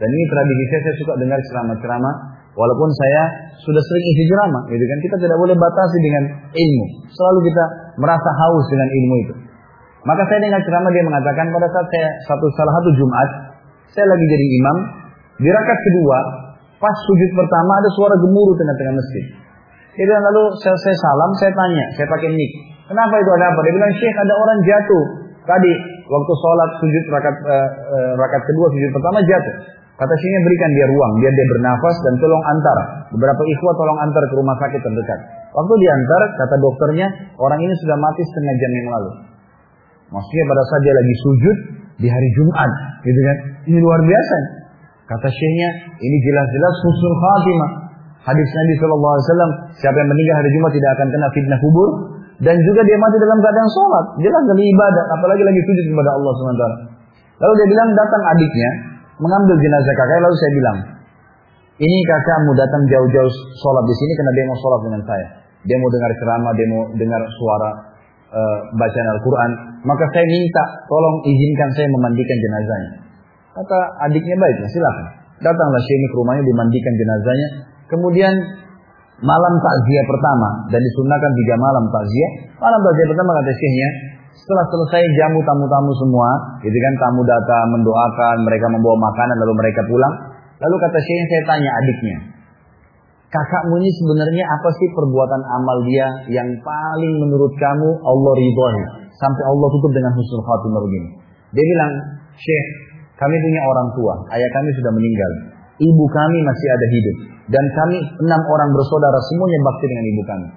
Dan ini tradisi saya, saya suka dengar ceramah-ceramah. Walaupun saya sudah sering isi ceramah, gitu kan. Kita tidak boleh batasi dengan ilmu. Selalu kita merasa haus dengan ilmu itu. Maka saya dengar ceramah dia mengatakan pada saat saya satu salah satu Jumat, saya lagi jadi imam. Di rakaat kedua, pas sujud pertama ada suara gemuruh tengah-tengah masjid. Dia bilang lalu saya, saya salam, saya tanya, saya pakai mic. Kenapa itu ada apa? Dia bilang Syekh ada orang jatuh. Tadi waktu sholat sujud rakaat uh, rakaat kedua sujud pertama jatuh. Kata sini berikan dia ruang, biar dia bernafas dan tolong antar. Beberapa ikhwah tolong antar ke rumah sakit terdekat. Waktu diantar, kata dokternya, orang ini sudah mati setengah jam yang lalu. Maksudnya pada saat dia lagi sujud di hari Jumat, gitu kan? Ini luar biasa. Kata syekhnya, ini jelas-jelas husnul khatimah. Hadis Nabi SAW, siapa yang meninggal hari Jumat tidak akan kena fitnah kubur, dan juga dia mati dalam keadaan sholat. Jelas dari ibadah. Apalagi lagi sujud kepada Allah SWT. Lalu dia bilang datang adiknya. Mengambil jenazah kakak. Lalu saya bilang. Ini kakakmu datang jauh-jauh sholat di sini karena dia mau sholat dengan saya. Dia mau dengar ceramah, dia mau dengar suara uh, bacaan Al-Quran. Maka saya minta, tolong izinkan saya memandikan jenazahnya. Kata adiknya baiklah, silakan. Datanglah Syekh ke rumahnya, dimandikan jenazahnya. Kemudian malam takziah pertama dan disunahkan tiga malam takziah. Malam takziah pertama kata syekhnya, setelah selesai jamu tamu-tamu semua, gitu kan tamu datang mendoakan, mereka membawa makanan lalu mereka pulang. Lalu kata syekhnya saya tanya adiknya, kakakmu ini sebenarnya apa sih perbuatan amal dia yang paling menurut kamu Allah ridhoi sampai Allah tutup dengan husnul khatimah begini. Dia bilang, Syekh, kami punya orang tua, ayah kami sudah meninggal, ibu kami masih ada hidup. Dan kami enam orang bersaudara semuanya bakti dengan ibu kami.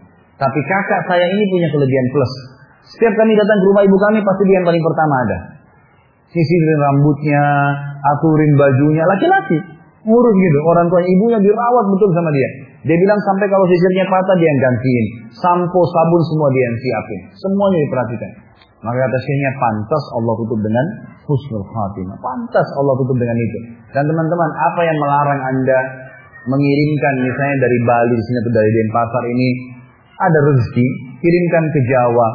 Tapi kakak saya ini punya kelebihan plus. Setiap kami datang ke rumah ibu kami pasti dia yang paling pertama ada. Sisirin rambutnya, aturin bajunya, laki-laki. Ngurus gitu. Orang tua ibunya dirawat betul sama dia. Dia bilang sampai kalau sisirnya patah dia yang gantiin. Sampo, sabun semua dia yang siapin. Semuanya diperhatikan. Maka kata syekhnya pantas Allah tutup dengan husnul khatimah. Pantas Allah tutup dengan itu. Dan teman-teman, apa yang melarang Anda mengirimkan misalnya dari Bali di sini atau dari Denpasar ini ada rezeki, kirimkan ke Jawa,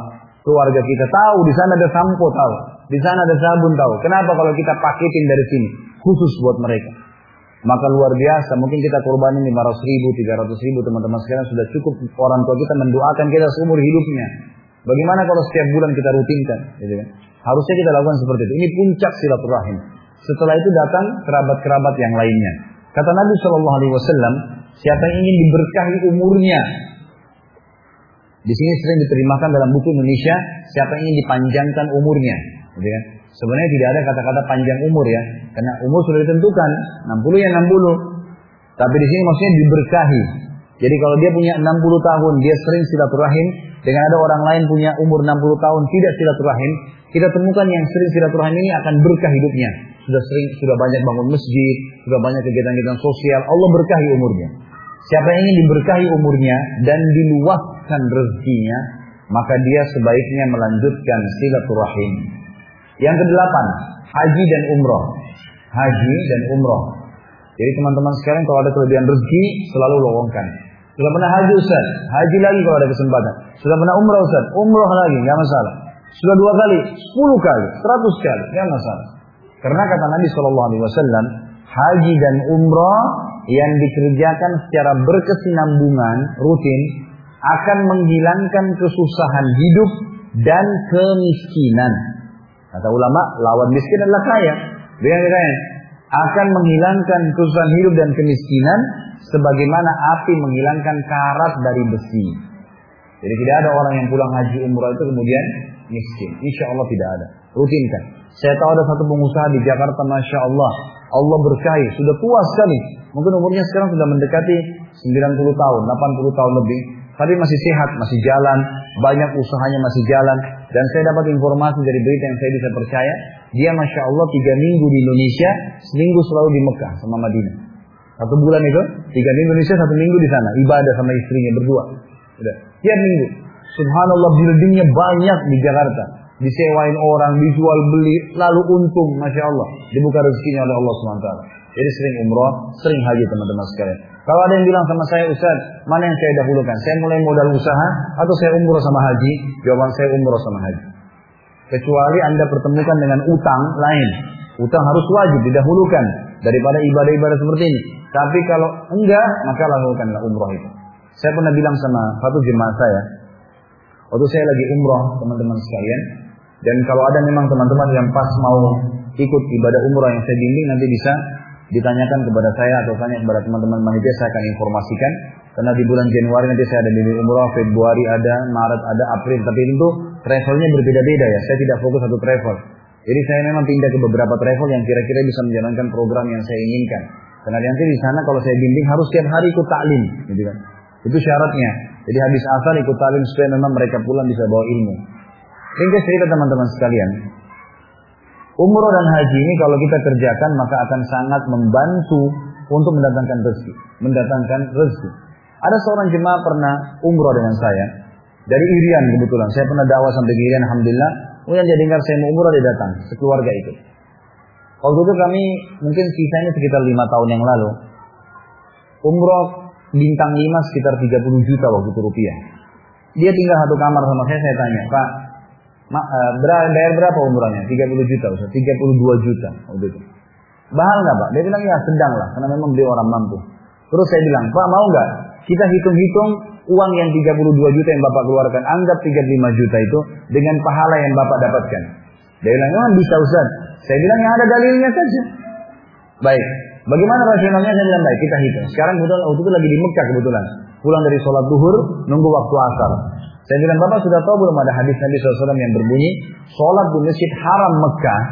keluarga kita tahu di sana ada sampo tahu, di sana ada sabun tahu. Kenapa kalau kita paketin dari sini khusus buat mereka? Maka luar biasa, mungkin kita korbanin 500 ribu, 300 ribu teman-teman sekarang sudah cukup orang tua kita mendoakan kita seumur hidupnya. Bagaimana kalau setiap bulan kita rutinkan? Gitu kan? Harusnya kita lakukan seperti itu. Ini puncak silaturahim. Setelah itu datang kerabat-kerabat yang lainnya. Kata Nabi Shallallahu Alaihi Wasallam, siapa yang ingin diberkahi umurnya, di sini sering diterjemahkan dalam buku Indonesia, siapa yang ingin dipanjangkan umurnya, gitu kan? Sebenarnya tidak ada kata-kata panjang umur ya, karena umur sudah ditentukan, 60 ya 60. Tapi di sini maksudnya diberkahi. Jadi kalau dia punya 60 tahun, dia sering silaturahim, dengan ada orang lain punya umur 60 tahun tidak silaturahim, kita temukan yang sering silaturahim ini akan berkah hidupnya. Sudah sering, sudah banyak bangun masjid, sudah banyak kegiatan-kegiatan sosial, Allah berkahi umurnya. Siapa yang ingin diberkahi umurnya dan diluaskan rezekinya, maka dia sebaiknya melanjutkan silaturahim. Yang kedelapan, haji dan umroh. Haji dan umroh. Jadi teman-teman sekarang kalau ada kelebihan rezeki selalu lowongkan. Sudah pernah haji Ustaz, haji lagi kalau ada kesempatan. Sudah pernah umrah Ustaz, umrah lagi, nggak masalah. Sudah dua kali, sepuluh kali, seratus kali, nggak masalah. Karena kata Nabi Shallallahu Alaihi Wasallam, haji dan umrah yang dikerjakan secara berkesinambungan rutin akan menghilangkan kesusahan hidup dan kemiskinan. Kata ulama, lawan miskin adalah kaya. Dengan kaya akan menghilangkan kesusahan hidup dan kemiskinan sebagaimana api menghilangkan karat dari besi. Jadi tidak ada orang yang pulang haji umrah itu kemudian miskin. Insya Allah tidak ada. Rutinkan. Saya tahu ada satu pengusaha di Jakarta, masya Allah, Allah berkahi, sudah tua sekali. Mungkin umurnya sekarang sudah mendekati 90 tahun, 80 tahun lebih. Tapi masih sehat, masih jalan, banyak usahanya masih jalan. Dan saya dapat informasi dari berita yang saya bisa percaya, dia masya Allah tiga minggu di Indonesia, seminggu selalu di Mekah sama Madinah. Satu bulan itu, tiga minggu Indonesia, satu minggu di sana, ibadah sama istrinya berdua. Udah. Tiap minggu. Subhanallah buildingnya banyak di Jakarta. Disewain orang, dijual beli, lalu untung, Masya Allah. Dibuka rezekinya oleh Allah SWT. Jadi sering umroh, sering haji teman-teman sekalian. Kalau ada yang bilang sama saya, Ustaz, mana yang saya dahulukan? Saya mulai modal usaha atau saya umroh sama haji? Jawaban saya umroh sama haji. Kecuali Anda pertemukan dengan utang lain. Utang harus wajib didahulukan daripada ibadah-ibadah seperti ini. Tapi kalau enggak, maka lakukanlah umroh itu. Saya pernah bilang sama satu jemaah saya, waktu saya lagi umroh teman-teman sekalian, dan kalau ada memang teman-teman yang pas mau ikut ibadah umroh yang saya bimbing nanti bisa ditanyakan kepada saya atau tanya kepada teman-teman panitia saya akan informasikan karena di bulan Januari nanti saya ada bimbing umroh, Februari ada, Maret ada, April tapi itu travelnya berbeda-beda ya. Saya tidak fokus satu travel. Jadi saya memang pindah ke beberapa travel yang kira-kira bisa menjalankan program yang saya inginkan. Karena nanti di sana kalau saya bimbing harus setiap hari ikut taklim, gitu kan. Itu syaratnya. Jadi habis asal ikut taklim supaya memang mereka pulang bisa bawa ilmu. Ringkas cerita teman-teman sekalian. Umroh dan haji ini kalau kita kerjakan maka akan sangat membantu untuk mendatangkan rezeki. Mendatangkan rezeki. Ada seorang jemaah pernah umroh dengan saya. Dari Irian kebetulan. Saya pernah dakwah sampai ke Irian, Alhamdulillah. Kemudian dia dengar saya mau umroh, dia datang. Sekeluarga itu. Waktu itu kami mungkin sisanya sekitar lima tahun yang lalu. Umroh bintang lima sekitar 30 juta waktu itu rupiah. Dia tinggal satu kamar sama saya, saya tanya, Pak, ma, uh, bayar berapa umrohnya? 30 juta, Ustaz. 32 juta waktu itu. Bahal nggak Pak? Dia bilang ya sedang lah, karena memang beliau orang mampu. Terus saya bilang, Pak mau nggak? Kita hitung-hitung uang yang 32 juta yang Bapak keluarkan, anggap 35 juta itu dengan pahala yang Bapak dapatkan. Dia bilang, oh, bisa Ustaz. Saya bilang, yang ada dalilnya saja. Baik. Bagaimana rasionalnya? Saya bilang, baik, kita hitung. Sekarang kebetulan, waktu itu lagi di Mekah kebetulan. Pulang dari sholat duhur, nunggu waktu asar. Saya bilang, Bapak sudah tahu belum ada hadis Nabi SAW yang berbunyi, sholat di masjid haram Mekah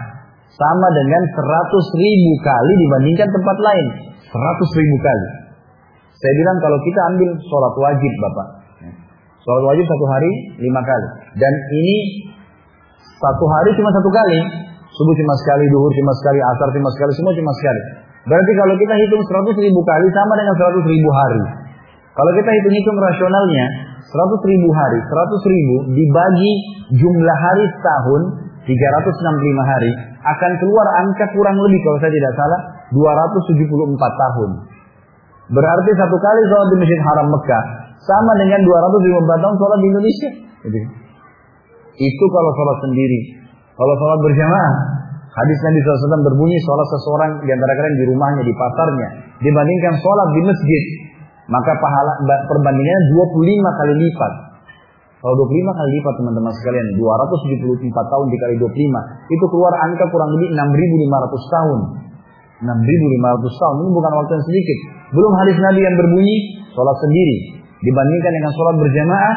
sama dengan 100 ribu kali dibandingkan tempat lain. 100 ribu kali. Saya bilang kalau kita ambil sholat wajib Bapak. Sholat wajib satu hari lima kali. Dan ini satu hari cuma satu kali. Subuh cuma sekali, duhur cuma sekali, asar cuma sekali, semua cuma sekali. Berarti kalau kita hitung 100 ribu kali sama dengan 100 ribu hari. Kalau kita hitung-hitung rasionalnya, 100 ribu hari, 100 ribu dibagi jumlah hari setahun, 365 hari, akan keluar angka kurang lebih kalau saya tidak salah, 274 tahun. Berarti satu kali sholat di Masjid Haram Mekah, sama dengan 254 tahun sholat di Indonesia. Itu kalau sholat sendiri. Kalau sholat berjamaah, hadis Nabi SAW berbunyi sholat seseorang di antara kalian di rumahnya, di pasarnya, dibandingkan sholat di masjid, maka pahala perbandingannya 25 kali lipat. Kalau 25 kali lipat teman-teman sekalian, 274 tahun dikali 25, itu keluar angka kurang lebih 6.500 tahun. 6.500 tahun, ini bukan waktu yang sedikit. Belum hadis Nabi yang berbunyi, sholat sendiri. Dibandingkan dengan sholat berjamaah,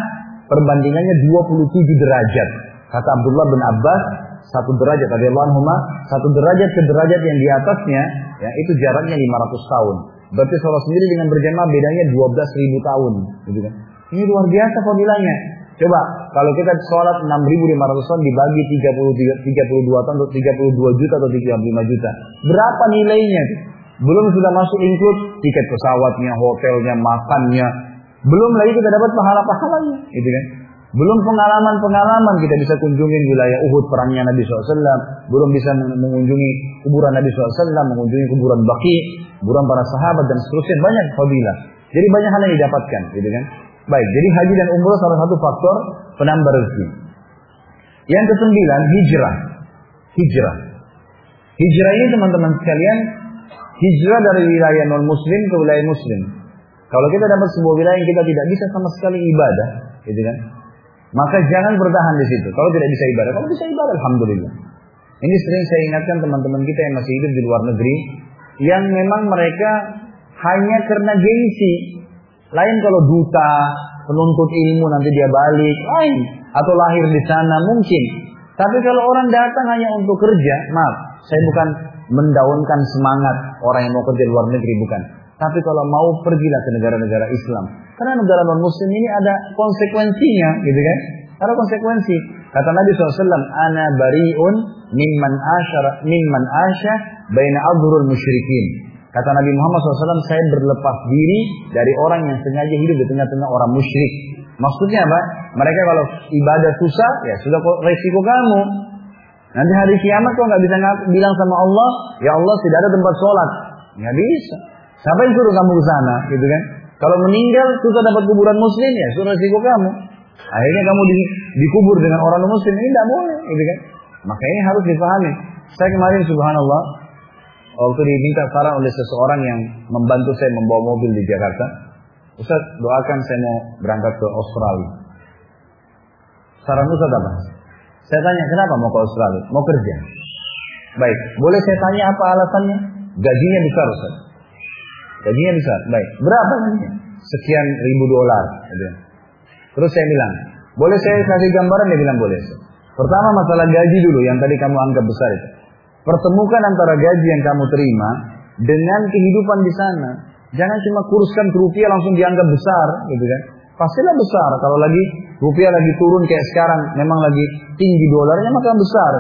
perbandingannya 27 derajat. Kata Abdullah bin Abbas, satu derajat radhiyallahu anhu satu derajat ke derajat yang di atasnya, ya itu jaraknya 500 tahun. Berarti sholat sendiri dengan berjamaah bedanya 12 ribu tahun. Gitu kan. Ini luar biasa fadilahnya. Coba kalau kita sholat 6.500 tahun dibagi 33, 32 tahun atau 32 juta atau 35 juta. Berapa nilainya? Belum sudah masuk include tiket pesawatnya, hotelnya, makannya. Belum lagi kita dapat pahala-pahalanya. Gitu kan. Belum pengalaman-pengalaman kita bisa kunjungi wilayah Uhud perangnya Nabi SAW. Belum bisa mengunjungi kuburan Nabi SAW, mengunjungi kuburan Baki, kuburan para sahabat dan seterusnya. Banyak fadilah. Jadi banyak hal yang didapatkan. Gitu kan. Baik, jadi haji dan umroh salah satu faktor penambah rezeki. Yang kesembilan, hijrah. Hijrah. Hijrah ini teman-teman sekalian, hijrah dari wilayah non-muslim ke wilayah muslim. Kalau kita dapat sebuah wilayah yang kita tidak bisa sama sekali ibadah, gitu kan? Maka jangan bertahan di situ. Kalau tidak bisa ibadah, kalau bisa ibadah, alhamdulillah. Ini sering saya ingatkan teman-teman kita yang masih hidup di luar negeri, yang memang mereka hanya karena gengsi. Lain kalau duta, penuntut ilmu nanti dia balik, lain. Atau lahir di sana mungkin. Tapi kalau orang datang hanya untuk kerja, maaf, saya bukan mendaunkan semangat orang yang mau kerja luar negeri, bukan. Tapi kalau mau pergilah ke negara-negara Islam. Karena negara non muslim ini ada konsekuensinya, gitu kan? Ada konsekuensi. Kata Nabi SAW, Ana bari'un mimman asyara mimman asya baina adhurul musyrikin. Kata Nabi Muhammad SAW, saya berlepas diri dari orang yang sengaja hidup di tengah-tengah orang musyrik. Maksudnya apa? Mereka kalau ibadah susah, ya sudah resiko kamu. Nanti hari kiamat kok nggak bisa bilang sama Allah, ya Allah tidak ada tempat sholat. Nggak bisa. Siapa yang suruh kamu ke sana, gitu kan? Kalau meninggal susah dapat kuburan muslim ya, suruh resiko kamu. Akhirnya kamu di, dikubur dengan orang muslim ini tidak boleh, gitu kan? Maka ini harus dipahami. Saya kemarin subhanallah waktu diminta saran oleh seseorang yang membantu saya membawa mobil di Jakarta. Ustaz doakan saya mau berangkat ke Australia. Saran Ustaz apa? Saya tanya kenapa mau ke Australia? Mau kerja. Baik, boleh saya tanya apa alasannya? Gajinya besar Ustaz. Gajinya besar. Baik. Berapa gajinya? Sekian ribu dolar. Terus saya bilang, boleh saya kasih gambaran? Dia bilang boleh. Pertama masalah gaji dulu yang tadi kamu anggap besar itu. Pertemukan antara gaji yang kamu terima dengan kehidupan di sana. Jangan cuma kuruskan ke rupiah langsung dianggap besar, gitu kan? Pastilah besar. Kalau lagi rupiah lagi turun kayak sekarang, memang lagi tinggi dolarnya maka besar.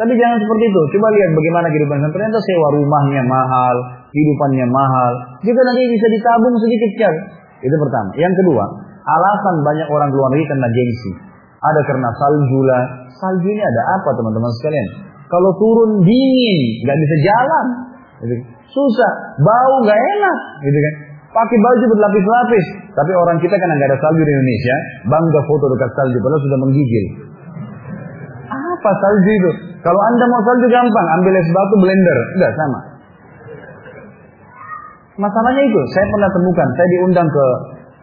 Tapi jangan seperti itu. Coba lihat bagaimana kehidupan sana. Ternyata sewa rumahnya mahal, kehidupannya mahal. Juga nanti bisa ditabung sedikit sekali. Itu pertama. Yang kedua, alasan banyak orang keluar negeri karena gengsi. Ada karena salju lah. Salju ini ada apa teman-teman sekalian? Kalau turun dingin, nggak bisa jalan. Gitu. Susah, bau nggak enak, gitu kan? Pakai baju berlapis-lapis. Tapi orang kita kan nggak ada salju di Indonesia, bangga foto dekat salju, padahal sudah menggigil. Apa salju itu? Kalau anda mau salju gampang, ambil es batu blender, enggak sama. Masalahnya itu, saya pernah temukan, saya diundang ke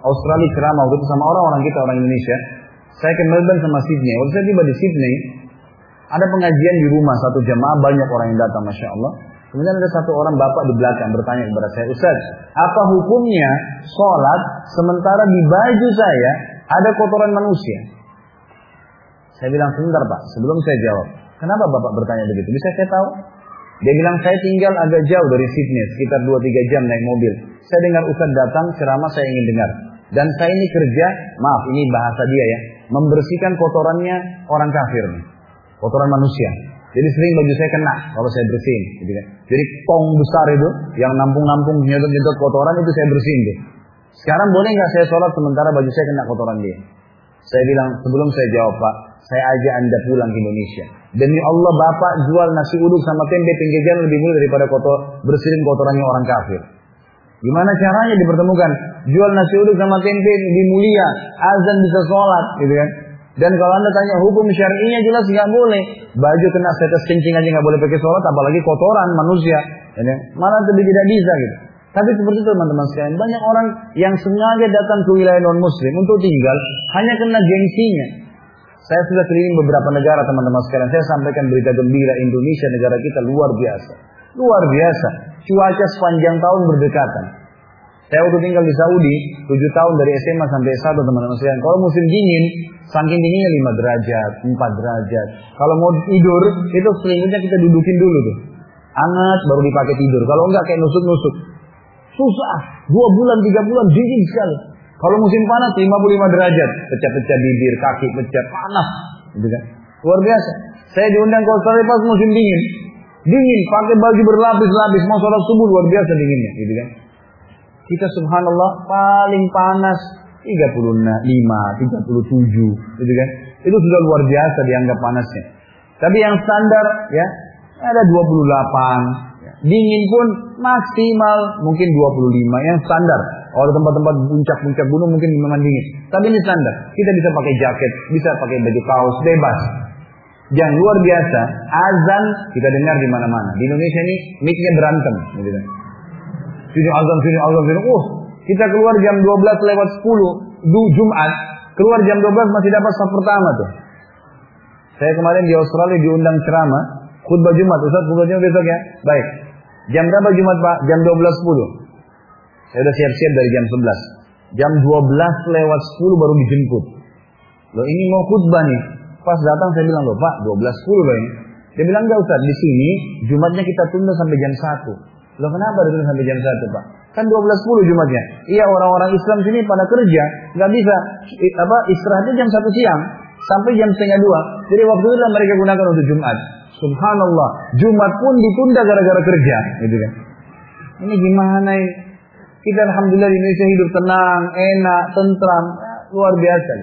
Australia ceramah waktu itu sama orang-orang kita, orang Indonesia. Saya ke Melbourne sama Sydney. Waktu saya tiba di Sydney, ada pengajian di rumah satu jamaah banyak orang yang datang, masya Allah. Kemudian ada satu orang bapak di belakang bertanya kepada saya, Ustaz, apa hukumnya sholat sementara di baju saya ada kotoran manusia? Saya bilang sebentar pak, sebelum saya jawab, kenapa bapak bertanya begitu? Bisa saya tahu? Dia bilang saya tinggal agak jauh dari Sydney, sekitar 2-3 jam naik mobil. Saya dengar Ustaz datang, ceramah saya ingin dengar. Dan saya ini kerja, maaf ini bahasa dia ya, membersihkan kotorannya orang kafir nih. Kotoran manusia. Jadi sering baju saya kena kalau saya bersihin. Gitu kan. Jadi tong besar itu yang nampung-nampung nyedot-nyedot kotoran itu saya bersihin deh. Sekarang boleh nggak saya sholat sementara baju saya kena kotoran dia? Saya bilang sebelum saya jawab Pak, saya ajak anda pulang ke Indonesia. Demi Allah Bapak jual nasi uduk sama tempe pinggir jalan lebih mulia daripada kotor bersihin kotorannya orang kafir. Gimana caranya dipertemukan? Jual nasi uduk sama tempe lebih mulia, azan bisa sholat, gitu kan? Dan kalau anda tanya hukum syar'inya jelas nggak boleh. Baju kena setes kencing aja nggak boleh pakai sholat, apalagi kotoran manusia. Ya, Mana lebih tidak bisa gitu. Tapi seperti itu teman-teman sekalian, banyak orang yang sengaja datang ke wilayah non muslim untuk tinggal hanya kena gengsinya. Saya sudah keliling beberapa negara teman-teman sekalian. Saya sampaikan berita gembira Indonesia negara kita luar biasa. Luar biasa. Cuaca sepanjang tahun berdekatan. Saya waktu tinggal di Saudi, 7 tahun dari SMA sampai S1 teman-teman sekalian. Kalau musim dingin, saking dinginnya 5 derajat, 4 derajat. Kalau mau tidur, itu selimutnya kita dudukin dulu tuh. Anget baru dipakai tidur. Kalau enggak kayak nusuk-nusuk. Susah. Dua bulan, tiga bulan, dingin sekali. Kalau musim panas 55 derajat. Pecah-pecah bibir, kaki pecah, panas. Gitu kan. Luar biasa. Saya diundang ke Australia pas musim dingin. Dingin, pakai baju berlapis-lapis. Mau sholat subuh luar biasa dinginnya. Gitu kan. Kita subhanallah paling panas 35, 37, gitu kan. Itu sudah luar biasa dianggap panasnya. Tapi yang standar ya ada 28. Ya. Dingin pun maksimal mungkin 25 yang standar. Kalau tempat-tempat puncak-puncak gunung mungkin memang dingin. Tapi ini standar. Kita bisa pakai jaket, bisa pakai baju kaos, bebas. Yang luar biasa, azan kita dengar di mana-mana. Di Indonesia ini mic-nya berantem, gitu kan. Sini azan, sini azan, sini. Uh, kita keluar jam 12 lewat 10, du Jumat. Keluar jam 12 masih dapat saf pertama tuh. Saya kemarin di Australia diundang ceramah. Khutbah Jumat. Ustaz khutbah Jumat besok ya? Baik. Jam berapa Jumat Pak? Jam 12.10. Saya udah siap-siap dari jam 11. Jam 12 lewat 10 baru dijemput. Loh ini mau khutbah nih. Pas datang saya bilang, loh Pak 12.10 loh ini. Dia bilang enggak Ustaz, di sini Jumatnya kita tunda sampai jam 1. Loh kenapa ditunda sampai jam 1 Pak? Kan 12.10 Jumatnya. Iya orang-orang Islam sini pada kerja, nggak bisa apa istirahatnya jam 1 siang sampai jam setengah dua. Jadi waktu itu mereka gunakan untuk Jumat. Subhanallah, Jumat pun ditunda gara-gara kerja, gitu kan. Ini gimana ini? Kita alhamdulillah di Indonesia hidup tenang, enak, tentram, luar biasa.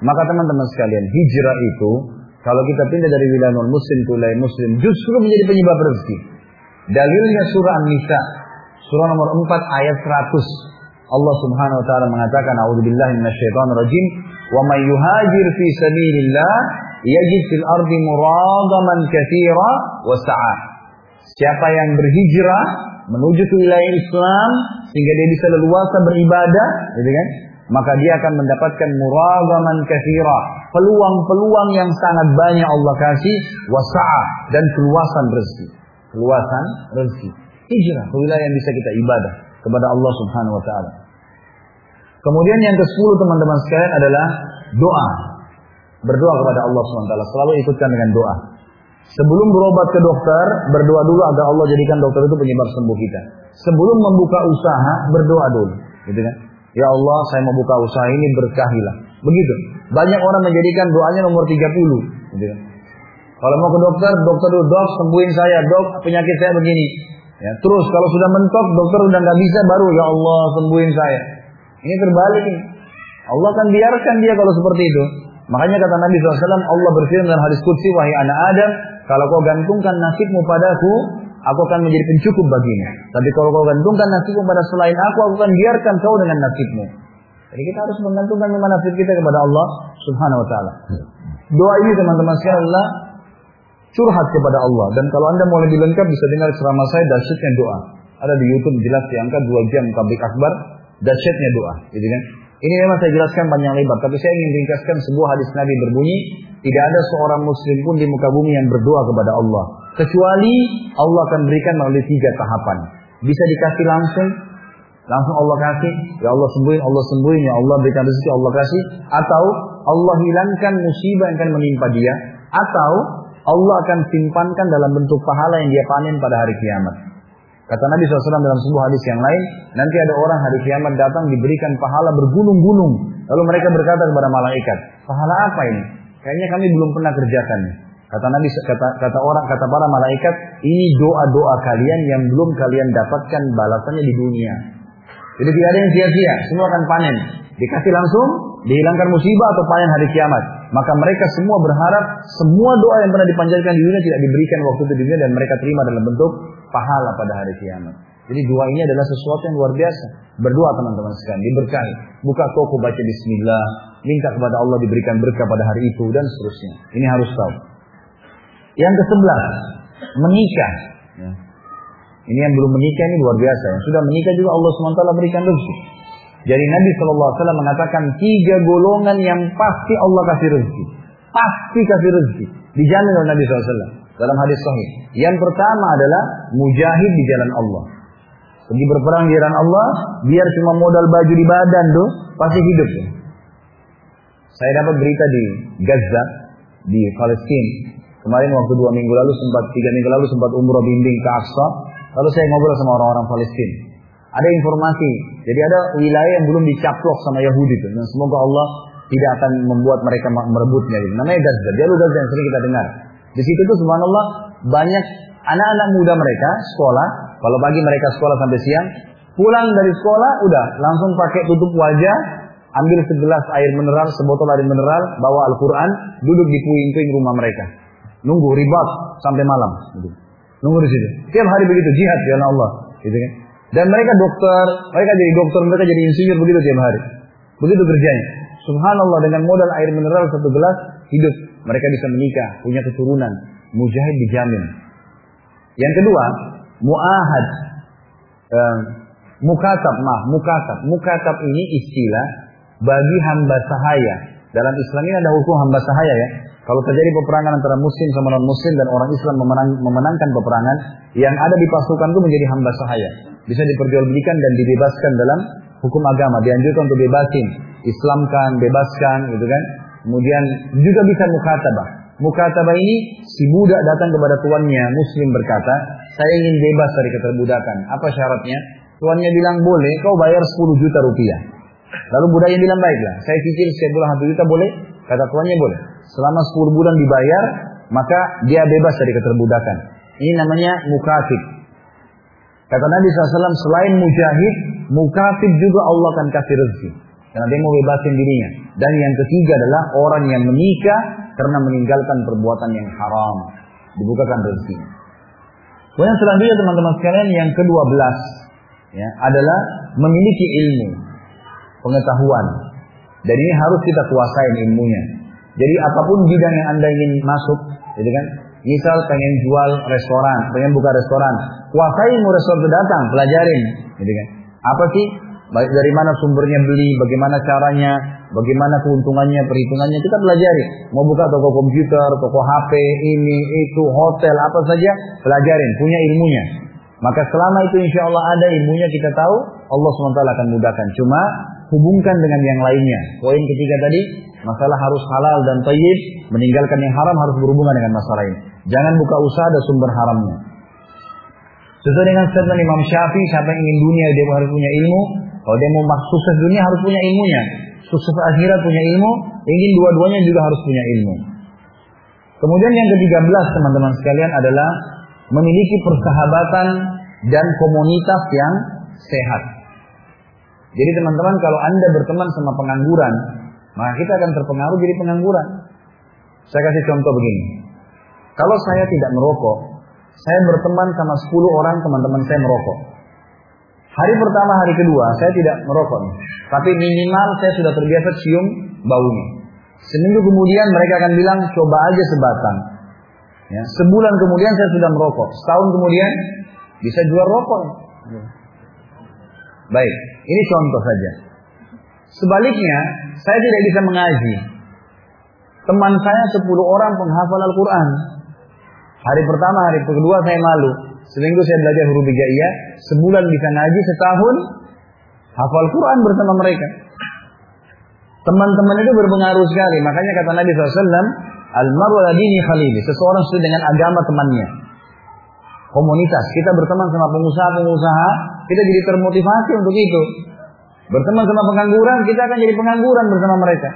Maka teman-teman sekalian, hijrah itu kalau kita pindah dari wilayah non muslim ke wilayah muslim justru menjadi penyebab rezeki. Dalilnya surah An-Nisa Surah nomor 4 ayat 100. Allah Subhanahu wa taala mengatakan a'udzubillahi minasyaitonir rajim wa may yuhajir fi sabilillah yajid fil ardi muragaman katsira wa sa'a. Siapa yang berhijrah menuju ke wilayah Islam sehingga dia bisa leluasa beribadah, gitu kan? Maka dia akan mendapatkan muragaman katsira, peluang-peluang yang sangat banyak Allah kasih wasa'a dan keluasan rezeki. Keluasan rezeki. Hijrah ke wilayah yang bisa kita ibadah kepada Allah Subhanahu wa taala. Kemudian yang ke-10 teman-teman sekalian adalah doa. Berdoa kepada Allah SWT. Selalu ikutkan dengan doa. Sebelum berobat ke dokter, berdoa dulu agar Allah jadikan dokter itu penyebab sembuh kita. Sebelum membuka usaha, berdoa dulu. Gitu kan? Ya Allah, saya mau buka usaha ini berkahilah. Begitu. Banyak orang menjadikan doanya nomor 30. Gitu kan? Kalau mau ke dokter, dokter dulu, dok sembuhin saya, dok penyakit saya begini. Ya, terus kalau sudah mentok, dokter udah nggak bisa, baru ya Allah sembuhin saya. Ini terbalik. Allah akan biarkan dia kalau seperti itu. Makanya kata Nabi SAW, Allah berfirman dalam hadis Qudsi, wahai anak Adam, kalau kau gantungkan nasibmu padaku, aku akan menjadi pencukup bagimu. Tapi kalau kau gantungkan nasibmu pada selain aku, aku akan biarkan kau dengan nasibmu. Jadi kita harus menggantungkan nasib kita kepada Allah Subhanahu Wa Taala. Doa ini teman-teman sekalian adalah curhat kepada Allah. Dan kalau anda mau lebih lengkap bisa dengar ceramah saya dahsyatnya doa. Ada di YouTube jelas diangkat dua jam tablik akbar dahsyatnya doa, gitu kan? Ini memang saya jelaskan panjang lebar, tapi saya ingin ringkaskan sebuah hadis Nabi berbunyi, tidak ada seorang muslim pun di muka bumi yang berdoa kepada Allah. Kecuali Allah akan berikan melalui tiga tahapan. Bisa dikasih langsung, langsung Allah kasih, ya Allah sembuhin, Allah sembuhin, ya Allah berikan rezeki, Allah kasih. Atau Allah hilangkan musibah yang akan menimpa dia. Atau Allah akan simpankan dalam bentuk pahala yang dia panen pada hari kiamat. Kata Nabi SAW dalam sebuah hadis yang lain, nanti ada orang hari kiamat datang diberikan pahala bergunung-gunung. Lalu mereka berkata kepada malaikat, pahala apa ini? Kayaknya kami belum pernah kerjakan. Kata Nabi, kata, kata orang, kata para malaikat, ini doa-doa kalian yang belum kalian dapatkan balasannya di dunia. Jadi tidak ada yang sia-sia, semua akan panen. Dikasih langsung, dihilangkan musibah atau panen hari kiamat. Maka mereka semua berharap semua doa yang pernah dipanjatkan di dunia tidak diberikan waktu itu di dunia dan mereka terima dalam bentuk pahala pada hari kiamat. Jadi doa ini adalah sesuatu yang luar biasa. Berdoa teman-teman sekalian, diberkahi. Buka toko baca bismillah, minta kepada Allah diberikan berkah pada hari itu dan seterusnya. Ini harus tahu. Yang ke sebelah, menikah. Ya. Ini yang belum menikah ini luar biasa. Yang sudah menikah juga Allah SWT berikan rezeki. Jadi Nabi SAW mengatakan tiga golongan yang pasti Allah kasih rezeki. Pasti kasih rezeki. Dijamin oleh Nabi SAW. Dalam hadis sahih. Yang pertama adalah mujahid di jalan Allah. Pergi berperang di jalan Allah, biar cuma modal baju di badan tuh, pasti hidup. Tuh. Saya dapat berita di Gaza, di Palestina. Kemarin waktu dua minggu lalu sempat, tiga minggu lalu sempat umroh bimbing ke Aqsa. Lalu saya ngobrol sama orang-orang Palestina. Ada informasi, jadi ada wilayah yang belum dicaplok sama Yahudi itu. Dan semoga Allah tidak akan membuat mereka merebutnya. Gitu. Namanya Gaza, dia Gaza yang sering kita dengar. Di situ tuh subhanallah banyak anak-anak muda mereka sekolah. Kalau pagi mereka sekolah sampai siang, pulang dari sekolah udah langsung pakai tutup wajah, ambil segelas air mineral, sebotol air mineral, bawa Al-Quran, duduk di puing-puing rumah mereka. Nunggu ribat sampai malam. Gitu. Nunggu di situ. Tiap hari begitu jihad ya Allah. Gitu kan. Dan mereka dokter, mereka jadi dokter, mereka jadi insinyur begitu tiap hari. Begitu kerjanya. Subhanallah dengan modal air mineral satu gelas hidup. Mereka bisa menikah, punya keturunan. Mujahid dijamin. Yang kedua, muahad. Mukatab, mah, mukatab. Mukatab ini istilah bagi hamba sahaya. Dalam Islam ini ada hukum hamba sahaya ya. Kalau terjadi peperangan antara muslim sama non muslim dan orang Islam memenang, memenangkan peperangan, yang ada di pasukan itu menjadi hamba sahaya. Bisa diperjualbelikan dan dibebaskan dalam hukum agama. Dianjurkan untuk bebasin, Islamkan, bebaskan, gitu kan. Kemudian juga bisa mukatabah. Mukatabah ini si budak datang kepada tuannya, muslim berkata, saya ingin bebas dari keterbudakan. Apa syaratnya? Tuannya bilang boleh, kau bayar 10 juta rupiah. Lalu budaya bilang baiklah, saya cicil setiap bulan 1 juta boleh? Kata tuannya boleh. Selama 10 bulan dibayar, maka dia bebas dari keterbudakan. Ini namanya mukatib. Kata Nabi SAW, selain mujahid, mukatib juga Allah akan kasih rezeki. Karena dia mau bebasin dirinya. Dan yang ketiga adalah orang yang menikah karena meninggalkan perbuatan yang haram. Dibukakan rezeki. Kemudian selanjutnya teman-teman sekalian yang kedua belas ya, adalah memiliki ilmu, pengetahuan. Dan ini harus kita kuasain ilmunya. Jadi apa pun bidang yang anda ingin masuk, jadi kan, misal pengen jual restoran, pengen buka restoran, kuasai mau restoran itu datang, pelajarin, jadi kan. Apa sih Baik dari mana sumbernya beli, bagaimana caranya, bagaimana keuntungannya, perhitungannya, kita pelajari. Mau buka toko komputer, toko HP, ini, itu, hotel, apa saja, pelajarin, punya ilmunya. Maka selama itu insya Allah ada ilmunya kita tahu, Allah SWT akan mudahkan. Cuma hubungkan dengan yang lainnya. Poin ketiga tadi, masalah harus halal dan tayyib, meninggalkan yang haram harus berhubungan dengan masalah ini. Jangan buka usaha ada sumber haramnya. Sesuai dengan statement Imam Syafi'i, siapa yang ingin dunia dia harus punya ilmu, kalau dia mau sukses dunia harus punya ilmunya. Sukses akhirat punya ilmu, ingin dua-duanya juga harus punya ilmu. Kemudian yang ke-13 teman-teman sekalian adalah memiliki persahabatan dan komunitas yang sehat. Jadi teman-teman kalau Anda berteman sama pengangguran, maka kita akan terpengaruh jadi pengangguran. Saya kasih contoh begini. Kalau saya tidak merokok, saya berteman sama 10 orang teman-teman saya merokok. Hari pertama, hari kedua, saya tidak merokok. Tapi minimal saya sudah terbiasa cium baunya. Seminggu kemudian mereka akan bilang, coba aja sebatang. Ya, sebulan kemudian saya sudah merokok. Setahun kemudian bisa jual rokok. Baik, ini contoh saja. Sebaliknya, saya tidak bisa mengaji. Teman saya 10 orang penghafal Al-Quran. Hari pertama, hari kedua saya malu. Seminggu saya belajar huruf hijaiyah, sebulan bisa ngaji, setahun hafal Quran bersama mereka. Teman-teman itu berpengaruh sekali. Makanya kata Nabi SAW, Al-maru dini khalili. Seseorang sesuai dengan agama temannya. Komunitas. Kita berteman sama pengusaha-pengusaha, kita jadi termotivasi untuk itu. Berteman sama pengangguran, kita akan jadi pengangguran bersama mereka.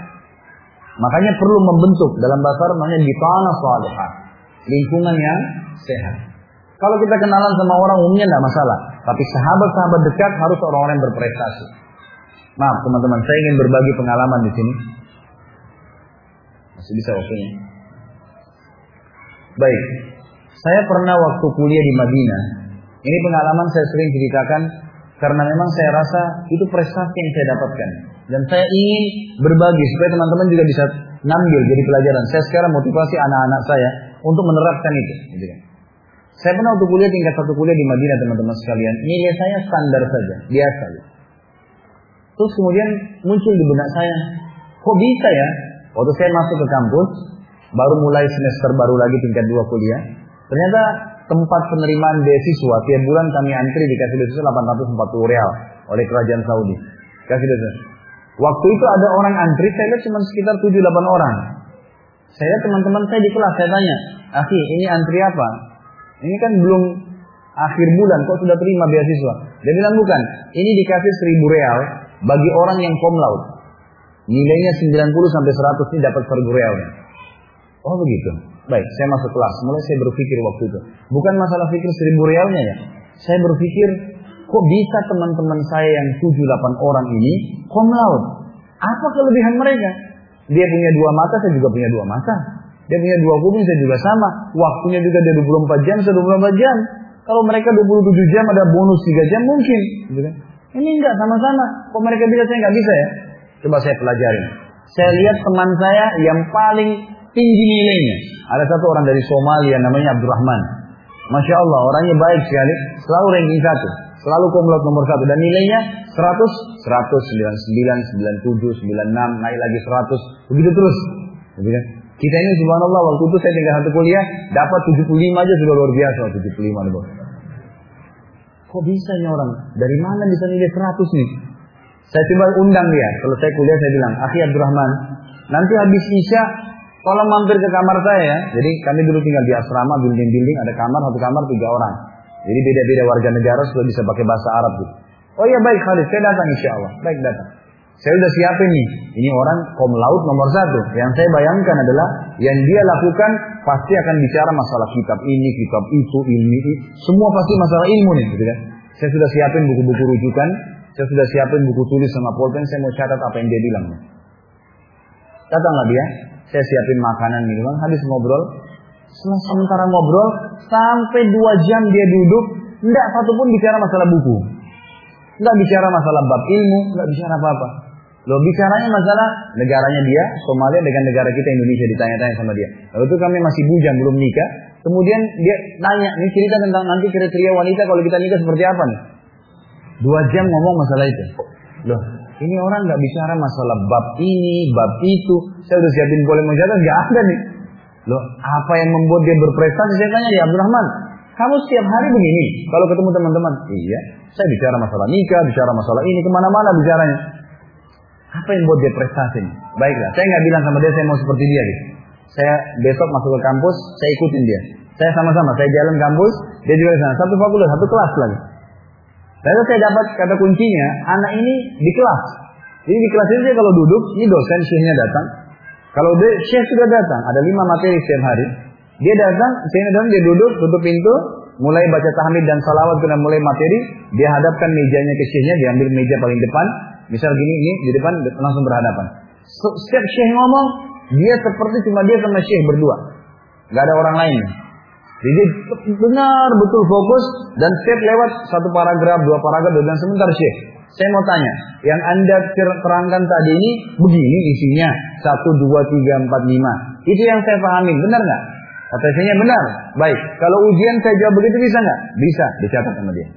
Makanya perlu membentuk dalam bahasa namanya di tanah salihah lingkungan yang sehat. Kalau kita kenalan sama orang umumnya tidak masalah, tapi sahabat-sahabat dekat harus orang-orang yang berprestasi. Maaf teman-teman, saya ingin berbagi pengalaman di sini. Masih bisa waktunya. Baik, saya pernah waktu kuliah di Madinah. Ini pengalaman saya sering ceritakan karena memang saya rasa itu prestasi yang saya dapatkan. Dan saya ingin berbagi supaya teman-teman juga bisa ngambil jadi pelajaran. Saya sekarang motivasi anak-anak saya untuk menerapkan itu. Gitu kan. Saya pernah waktu kuliah tingkat satu kuliah di Madinah teman-teman sekalian. Nilai saya standar saja, biasa. Gitu. Terus kemudian muncul di benak saya, kok bisa ya? Waktu saya masuk ke kampus, baru mulai semester baru lagi tingkat dua kuliah, ternyata tempat penerimaan beasiswa tiap bulan kami antri dikasih beasiswa 840 real oleh kerajaan Saudi. Kasih beasiswa. Waktu itu ada orang antri, saya lihat cuma sekitar 7-8 orang. Saya teman-teman saya di kelas, saya tanya, Akhi, ini antri apa? Ini kan belum akhir bulan, kok sudah terima beasiswa? Dia bilang bukan, ini dikasih 1000 real bagi orang yang kom laut. Nilainya 90 sampai 100 ini dapat 1000 real. Oh begitu. Baik, saya masuk kelas. Mulai saya berpikir waktu itu. Bukan masalah pikir 1000 realnya ya. Saya berpikir Kok bisa teman-teman saya yang 7-8 orang ini kom laut? Apa kelebihan mereka? Dia punya dua mata, saya juga punya dua mata. Dia punya dua kuping, saya juga sama. Waktunya juga dia 24 jam, saya 24 jam. Kalau mereka 27 jam ada bonus 3 jam mungkin. Gitu kan? Ini enggak sama-sama. Kok mereka bisa, saya enggak bisa ya? Coba saya pelajari. Saya lihat teman saya yang paling tinggi nilainya. Ada satu orang dari Somalia namanya Abdurrahman. Masya Allah, orangnya baik sekali. Selalu ranking satu. Selalu kumlot nomor satu. Dan nilainya 100, 100, 99, 97, 96, naik lagi 100. Begitu terus. Kan? Kita ini subhanallah waktu itu saya tinggal satu kuliah, dapat 75 aja sudah luar biasa. 75 nih bos. Kok bisa nih orang? Dari mana bisa nilai 100 nih? Saya coba undang dia. Kalau saya kuliah saya bilang, Akhi Abdurrahman, nanti habis Isya tolong mampir ke kamar saya ya. Jadi kami dulu tinggal di asrama, building-building, ada kamar, satu kamar tiga orang. Jadi beda-beda warga negara sudah bisa pakai bahasa Arab gitu. Oh iya baik Khalid, saya datang insya Allah. Baik datang. Saya sudah siapin nih. Ini orang kaum laut nomor satu. Yang saya bayangkan adalah yang dia lakukan pasti akan bicara masalah kitab ini, kitab itu, ilmu ini. Semua pasti masalah ilmu nih, gitu kan? Saya sudah siapin buku-buku rujukan. Saya sudah siapin buku tulis sama pulpen. Saya mau catat apa yang dia bilang. Datanglah dia. Saya siapin makanan minuman. Habis ngobrol. Setelah sementara ngobrol, sampai dua jam dia duduk, tidak satupun bicara masalah buku. Tidak bicara masalah bab ilmu, tidak bicara apa-apa. Loh bicaranya masalah negaranya dia, Somalia dengan negara kita Indonesia ditanya-tanya sama dia. Lalu itu kami masih bujang, belum nikah. Kemudian dia nanya, ini cerita tentang nanti kriteria wanita kalau kita nikah seperti apa nih? Dua jam ngomong masalah itu. Loh, ini orang nggak bicara masalah bab ini, bab itu. Saya udah siapin boleh mencatat, nggak ada nih. Loh, apa yang membuat dia berprestasi? Saya tanya ya Abdurrahman, kamu setiap hari begini kalau ketemu teman-teman? Iya, saya bicara masalah nikah, bicara masalah ini, ke mana-mana bicaranya. Apa yang membuat dia prestasi? Baiklah, saya nggak bilang sama dia saya mau seperti dia gitu. Saya besok masuk ke kampus, saya ikutin dia. Saya sama-sama, saya jalan kampus, dia juga di sana. Satu fakultas, satu kelas lagi. Lalu saya dapat kata kuncinya, anak ini di kelas. Jadi di kelas ini dia kalau duduk, ini dosen, syekhnya datang, kalau dia, Syekh sudah datang, ada lima materi setiap hari. Dia datang, sini dan dia duduk, tutup pintu, mulai baca tahmid dan salawat dan mulai materi, dia hadapkan mejanya ke Syekhnya, diambil meja paling depan, misal gini, ini di depan langsung berhadapan. Setiap Syekh ngomong, dia seperti cuma dia sama Syekh berdua. Gak ada orang lain. Jadi benar betul fokus dan setiap lewat satu paragraf, dua paragraf dan sebentar Syekh. Saya mau tanya, yang Anda terangkan tadi ini begini isinya. Satu, dua, tiga, empat, lima. Itu yang saya pahami, benar nggak? Kata saya benar. Baik, kalau ujian saya jawab begitu bisa nggak? Bisa, dicatat sama dia.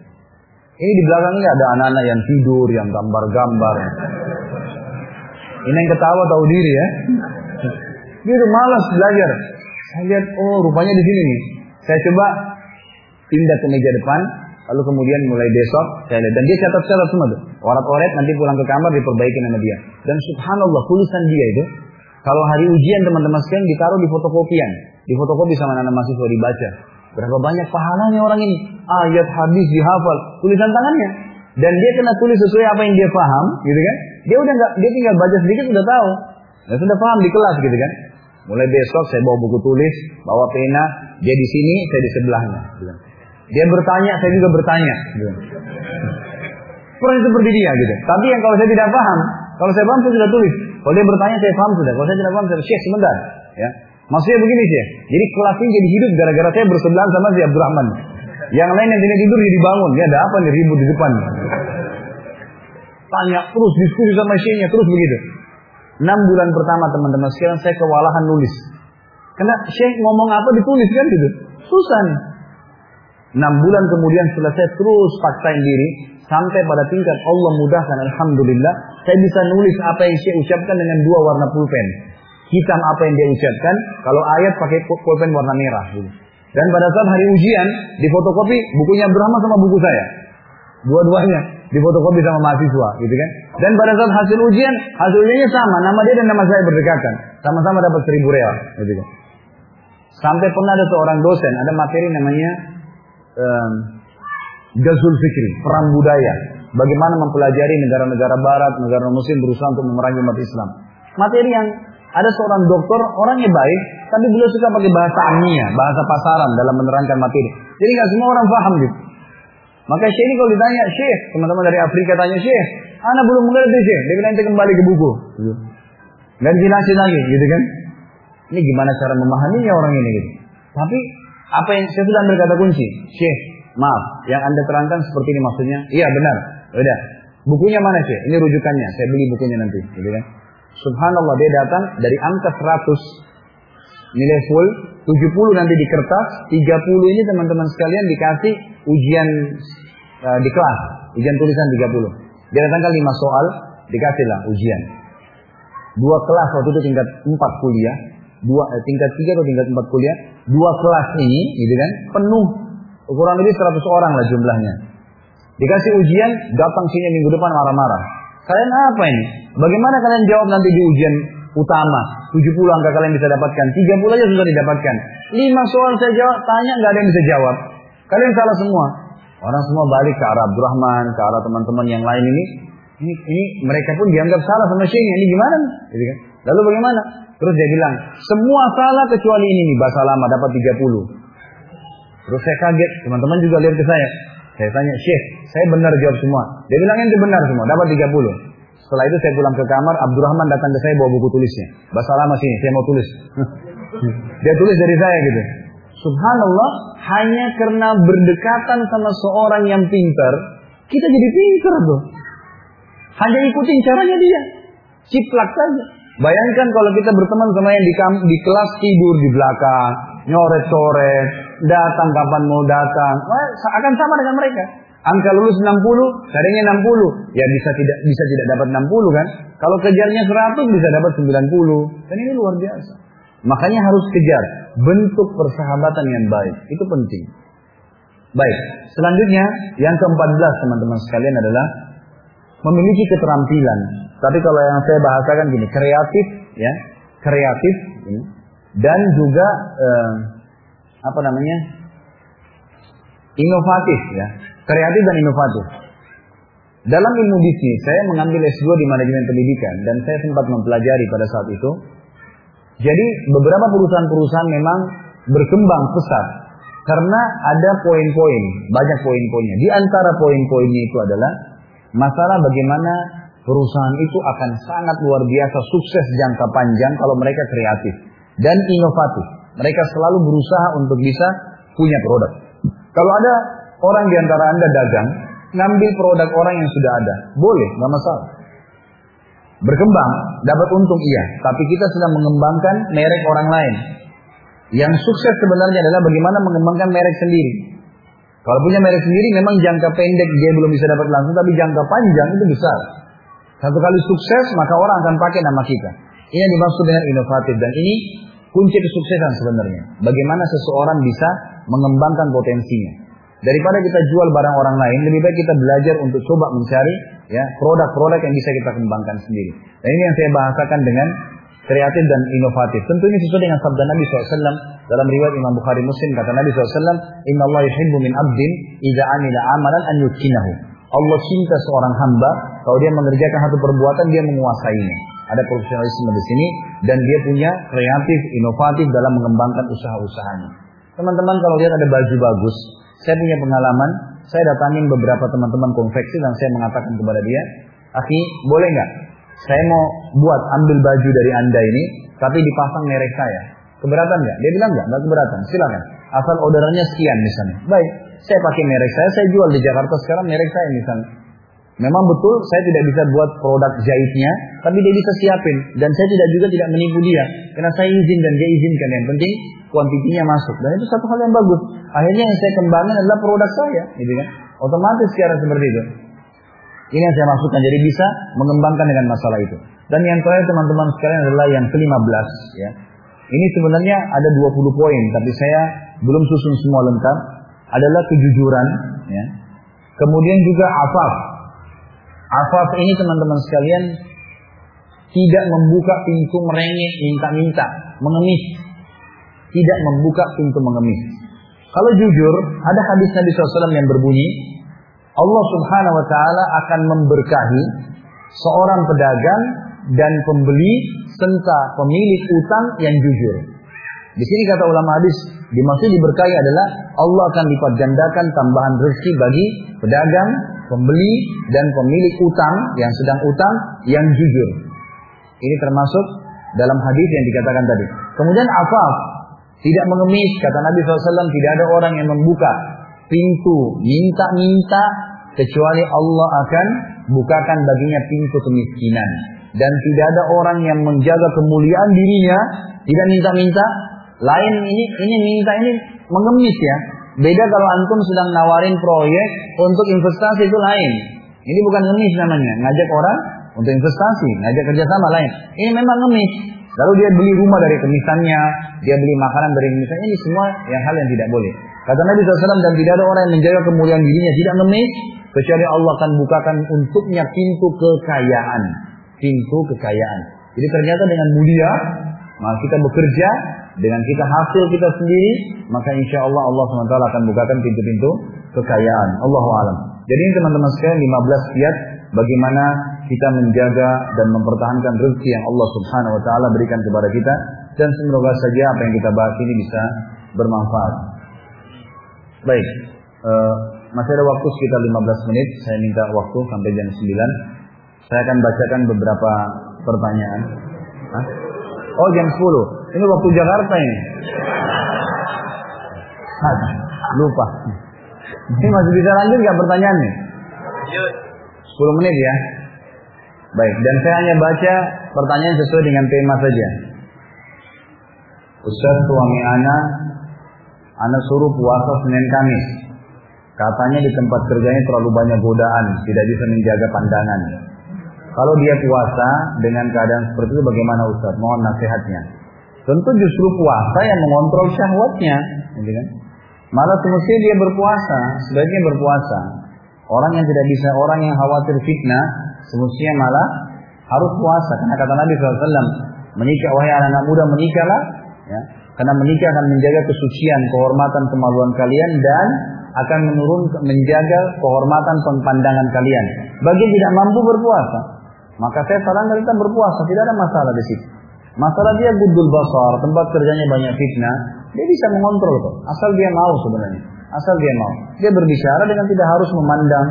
Ini di belakangnya ada anak-anak yang tidur, yang gambar-gambar. Ini yang ketawa tahu diri ya. Dia udah malas belajar. Saya lihat, oh rupanya di sini nih. Saya coba pindah ke meja depan, Lalu kemudian mulai besok saya lihat dan dia catat-catat semua tuh. Orat-oret nanti pulang ke kamar diperbaiki nama dia. Dan subhanallah tulisan dia itu kalau hari ujian teman-teman sekalian ditaruh di fotokopian, di fotokopi sama anak mahasiswa dibaca. Berapa banyak pahalanya orang ini? Ayat hadis dihafal, tulisan tangannya. Dan dia kena tulis sesuai apa yang dia paham, gitu kan? Dia udah nggak, dia tinggal baca sedikit sudah tahu. Dan sudah paham di kelas gitu kan? Mulai besok saya bawa buku tulis, bawa pena, dia di sini, saya di sebelahnya. Dia bertanya, saya juga bertanya. Pernah seperti dia gitu. Tapi yang kalau saya tidak paham, kalau saya paham saya sudah tulis. Kalau dia bertanya saya paham sudah. Kalau saya tidak paham saya Syekh sebentar. Ya. Maksudnya begini sih. Jadi kelas ini jadi hidup gara-gara saya bersebelahan sama si Abdurrahman. Yang lain yang tidak tidur jadi bangun. Ya ada apa nih ribut di depan. Tanya terus diskusi sama Syekhnya terus begitu. Enam bulan pertama teman-teman sekarang saya kewalahan nulis. Karena Syekh ngomong apa ditulis kan gitu. Susah nih. Enam bulan kemudian saya terus paksain diri, sampai pada tingkat Allah mudahkan, Alhamdulillah, saya bisa nulis apa yang saya ucapkan dengan dua warna pulpen. Hitam apa yang dia ucapkan, kalau ayat pakai pulpen warna merah. Gitu. Dan pada saat hari ujian, di fotokopi bukunya Brahma sama buku saya. Dua-duanya di fotokopi sama mahasiswa, gitu kan? Dan pada saat hasil ujian, hasil ujiannya sama, nama dia dan nama saya berdekatan. Sama-sama dapat seribu real, gitu kan? Sampai pernah ada seorang dosen, ada materi namanya Gazul Fikri, perang budaya. Bagaimana mempelajari negara-negara barat, negara muslim berusaha untuk memerangi umat Islam. Materi yang ada seorang dokter, orangnya baik, tapi beliau suka pakai bahasa amnia, bahasa pasaran dalam menerangkan materi. Jadi nggak semua orang paham gitu. Maka Syekh ini kalau ditanya, Syekh, teman-teman dari Afrika tanya, Syekh, anak belum mengerti Syekh. Dia bilang, kembali ke buku. Dan jelasin lagi, gitu kan. Ini gimana cara memahaminya orang ini gitu. Tapi apa yang saya sudah ambil kata kunci, Syekh, maaf, yang anda terangkan seperti ini maksudnya. Iya benar, udah. Bukunya mana Syekh? Ini rujukannya, saya beli bukunya nanti, gitu kan. Subhanallah dia datang dari angka 100 nilai full, 70 nanti di kertas, 30 ini teman-teman sekalian dikasih ujian uh, di kelas, ujian tulisan 30. Dia datangkan 5 soal, dikasihlah ujian. Dua kelas waktu itu tingkat 4 kuliah, dua eh, tingkat 3 atau tingkat 4 kuliah, dua kelas ini gitu kan, penuh kurang lebih 100 orang lah jumlahnya. Dikasih ujian, datang sini minggu depan marah-marah. Kalian apa ini? Bagaimana kalian jawab nanti di ujian utama? 70 angka kalian bisa dapatkan. 30 aja sudah didapatkan. 5 soal saya jawab, tanya nggak ada yang bisa jawab. Kalian salah semua. Orang semua balik ke arah Abdurrahman, ke arah teman-teman yang lain ini. Ini, ini mereka pun dianggap salah sama Syekhnya. Ini gimana? Gitu kan? Lalu bagaimana? Terus dia bilang, semua salah kecuali ini nih, bahasa lama dapat 30. Terus saya kaget, teman-teman juga lihat ke saya. Saya tanya, Syekh, saya benar jawab semua. Dia bilang itu benar semua, dapat 30. Setelah itu saya pulang ke kamar, Abdurrahman datang ke saya bawa buku tulisnya. Bahasa lama sini, saya mau tulis. Dia tulis dari saya gitu. Subhanallah, hanya karena berdekatan sama seorang yang pintar, kita jadi pintar tuh. Hanya ikutin caranya dia. Ciplak saja. Bayangkan kalau kita berteman sama yang di, di kelas tidur di belakang, nyoret-coret, datang kapan mau datang, akan sama dengan mereka. Angka lulus 60, carinya 60. Ya bisa tidak bisa tidak dapat 60 kan? Kalau kejarnya 100 bisa dapat 90. Dan ini luar biasa. Makanya harus kejar bentuk persahabatan yang baik. Itu penting. Baik, selanjutnya yang ke-14 teman-teman sekalian adalah memiliki keterampilan. Tapi kalau yang saya bahasakan gini, kreatif ya, kreatif dan juga eh, apa namanya? inovatif ya, kreatif dan inovatif. Dalam ilmu bisnis, saya mengambil S2 di manajemen pendidikan dan saya sempat mempelajari pada saat itu. Jadi beberapa perusahaan-perusahaan memang berkembang pesat karena ada poin-poin, banyak poin-poinnya. Di antara poin-poinnya itu adalah masalah bagaimana perusahaan itu akan sangat luar biasa sukses jangka panjang kalau mereka kreatif dan inovatif. Mereka selalu berusaha untuk bisa punya produk. Kalau ada orang di antara Anda dagang, ngambil produk orang yang sudah ada, boleh, nggak masalah. Berkembang, dapat untung iya, tapi kita sedang mengembangkan merek orang lain. Yang sukses sebenarnya adalah bagaimana mengembangkan merek sendiri. Kalau punya merek sendiri memang jangka pendek dia belum bisa dapat langsung, tapi jangka panjang itu besar. Satu kali sukses maka orang akan pakai nama kita. Ini yang dimaksud dengan inovatif dan ini kunci kesuksesan sebenarnya. Bagaimana seseorang bisa mengembangkan potensinya. Daripada kita jual barang orang lain, lebih baik kita belajar untuk coba mencari ya produk-produk yang bisa kita kembangkan sendiri. Dan ini yang saya bahasakan dengan kreatif dan inovatif. Tentu ini sesuai dengan sabda Nabi SAW dalam riwayat Imam Bukhari Muslim kata Nabi SAW, Inna Allah yuhibbu min abdin idza amila amalan an yutkinahu. Allah cinta seorang hamba kalau dia mengerjakan satu perbuatan dia menguasainya. ada profesionalisme di sini dan dia punya kreatif, inovatif dalam mengembangkan usaha-usahanya. Teman-teman kalau lihat ada baju bagus, saya punya pengalaman, saya datangin beberapa teman-teman konveksi dan saya mengatakan kepada dia, Aki, boleh nggak? Saya mau buat ambil baju dari anda ini, tapi dipasang merek saya. Keberatan nggak? Dia bilang nggak, nggak keberatan. Silakan. Asal orderannya sekian misalnya. Baik, saya pakai merek saya, saya jual di Jakarta sekarang merek saya misalnya. Memang betul saya tidak bisa buat produk jahitnya, tapi dia bisa siapin. Dan saya tidak juga tidak menipu dia. Karena saya izin dan dia izinkan. Yang penting kuantitinya masuk. Dan itu satu hal yang bagus. Akhirnya yang saya kembangkan adalah produk saya. Gitu kan? Otomatis secara seperti itu. Ini yang saya maksudkan. Jadi bisa mengembangkan dengan masalah itu. Dan yang terakhir teman-teman sekalian adalah yang ke-15. Ya. Ini sebenarnya ada 20 poin. Tapi saya belum susun semua lengkap. Adalah kejujuran. Ya. Kemudian juga afaf Afaf ini teman-teman sekalian tidak membuka pintu merengek, minta-minta, mengemis. Tidak membuka pintu mengemis. Kalau jujur, ada hadis Nabi SAW yang berbunyi, Allah Subhanahu wa taala akan memberkahi seorang pedagang dan pembeli serta pemilik utang yang jujur. Di sini kata ulama hadis, dimaksud diberkahi adalah Allah akan lipat gandakan tambahan rezeki bagi pedagang, pembeli dan pemilik utang yang sedang utang yang jujur. Ini termasuk dalam hadis yang dikatakan tadi. Kemudian afaf, tidak mengemis, kata Nabi SAW, tidak ada orang yang membuka pintu minta-minta kecuali Allah akan bukakan baginya pintu kemiskinan. Dan tidak ada orang yang menjaga kemuliaan dirinya, tidak minta-minta. Lain ini, ini minta ini mengemis ya. Beda kalau antum sedang nawarin proyek untuk investasi itu lain. Ini bukan ngemis namanya, ngajak orang untuk investasi, ngajak kerjasama lain. Ini memang ngemis. Lalu dia beli rumah dari kemisannya, dia beli makanan dari kemisannya, ini semua yang hal yang tidak boleh. Kata Nabi SAW dan tidak ada orang yang menjaga kemuliaan dirinya tidak ngemis, kecuali Allah akan bukakan untuknya pintu kekayaan. Pintu kekayaan. Jadi ternyata dengan mulia, maka kita bekerja, dengan kita hasil kita sendiri, maka insya Allah Allah SWT akan bukakan pintu-pintu kekayaan. Allahu alam. Jadi ini teman-teman sekalian 15 kiat bagaimana kita menjaga dan mempertahankan rezeki yang Allah Subhanahu wa taala berikan kepada kita dan semoga saja apa yang kita bahas ini bisa bermanfaat. Baik, uh, masih ada waktu sekitar 15 menit. Saya minta waktu sampai jam 9. Saya akan bacakan beberapa pertanyaan. Hah? Oh jam 10. Ini waktu Jakarta ini. Hah, lupa. Ini masih bisa lanjut nggak pertanyaannya? 10 menit ya. Baik, dan saya hanya baca pertanyaan sesuai dengan tema saja. Ustaz suami anak, anak suruh puasa Senin Kamis. Katanya di tempat kerjanya terlalu banyak godaan, tidak bisa menjaga pandangan. Kalau dia puasa dengan keadaan seperti itu bagaimana Ustaz? Mohon nasihatnya. Tentu justru puasa yang mengontrol syahwatnya, gitu kan? Malah semestinya dia berpuasa, sebaiknya berpuasa. Orang yang tidak bisa, orang yang khawatir fitnah, semestinya malah harus puasa. Karena kata Nabi SAW, menikah, wahai anak-anak muda menikahlah, ya, karena menikah akan menjaga kesucian, kehormatan, kemaluan kalian dan akan menurun menjaga kehormatan pandangan kalian. Bagi yang tidak mampu berpuasa, maka saya sarankan kita berpuasa, tidak ada masalah di situ. Masalah dia gudul basar, tempat kerjanya banyak fitnah, dia bisa mengontrol kok. Asal dia mau sebenarnya. Asal dia mau. Dia berbicara dengan tidak harus memandang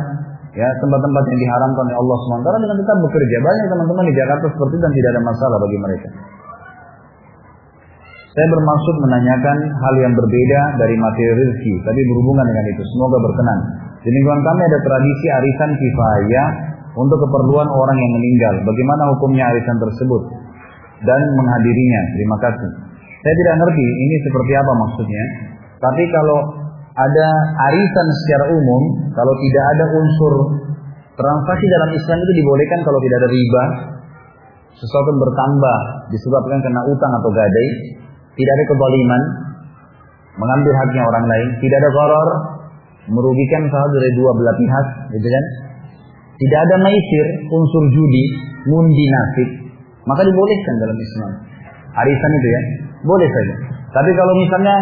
ya tempat-tempat yang diharamkan oleh Allah SWT dengan tetap bekerja. Banyak teman-teman di Jakarta seperti itu dan tidak ada masalah bagi mereka. Saya bermaksud menanyakan hal yang berbeda dari materi rezeki, tapi berhubungan dengan itu. Semoga berkenan. Di lingkungan kami ada tradisi arisan kifayah untuk keperluan orang yang meninggal. Bagaimana hukumnya arisan tersebut? Dan menghadirinya. Terima kasih. Saya tidak ngerti ini seperti apa maksudnya. Tapi kalau ada arisan secara umum, kalau tidak ada unsur transaksi dalam Islam itu dibolehkan kalau tidak ada riba, sesuatu yang bertambah disebabkan karena utang atau gadai, tidak ada kezaliman, mengambil haknya orang lain, tidak ada koror, merugikan salah dari dua belah pihak, gitu kan? Tidak ada maisir, unsur judi, mundi nasib, maka dibolehkan dalam Islam. Arisan itu ya, boleh saja. Tapi kalau misalnya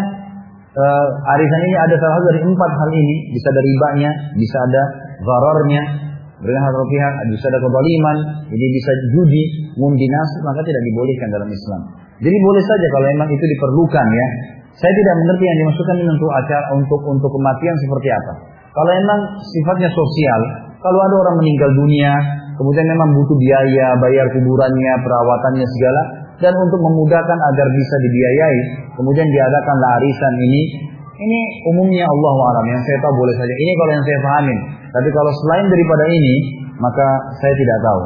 uh, arisan ini ada salah satu dari empat hal ini, bisa ada ribanya, bisa ada gharornya, berikan hak pihak, bisa ada kezaliman, jadi bisa judi, ngundi nasib, maka tidak dibolehkan dalam Islam. Jadi boleh saja kalau memang itu diperlukan ya. Saya tidak mengerti yang dimaksudkan ini untuk acara untuk untuk kematian seperti apa. Kalau memang sifatnya sosial, kalau ada orang meninggal dunia, kemudian memang butuh biaya, bayar kuburannya, perawatannya segala, dan untuk memudahkan agar bisa dibiayai, kemudian diadakan arisan ini, ini umumnya Allah alam yang saya tahu boleh saja. Ini kalau yang saya pahami. Tapi kalau selain daripada ini, maka saya tidak tahu.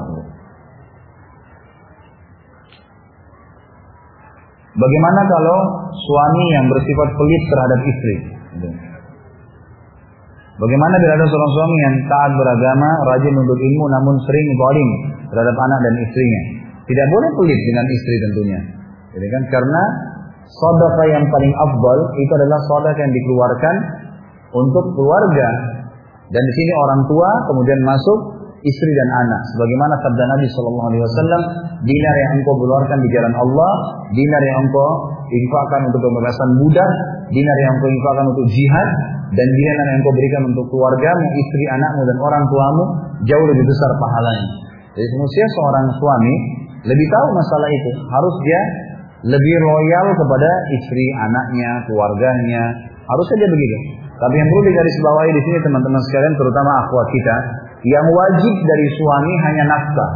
Bagaimana kalau suami yang bersifat pelit terhadap istri? Bagaimana bila ada seorang suami yang taat beragama, rajin untuk ilmu, namun sering zalim terhadap anak dan istrinya? Tidak boleh pelit dengan istri tentunya. Jadi kan karena sedekah yang paling afdal itu adalah sedekah yang dikeluarkan untuk keluarga. Dan di sini orang tua kemudian masuk istri dan anak. Sebagaimana sabda Nabi Shallallahu Alaihi Wasallam, dinar yang engkau keluarkan di jalan Allah, dinar yang engkau infakkan untuk pembebasan budak, dinar yang engkau infakkan untuk jihad, dan dinar yang engkau berikan untuk keluargamu, istri, anakmu, dan orang tuamu, jauh lebih besar pahalanya. Jadi manusia seorang suami lebih tahu masalah itu. Harus dia lebih loyal kepada istri, anaknya, keluarganya. Harus saja begitu. Tapi yang perlu digarisbawahi di sini teman-teman sekalian, terutama akhwat kita, yang wajib dari suami hanya nafkah.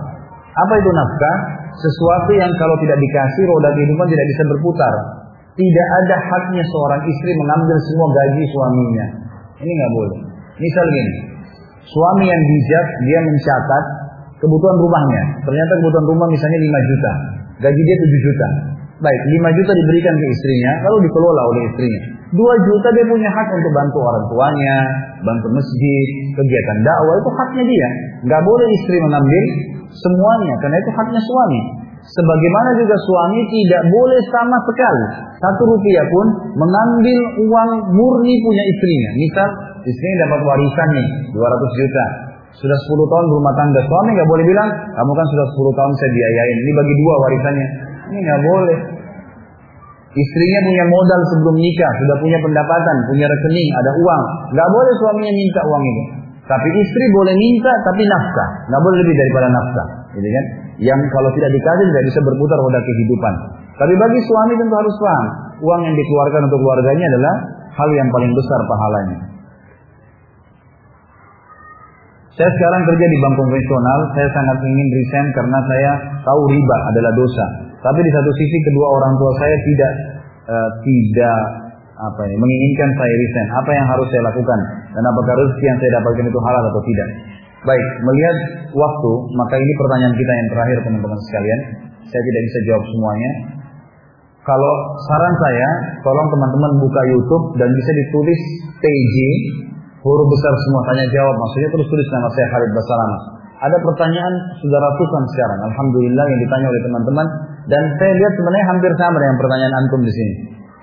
Apa itu nafkah? Sesuatu yang kalau tidak dikasih roda kehidupan tidak bisa berputar. Tidak ada haknya seorang istri mengambil semua gaji suaminya. Ini nggak boleh. Misal gini, suami yang bijak dia mencatat kebutuhan rumahnya. Ternyata kebutuhan rumah misalnya 5 juta. Gaji dia 7 juta. Baik, 5 juta diberikan ke istrinya, lalu dikelola oleh istrinya. 2 juta dia punya hak untuk bantu orang tuanya, bantu masjid, kegiatan dakwah, itu haknya dia. Nggak boleh istri mengambil semuanya, karena itu haknya suami. Sebagaimana juga suami tidak boleh sama sekali satu rupiah pun mengambil uang murni punya istrinya. Misal istrinya dapat warisan nih 200 juta, sudah 10 tahun berumah tangga. Suami nggak boleh bilang, kamu kan sudah 10 tahun saya biayain. Ini bagi dua warisannya. Ini nggak boleh. Istrinya punya modal sebelum nikah, sudah punya pendapatan, punya rekening, ada uang. Nggak boleh suaminya minta uang ini. Tapi istri boleh minta, tapi nafkah. Nggak boleh lebih daripada nafkah. Gitu kan? Yang kalau tidak dikasih tidak bisa berputar roda kehidupan. Tapi bagi suami tentu harus paham. Uang yang dikeluarkan untuk keluarganya adalah hal yang paling besar pahalanya. Saya sekarang kerja di bank konvensional, saya sangat ingin resign karena saya tahu riba adalah dosa. Tapi di satu sisi kedua orang tua saya tidak uh, tidak apa ini menginginkan saya resign. Apa yang harus saya lakukan dan apakah rezeki yang saya dapatkan itu halal atau tidak? Baik, melihat waktu, maka ini pertanyaan kita yang terakhir teman-teman sekalian. Saya tidak bisa jawab semuanya. Kalau saran saya, tolong teman-teman buka YouTube dan bisa ditulis TJ huruf besar semua tanya jawab. Maksudnya terus tulis nama saya Khalid Basalamah ada pertanyaan sudah ratusan sekarang. Alhamdulillah yang ditanya oleh teman-teman. Dan saya lihat sebenarnya hampir sama dengan pertanyaan antum di sini.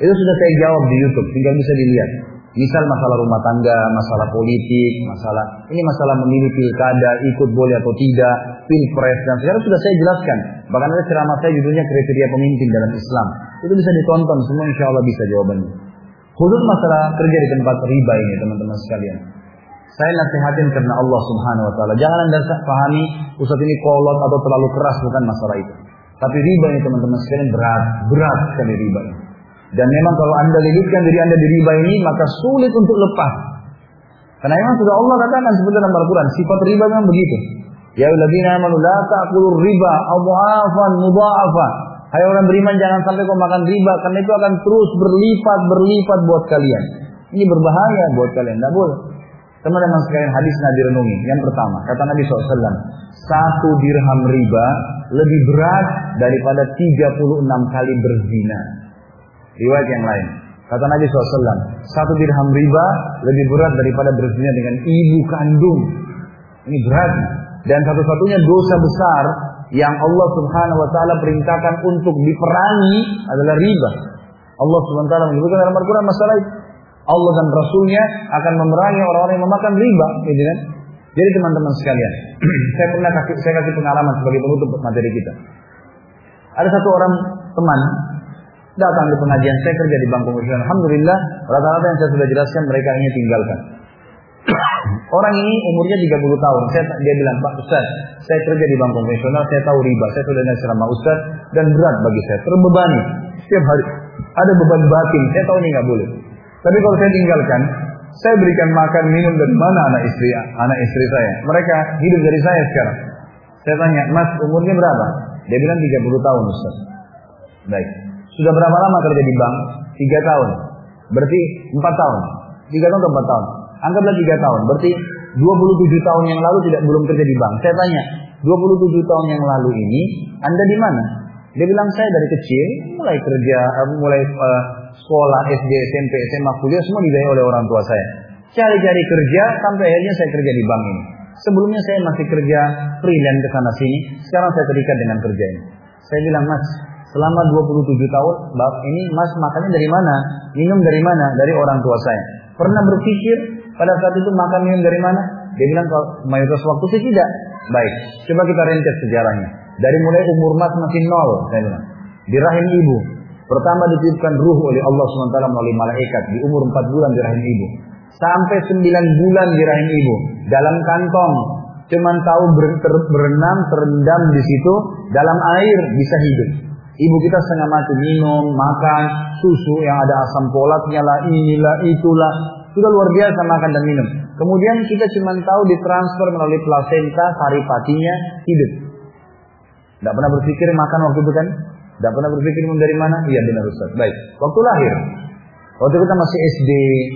Itu sudah saya jawab di YouTube tinggal bisa dilihat misal masalah rumah tangga masalah politik masalah ini masalah memilih pilkada ikut boleh atau tidak pilpres dan segala sudah saya jelaskan bahkan ada ceramah saya judulnya kriteria pemimpin dalam Islam itu bisa ditonton semua insya Allah bisa jawabannya Khusus masalah kerja di tempat riba ini teman-teman sekalian. Saya nasihatin karena Allah subhanahu wa ta'ala. Jangan anda pahami Ustaz ini kolot atau terlalu keras bukan masalah itu. Tapi riba ini teman-teman sekalian berat. Berat sekali riba ini. Dan memang kalau anda lilitkan diri anda di riba ini maka sulit untuk lepas. Karena memang sudah Allah katakan seperti dalam Al-Quran. Sifat riba memang begitu. Ya alladzina amanu la ta'kulur riba adhafan mudha'afa. Hai orang beriman jangan sampai kau makan riba karena itu akan terus berlipat berlipat buat kalian. Ini berbahaya buat kalian, tidak boleh. Teman-teman sekalian hadis Nabi renungi. Yang pertama, kata Nabi SAW, satu dirham riba lebih berat daripada 36 kali berzina. Riwayat yang lain. Kata Nabi SAW, satu dirham riba lebih berat daripada berzina dengan ibu kandung. Ini berat. Dan satu-satunya dosa besar yang Allah Subhanahu wa taala perintahkan untuk diperangi adalah riba. Allah Subhanahu wa taala menyebutkan dalam Al-Qur'an masalah itu. Allah dan Rasulnya akan memerangi orang-orang yang memakan riba, gitu kan? Jadi teman-teman sekalian, saya pernah kasih, saya kasih pengalaman sebagai penutup materi kita. Ada satu orang teman datang di pengajian saya kerja di Bank Komersial. Alhamdulillah, rata-rata yang saya sudah jelaskan mereka hanya tinggalkan. Orang ini umurnya 30 tahun. Saya, dia bilang, Pak Ustaz, saya kerja di bank konvensional, saya tahu riba, saya sudah dengar ceramah Ustaz, dan berat bagi saya, terbebani. Setiap hari ada beban batin, saya tahu ini nggak boleh. Tapi kalau saya tinggalkan, saya berikan makan minum dari mana anak istri anak istri saya. Mereka hidup dari saya sekarang. Saya tanya, Mas umurnya berapa? Dia bilang 30 tahun Ustaz. Baik. Sudah berapa lama kerja di bank? 3 tahun. Berarti 4 tahun. 3 tahun atau 4 tahun? Anggaplah 3 tahun. Berarti 27 tahun yang lalu tidak belum kerja di bank. Saya tanya, 27 tahun yang lalu ini Anda di mana? Dia bilang saya dari kecil mulai kerja, eh, mulai uh, sekolah SD, SMP, SMA, kuliah semua dibiayai oleh orang tua saya. Cari-cari kerja sampai akhirnya saya kerja di bank ini. Sebelumnya saya masih kerja freelance ke sana sini. Sekarang saya terikat dengan kerja ini. Saya bilang, Mas, selama 27 tahun, bab ini Mas makannya dari mana? Minum dari mana? Dari orang tua saya. Pernah berpikir pada saat itu makan minum dari mana? Dia bilang kalau mayoritas waktu sih tidak. Baik, coba kita rentet sejarahnya. Dari mulai umur mas masih nol, saya bilang. Di rahim ibu. Pertama dititipkan ruh oleh Allah SWT melalui malaikat di umur 4 bulan di rahim ibu. Sampai 9 bulan di rahim ibu. Dalam kantong. Cuman tahu ber, ter, berenang, terendam di situ. Dalam air bisa hidup. Ibu kita setengah mati minum, makan, susu yang ada asam folatnya lah, inilah, itulah. Sudah luar biasa makan dan minum. Kemudian kita cuma tahu ditransfer melalui plasenta, saripatinya, hidup. Tidak pernah berpikir makan waktu itu kan? Tidak pernah berpikir minum dari mana? Iya benar Ustaz. Baik. Waktu lahir. Waktu kita masih SD,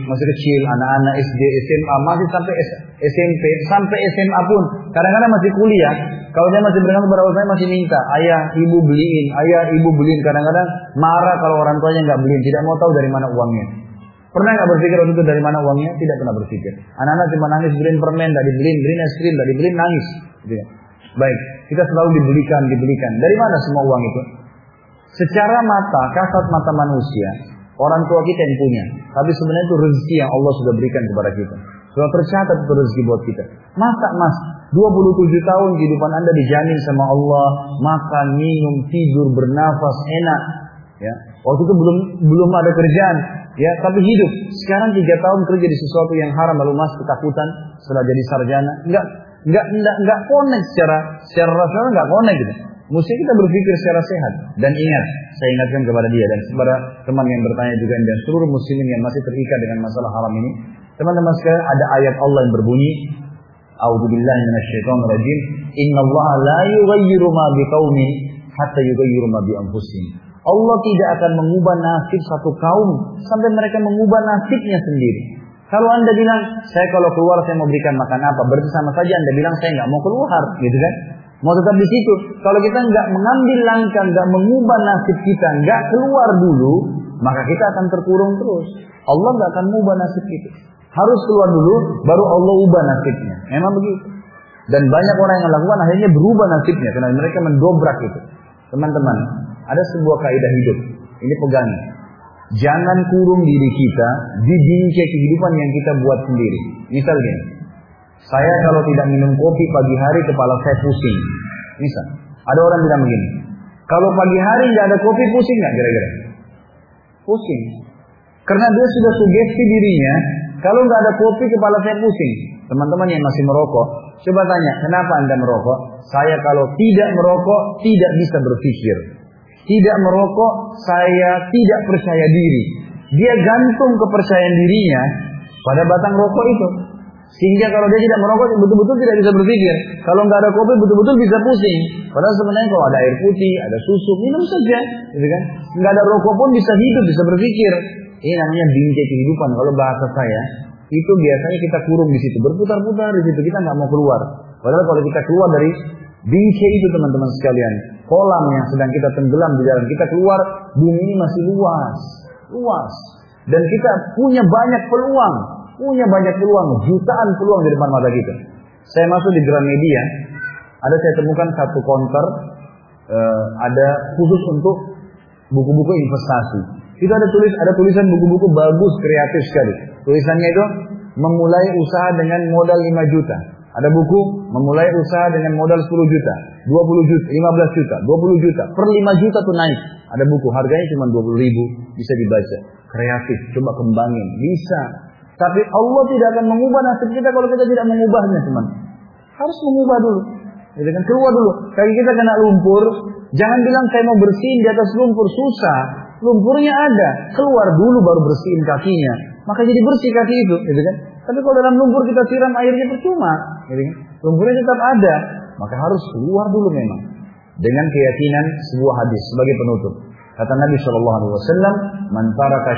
masih kecil, anak-anak SD, SMA, masih sampai SMP, sampai SMA pun. Kadang-kadang masih kuliah. Kalau dia masih berenang kepada saya masih minta, ayah, ibu beliin, ayah, ibu beliin. Kadang-kadang marah kalau orang tuanya nggak beliin, tidak mau tahu dari mana uangnya. Pernah nggak berpikir waktu itu dari mana uangnya? Tidak pernah berpikir. Anak-anak cuma nangis beliin permen, tadi beliin, beliin es krim, tadi beliin nangis. Gitu ya. Baik, kita selalu dibelikan, dibelikan. Dari mana semua uang itu? Secara mata, kasat mata manusia, orang tua kita yang punya. Tapi sebenarnya itu rezeki yang Allah sudah berikan kepada kita. Sudah tercatat itu rezeki buat kita. Masa mas, 27 tahun kehidupan anda dijamin sama Allah, makan, minum, tidur, bernafas, enak. Ya, waktu itu belum belum ada kerjaan, ya, tapi hidup. Sekarang tiga tahun kerja di sesuatu yang haram lalu mas ketakutan setelah jadi sarjana, enggak enggak enggak enggak connect secara secara rasional enggak connect gitu. Mesti kita berpikir secara sehat dan ingat, saya ingatkan kepada dia dan kepada teman yang bertanya juga dan seluruh muslimin yang masih terikat dengan masalah haram ini. Teman-teman sekalian, ada ayat Allah yang berbunyi, A'udzubillahi minasyaitonirrajim, "Innallaha la yughayyiru ma biqaumin hatta yughayyiru ma bi anfusihim." Allah tidak akan mengubah nasib satu kaum sampai mereka mengubah nasibnya sendiri. Kalau anda bilang, saya kalau keluar saya mau berikan makan apa, berarti sama saja anda bilang saya nggak mau keluar, gitu kan? Mau tetap di situ. Kalau kita nggak mengambil langkah, nggak mengubah nasib kita, nggak keluar dulu, maka kita akan terkurung terus. Allah nggak akan mengubah nasib kita. Harus keluar dulu, baru Allah ubah nasibnya. Memang begitu. Dan banyak orang yang melakukan akhirnya berubah nasibnya karena mereka mendobrak itu. Teman-teman, ada sebuah kaidah hidup. Ini pegang. Jangan kurung diri kita di bingkai kehidupan yang kita buat sendiri. Misalnya, saya kalau tidak minum kopi pagi hari kepala saya pusing. Misal, ada orang bilang begini. Kalau pagi hari nggak ada kopi pusing nggak kira-kira? Pusing. Karena dia sudah sugesti dirinya, kalau nggak ada kopi kepala saya pusing. Teman-teman yang masih merokok, coba tanya, kenapa anda merokok? Saya kalau tidak merokok tidak bisa berpikir. Tidak merokok, saya tidak percaya diri. Dia gantung kepercayaan dirinya pada batang rokok itu. Sehingga kalau dia tidak merokok betul-betul tidak bisa berpikir. Kalau nggak ada kopi betul-betul bisa pusing. Padahal sebenarnya kalau ada air putih, ada susu, minum saja, gitu kan? Nggak ada rokok pun bisa hidup, bisa berpikir. Ini namanya bingkai kehidupan. Kalau bahasa saya, itu biasanya kita kurung di situ, berputar-putar di situ, kita nggak mau keluar. Padahal kalau kita keluar dari bingkai itu teman-teman sekalian, kolam yang sedang kita tenggelam di dalam kita keluar, bumi ini masih luas, luas. Dan kita punya banyak peluang, punya banyak peluang, jutaan peluang di depan mata kita. Saya masuk di Gramedia, ada saya temukan satu counter, uh, ada khusus untuk buku-buku investasi. Itu ada tulis ada tulisan buku-buku bagus, kreatif sekali. Tulisannya itu memulai usaha dengan modal 5 juta. Ada buku memulai usaha dengan modal 10 juta, 20 juta, 15 juta, 20 juta. Per 5 juta tuh naik. Ada buku harganya cuma 20 ribu, bisa dibaca. Kreatif, coba kembangin. Bisa. Tapi Allah tidak akan mengubah nasib kita kalau kita tidak mengubahnya, teman. Harus mengubah dulu. Jadi kan keluar dulu. Kaki kita kena lumpur, jangan bilang saya mau bersihin di atas lumpur susah. Lumpurnya ada, keluar dulu baru bersihin kakinya. Maka jadi bersih kaki itu, gitu kan? Tapi kalau dalam lumpur kita siram airnya percuma, gitu kan? Lumpurnya tetap ada, maka harus keluar dulu memang. Dengan keyakinan sebuah hadis sebagai penutup. Kata Nabi Shallallahu Alaihi Wasallam, "Man taraka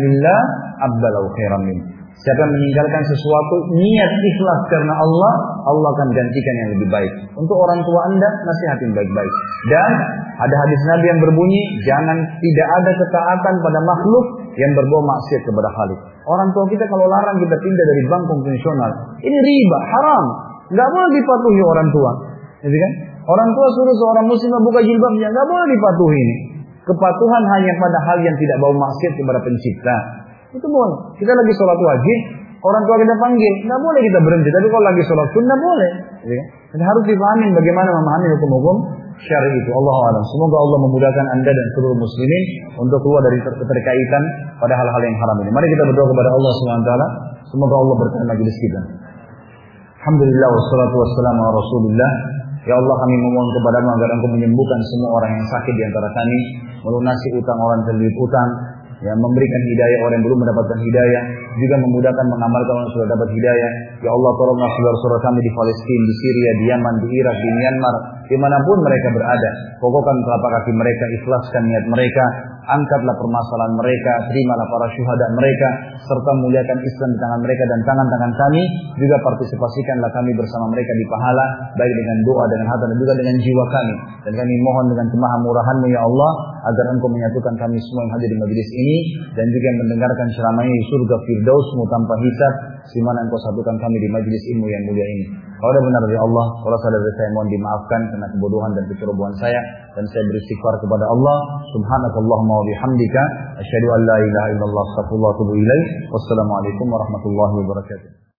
lillah, abdalau khairan min." Siapa meninggalkan sesuatu niat ikhlas karena Allah, Allah akan gantikan yang lebih baik. Untuk orang tua anda, nasihatin baik-baik. Dan ada hadis Nabi yang berbunyi, jangan tidak ada ketaatan pada makhluk yang berbuat maksiat kepada Khalik. Orang tua kita kalau larang kita pindah dari bank konvensional, ini riba, haram. Nggak boleh dipatuhi orang tua. Jadi kan? Orang tua suruh seorang muslim buka jilbabnya, nggak boleh dipatuhi ini. Kepatuhan hanya pada hal yang tidak bau maksiat kepada pencipta. Itu boleh. Kita lagi sholat wajib, orang tua kita panggil, nggak boleh kita berhenti. Tapi kalau lagi sholat sunnah boleh. Kan? harus dipahami bagaimana memahami hukum-hukum syari itu. Allah alam. Semoga Allah memudahkan anda dan seluruh muslimin untuk keluar dari keterkaitan pada hal-hal yang haram ini. Mari kita berdoa kepada Allah SWT. Semoga Allah berkahi majelis kita. Alhamdulillah wassalatu wassalamu ala rasulillah. Ya Allah kami memohon kepadamu agar engkau menyembuhkan semua orang yang sakit di antara kami. Melunasi utang orang terlilit utang ya memberikan hidayah orang yang belum mendapatkan hidayah, juga memudahkan mengamalkan orang yang sudah dapat hidayah. Ya Allah tolonglah saudara-saudara kami di Palestina, di Syria, di Yaman, di Irak, di Myanmar, di mana pun mereka berada. Pokokkan telapak kaki mereka, ikhlaskan niat mereka, angkatlah permasalahan mereka, terimalah para syuhada mereka, serta muliakan Islam di tangan mereka dan tangan-tangan kami, juga partisipasikanlah kami bersama mereka di pahala, baik dengan doa, dengan hati, dan juga dengan jiwa kami. Dan kami mohon dengan kemahamurahanmu ya Allah, agar engkau menyatukan kami semua yang hadir di majlis ini, dan juga mendengarkan ceramahnya di surga Firdausmu tanpa hisab, di mana engkau satukan kami di majlis ilmu yang mulia ini. Kalau ada benar dari Allah, kalau salah dari saya mohon dimaafkan karena kebodohan dan kecerobohan saya, dan saya beristighfar kepada Allah. Subhanakallahumma wa bihamdika, asyhadu an la ilaha illallah, astaghfirullah. Wassalamualaikum warahmatullahi wabarakatuh.